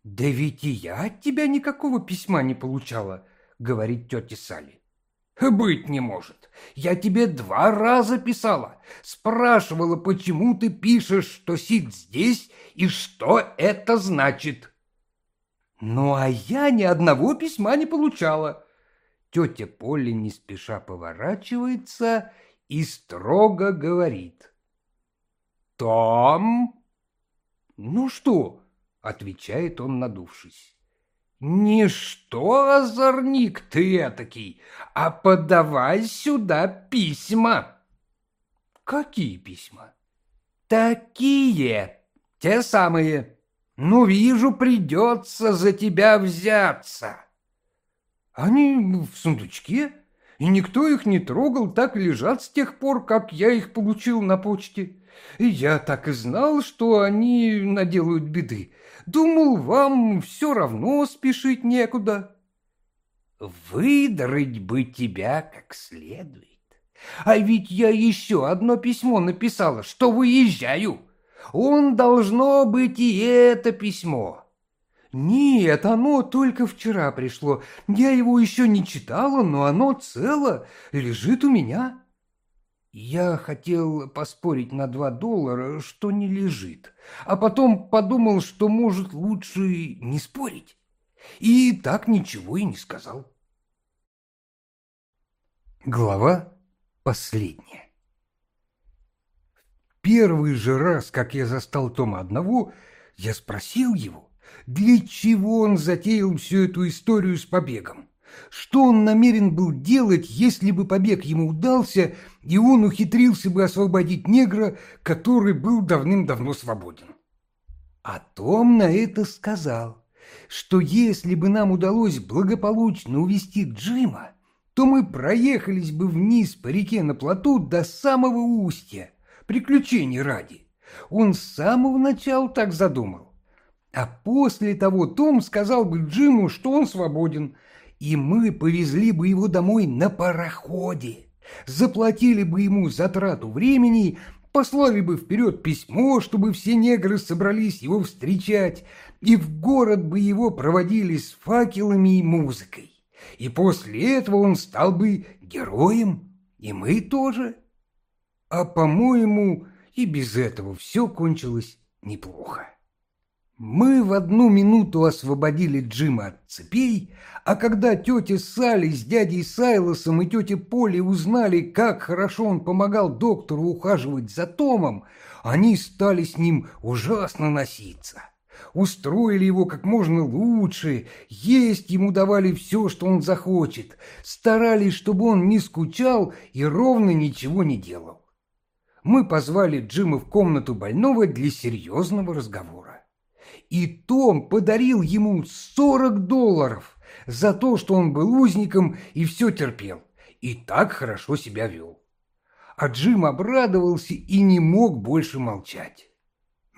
Да ведь и я от тебя никакого письма не получала, говорит тетя Салли. «Быть не может. Я тебе два раза писала. Спрашивала, почему ты пишешь, что Сид здесь и что это значит». «Ну, а я ни одного письма не получала». Тетя Полли не спеша поворачивается и строго говорит. «Том?» «Ну что?» — отвечает он, надувшись. «Не что, озорник ты этакий, а подавай сюда письма!» «Какие письма?» «Такие, те самые. Ну, вижу, придется за тебя взяться». «Они в сундучке, и никто их не трогал, так лежат с тех пор, как я их получил на почте. И я так и знал, что они наделают беды. Думал, вам все равно спешить некуда. Выдрать бы тебя как следует. А ведь я еще одно письмо написала, что выезжаю. Он должно быть и это письмо. Нет, оно только вчера пришло. Я его еще не читала, но оно цело, лежит у меня. Я хотел поспорить на два доллара, что не лежит, а потом подумал, что, может, лучше не спорить. И так ничего и не сказал. Глава последняя. Первый же раз, как я застал Тома одного, я спросил его, для чего он затеял всю эту историю с побегом. Что он намерен был делать, если бы побег ему удался, и он ухитрился бы освободить негра, который был давным-давно свободен? А Том на это сказал, что если бы нам удалось благополучно увести Джима, то мы проехались бы вниз по реке на плоту до самого устья, приключений ради. Он с самого начала так задумал. А после того Том сказал бы Джиму, что он свободен, и мы повезли бы его домой на пароходе, заплатили бы ему затрату времени, послали бы вперед письмо, чтобы все негры собрались его встречать, и в город бы его проводили с факелами и музыкой. И после этого он стал бы героем, и мы тоже. А, по-моему, и без этого все кончилось неплохо. Мы в одну минуту освободили Джима от цепей, а когда тетя Салли с дядей Сайлосом и тетя Поли узнали, как хорошо он помогал доктору ухаживать за Томом, они стали с ним ужасно носиться. Устроили его как можно лучше, есть ему давали все, что он захочет, старались, чтобы он не скучал и ровно ничего не делал. Мы позвали Джима в комнату больного для серьезного разговора и Том подарил ему сорок долларов за то, что он был узником и все терпел, и так хорошо себя вел. А Джим обрадовался и не мог больше молчать.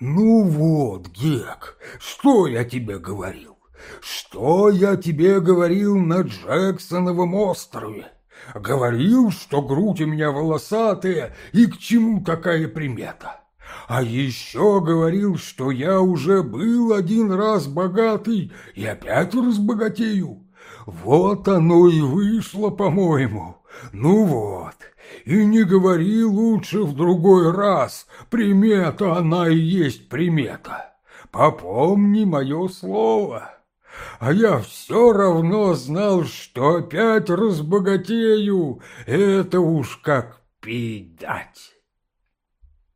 «Ну вот, Гек, что я тебе говорил? Что я тебе говорил на Джексоновом острове? Говорил, что грудь у меня волосатая, и к чему такая примета?» А еще говорил, что я уже был один раз богатый и опять разбогатею. Вот оно и вышло, по-моему. Ну вот, и не говори лучше в другой раз, примета она и есть примета. Попомни мое слово. А я все равно знал, что опять разбогатею, это уж как пить дать.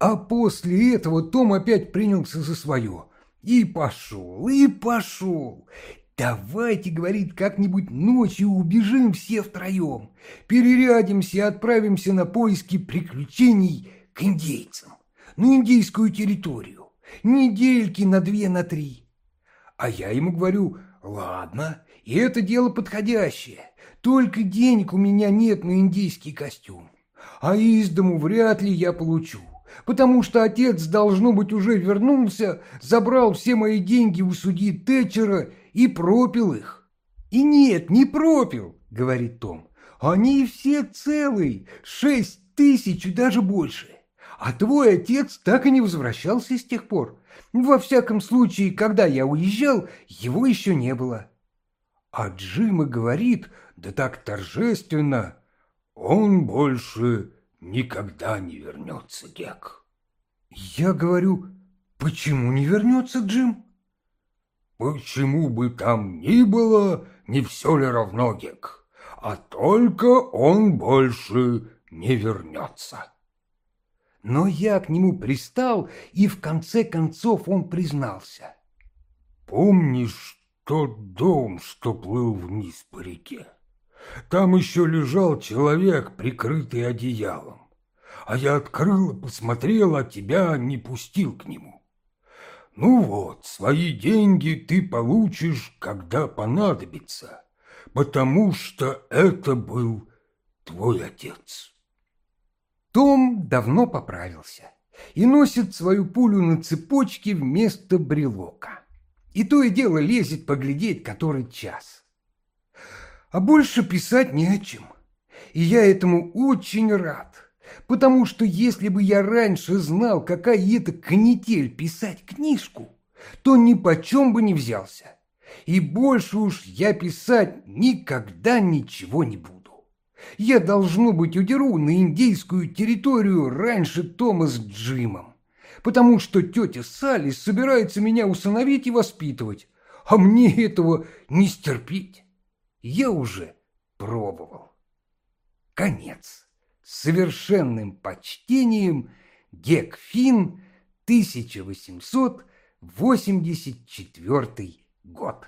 А после этого Том опять принялся за свое. И пошел, и пошел. «Давайте, — говорит, — как-нибудь ночью убежим все втроем, перерядимся и отправимся на поиски приключений к индейцам, на индейскую территорию, недельки на две, на три». А я ему говорю, ладно, и это дело подходящее, только денег у меня нет на индийский костюм, а из дому вряд ли я получу потому что отец, должно быть, уже вернулся, забрал все мои деньги у судьи Тэтчера и пропил их. «И нет, не пропил», — говорит Том. «Они все целые, шесть тысяч и даже больше. А твой отец так и не возвращался с тех пор. Во всяком случае, когда я уезжал, его еще не было». А Джима говорит, да так торжественно, «Он больше никогда не вернется, Гек. Я говорю, почему не вернется Джим?
Почему бы там ни было, не все ли равно, Гек, а только он больше не вернется.
Но я к нему пристал, и в конце концов он признался.
Помнишь тот дом, что плыл вниз по реке? Там еще лежал человек, прикрытый одеялом. А я открыл посмотрел, а тебя не пустил к нему. Ну вот, свои деньги ты получишь, когда понадобится, потому что это был твой отец.
Том давно поправился и носит свою пулю на цепочке вместо брелока. И то и дело лезет поглядеть, который час а больше писать не о чем. И я этому очень рад, потому что если бы я раньше знал, какая это канитель писать книжку, то ни почем бы не взялся. И больше уж я писать никогда ничего не буду. Я, должно быть, удеру на индейскую территорию раньше Тома с Джимом, потому что тетя Салли собирается меня усыновить и воспитывать, а мне этого не стерпеть я уже пробовал. Конец. С совершенным почтением Гекфин, 1884 год.